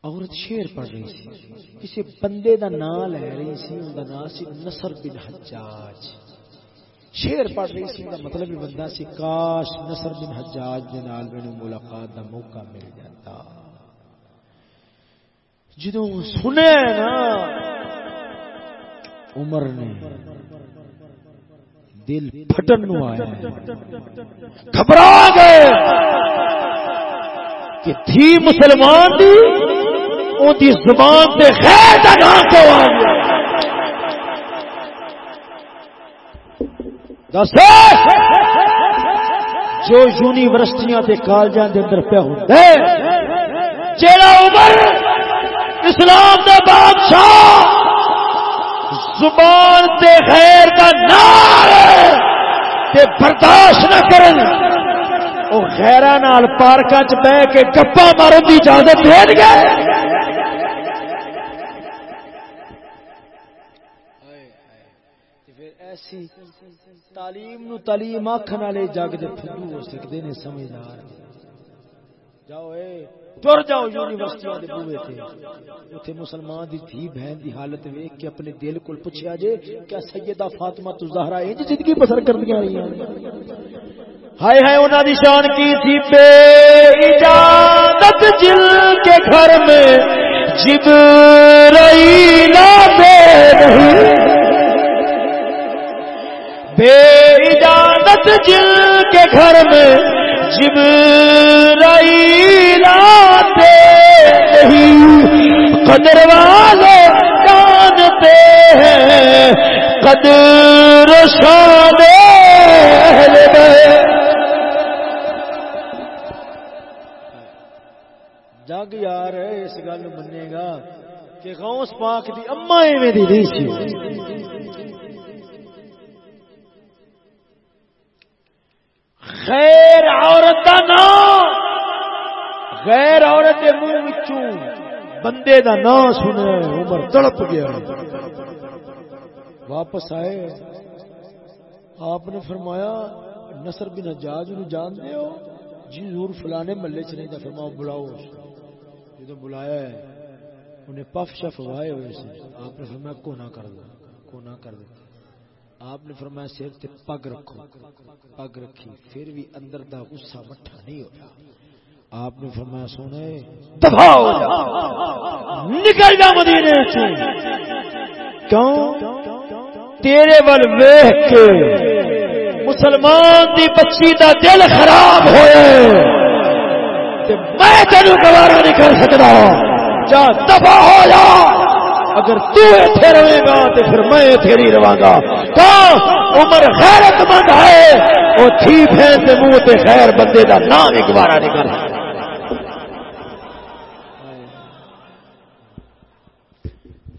عورت شعر پڑھ رہی سی۔ کسی بندے دا نام لے رہی سی، ان دا نام سی نصر بن حجاج۔ شعر پڑھ رہی سی، دا مطلب یہ بندہ سی، کاش نصر بن حجاج دے نال مینوں ملاقات دا موقع مل جاتا۔ جدوں سنے نا، عمر نے دل پھٹن نو آیا گھبرا گئے کہ تھی مسلمان دی، اون دی زبان تے خیر دا نام کو آ گیا۔ دس جو یونیورسٹیاں تے کالجاں دے اندر پہ ہوندا ہے، جیڑا عمر اسلام دا بادشاہ زبان تے خیر کا نام تے برداشت نہ کرن، او خیرا نال پارکاں چ بہ کے گپا مارن دی اجازت دے گئے۔ ایسی تعلیم نو تعلیم آکھن والے جگ دے پھڈو ہو سکدے نے سمجھدار۔ جاؤ اے تر جاؤ یونیورسٹیاں دے بوئے تے۔ اوتھے مسلمان دی تھی بہن دی حالت ویکھ کے اپنے دل کول پوچھیا جے، کیا سیدہ فاطمہ تو زہرا انج زندگی بسر کردیاں رہیاں؟ ہائے ہائے، انہاں دی شان کی تھی؟ بے اجازت جل کے گھر میں جبرائیل آتے نہیں بے اجازت جل کے گھر میں جبرائیل آتے نہیں قدر والے جانتے ہیں قدر شان اہل بیت۔ جگ یار، اس گل منے گا کہ غوث پاک دی اما ایویں دی نہیں سی غیر عورت دا نام غیر عورت دے منہ وچوں بندے دا نام سنیا عمر تڑپ گیا۔ واپس آئے۔ آپ نے فرمایا، نصر بن حجاج نو جان دے ہو؟ جی ضرور فلانے محلے چ نہیں تھا فرماؤ بلاؤ جدو بلایا ہے، انہیں پف شف وائے ہوئے سے۔ آپ نے فرمایا کو نہ کر دو کو نہ کر دیتا آپ نے فرمایا سر تے پگ رکھو، پگ رکھی، پھر بھی اندر دا غصہ مٹھا نہیں ہوا آپ نے فرمایا سونے دفاع ہو جا نکل جا مدینے سے۔ کیوں؟ تیرے ول ویخ کے مسلمان دی بچی دا دل خراب ہوئے۔ تے میں تینوں گوارا نہیں کر سکتا۔ جا دفاع ہو جا۔ اگر تو ایتھے رہے گا تو پھر میں ایتھے نہیں رہا گا۔ کہاں عمر غیرت مند ہے، وہ تھی بھین دے منہ تے خیر بندے دا نام ہی گوارا نہیں کر۔ سکتا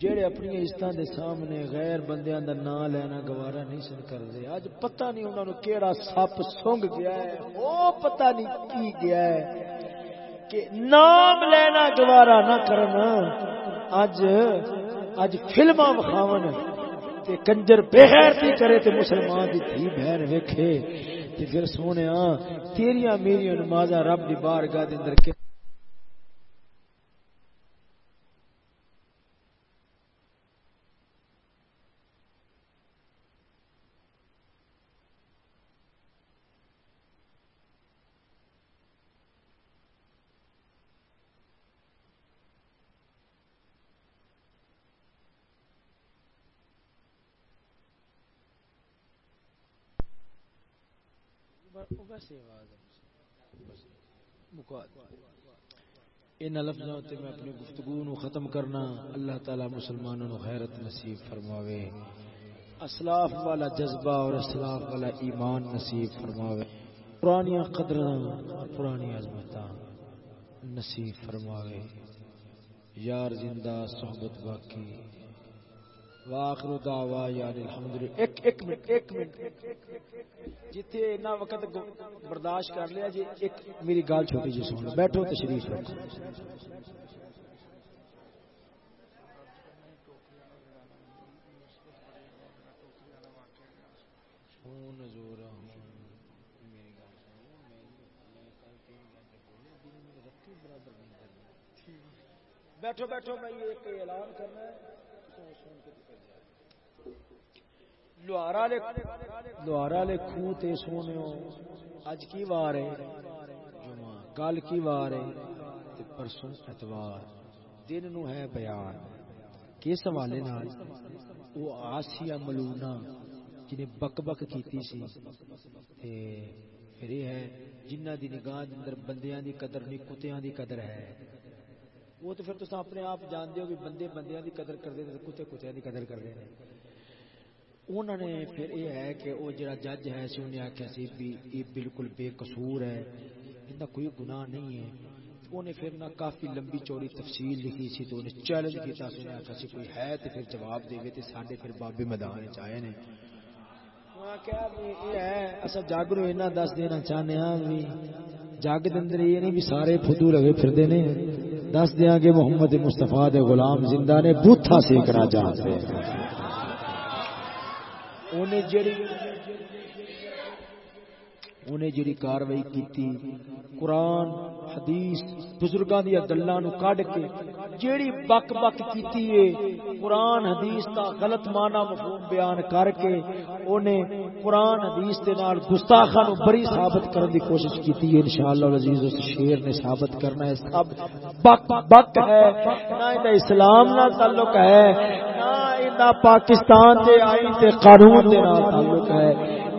جڑے اپنی عزتوں دے سامنے غیر بندیاں دا نام لینا گوارا نہیں سن کرتے اج پتہ نہیں انہوں نے کیڑا سپ سونگ گیا ہے۔ وہ پتہ نہیں کی گیا ہے کہ نام لینا گوارا نہ کرنا اج اج فلما وکھاون۔ تے کنجر بے غیرتی کرے تے مسلمان دی دھی بہن ویکھے۔ تے پھر سونیا تیریاں میری نمازاں رب دی بارگاہ دے اندر ان لفظوں تے میں اپنی گفتگو نو ختم کرنا اللہ تعالی مسلمانوں نو خیرت نصیب فرماوے۔ اسلاف والا جذبہ اور اسلاف والا ایمان نصیب فرماوے۔ پرانی قدر پرانی عظمت نصیب فرماوے۔ یار زندہ صحبت باقی۔ واخر دعوا یار الحمدللہ. ایک ایک منٹ ایک منٹ. جتھے اتنا وقت برداشت کر لیا جی ایک میری گال چھوٹی جی سن بیٹھو تشریف رکھو۔ بیٹھو بیٹھو میں یہ اعلان کرنا ہے۔ لوہارا لے خو تے سونے اج کی وار ہے؟ جمعہ۔ کل کی وار ہے؟ تے پرسوں اتوار۔ دن نو ہے بیان۔ کس حوالے نال؟ او آسیا ملونا جنہیں بک بک کیتی سی۔ تے پھر یہ ہے جنہ دی نگاہ اندر بندیاں دی قدر نہیں، کتیاں دی قدر ہے۔ وہ تو پھر تو اپنے آپ جانتے ہو بھی بندے بندیاں دی قدر کرتے ہیں کتے کتیاں دی قدر کرتے ہیں انہوں نے پھر یہ ہے کہ وہ جڑا جج ہے سی انہیں آخیا سی بھی یہ بالکل بے قصور ہے ان کوئی گناہ نہیں ہے۔ انہیں پھر نہ کافی لمبی چوڑی تفصیل لکھی سی تو انہیں چیلنج کیا سی انہیں آخیا سی کوئی ہے تو پھر جواب دے تو سارے پھر بابے میدان چاہے نے۔ جگ نو اینا دس دینا چاہنے ہاں بھی۔ جگ دن یہ نہیں بھی سارے فدو لگے پھر نے۔ دس دیا گے محمد مستفا دے غلام زندہ نے بوتھا سیکنا چاہتے ہیں انہیں جڑی انہیں جڑی کاروائی کیتی۔ قرآن، حدیث، بزرگاں دیا گلاں نو کڈ کے جیڑی بک بک کیتی ہے قرآن، حدیث دا غلط معنی مفہوم بیان کر کے اونے قرآن، حدیث دے نال گستاخاں نو بری ثابت کرن دی کوشش کیتی ہے انشاءاللہ العزیز، اس شیر نے ثابت کرنا ہے، سب بک بک ہے۔ نہ اسلام نال تعلق ہے، نہ پاکستان دے آئین تے قانون دے نال تعلق ہے۔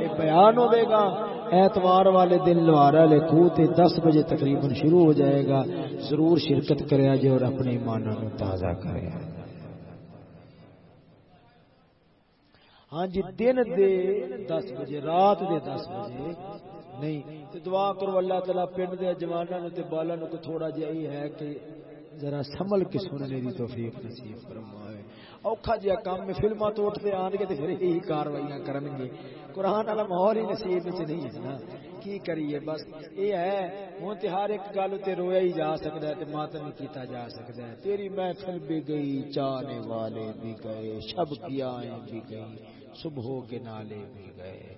یہ بیان ہوے گا۔ ایتوار والے دن لوارا لے خو تے دس بجے تقریباً شروع ہو جائے گا۔ ضرور شرکت کرے جے اور اپنے ایمان نو تازہ کرے ہاں جی دن دے دس بجے، رات دے دس بجے۔ نہیں، تے دعا کرو اللہ تعالی پنڈ دے جواناں نو تے نو کو تھوڑا جہا ہے کہ ذرا سنبھل کے سننے دی توفیق نصیب فرمائے۔ اوکھا جہا کام میں فلما تو اٹھتے آن گے تو پھر یہی کاروائیاں کرن گے قرآن والا ماحول ہی نصیب چ نہیں ہے نا کی کریے بس یہ ہے ہوں تو ہر ایک گل تے رویا ہی جا سکتا ہے تے ماتم کیتا جا سکتا ہے تیری محفل بھی گئی چاہنے والے بھی گئے شب کی آئیں بھی گئی صبح کے نالے بھی گئے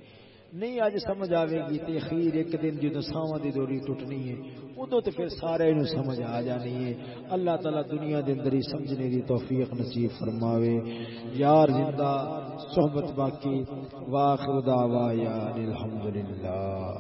نہیں اج سمجھ آئے گی تو اخیر ایک دن جدو ساواں دی دوری ٹوٹنی ہے ادو تو پھر سارے نو سمجھ آ جانی ہے۔ اللہ تعالی دنیا دے اندر ہی سمجھنے دی توفیق نصیب فرماوے۔ یار زندہ، صحبت باقی۔ واخر دعوا یا الحمدللہ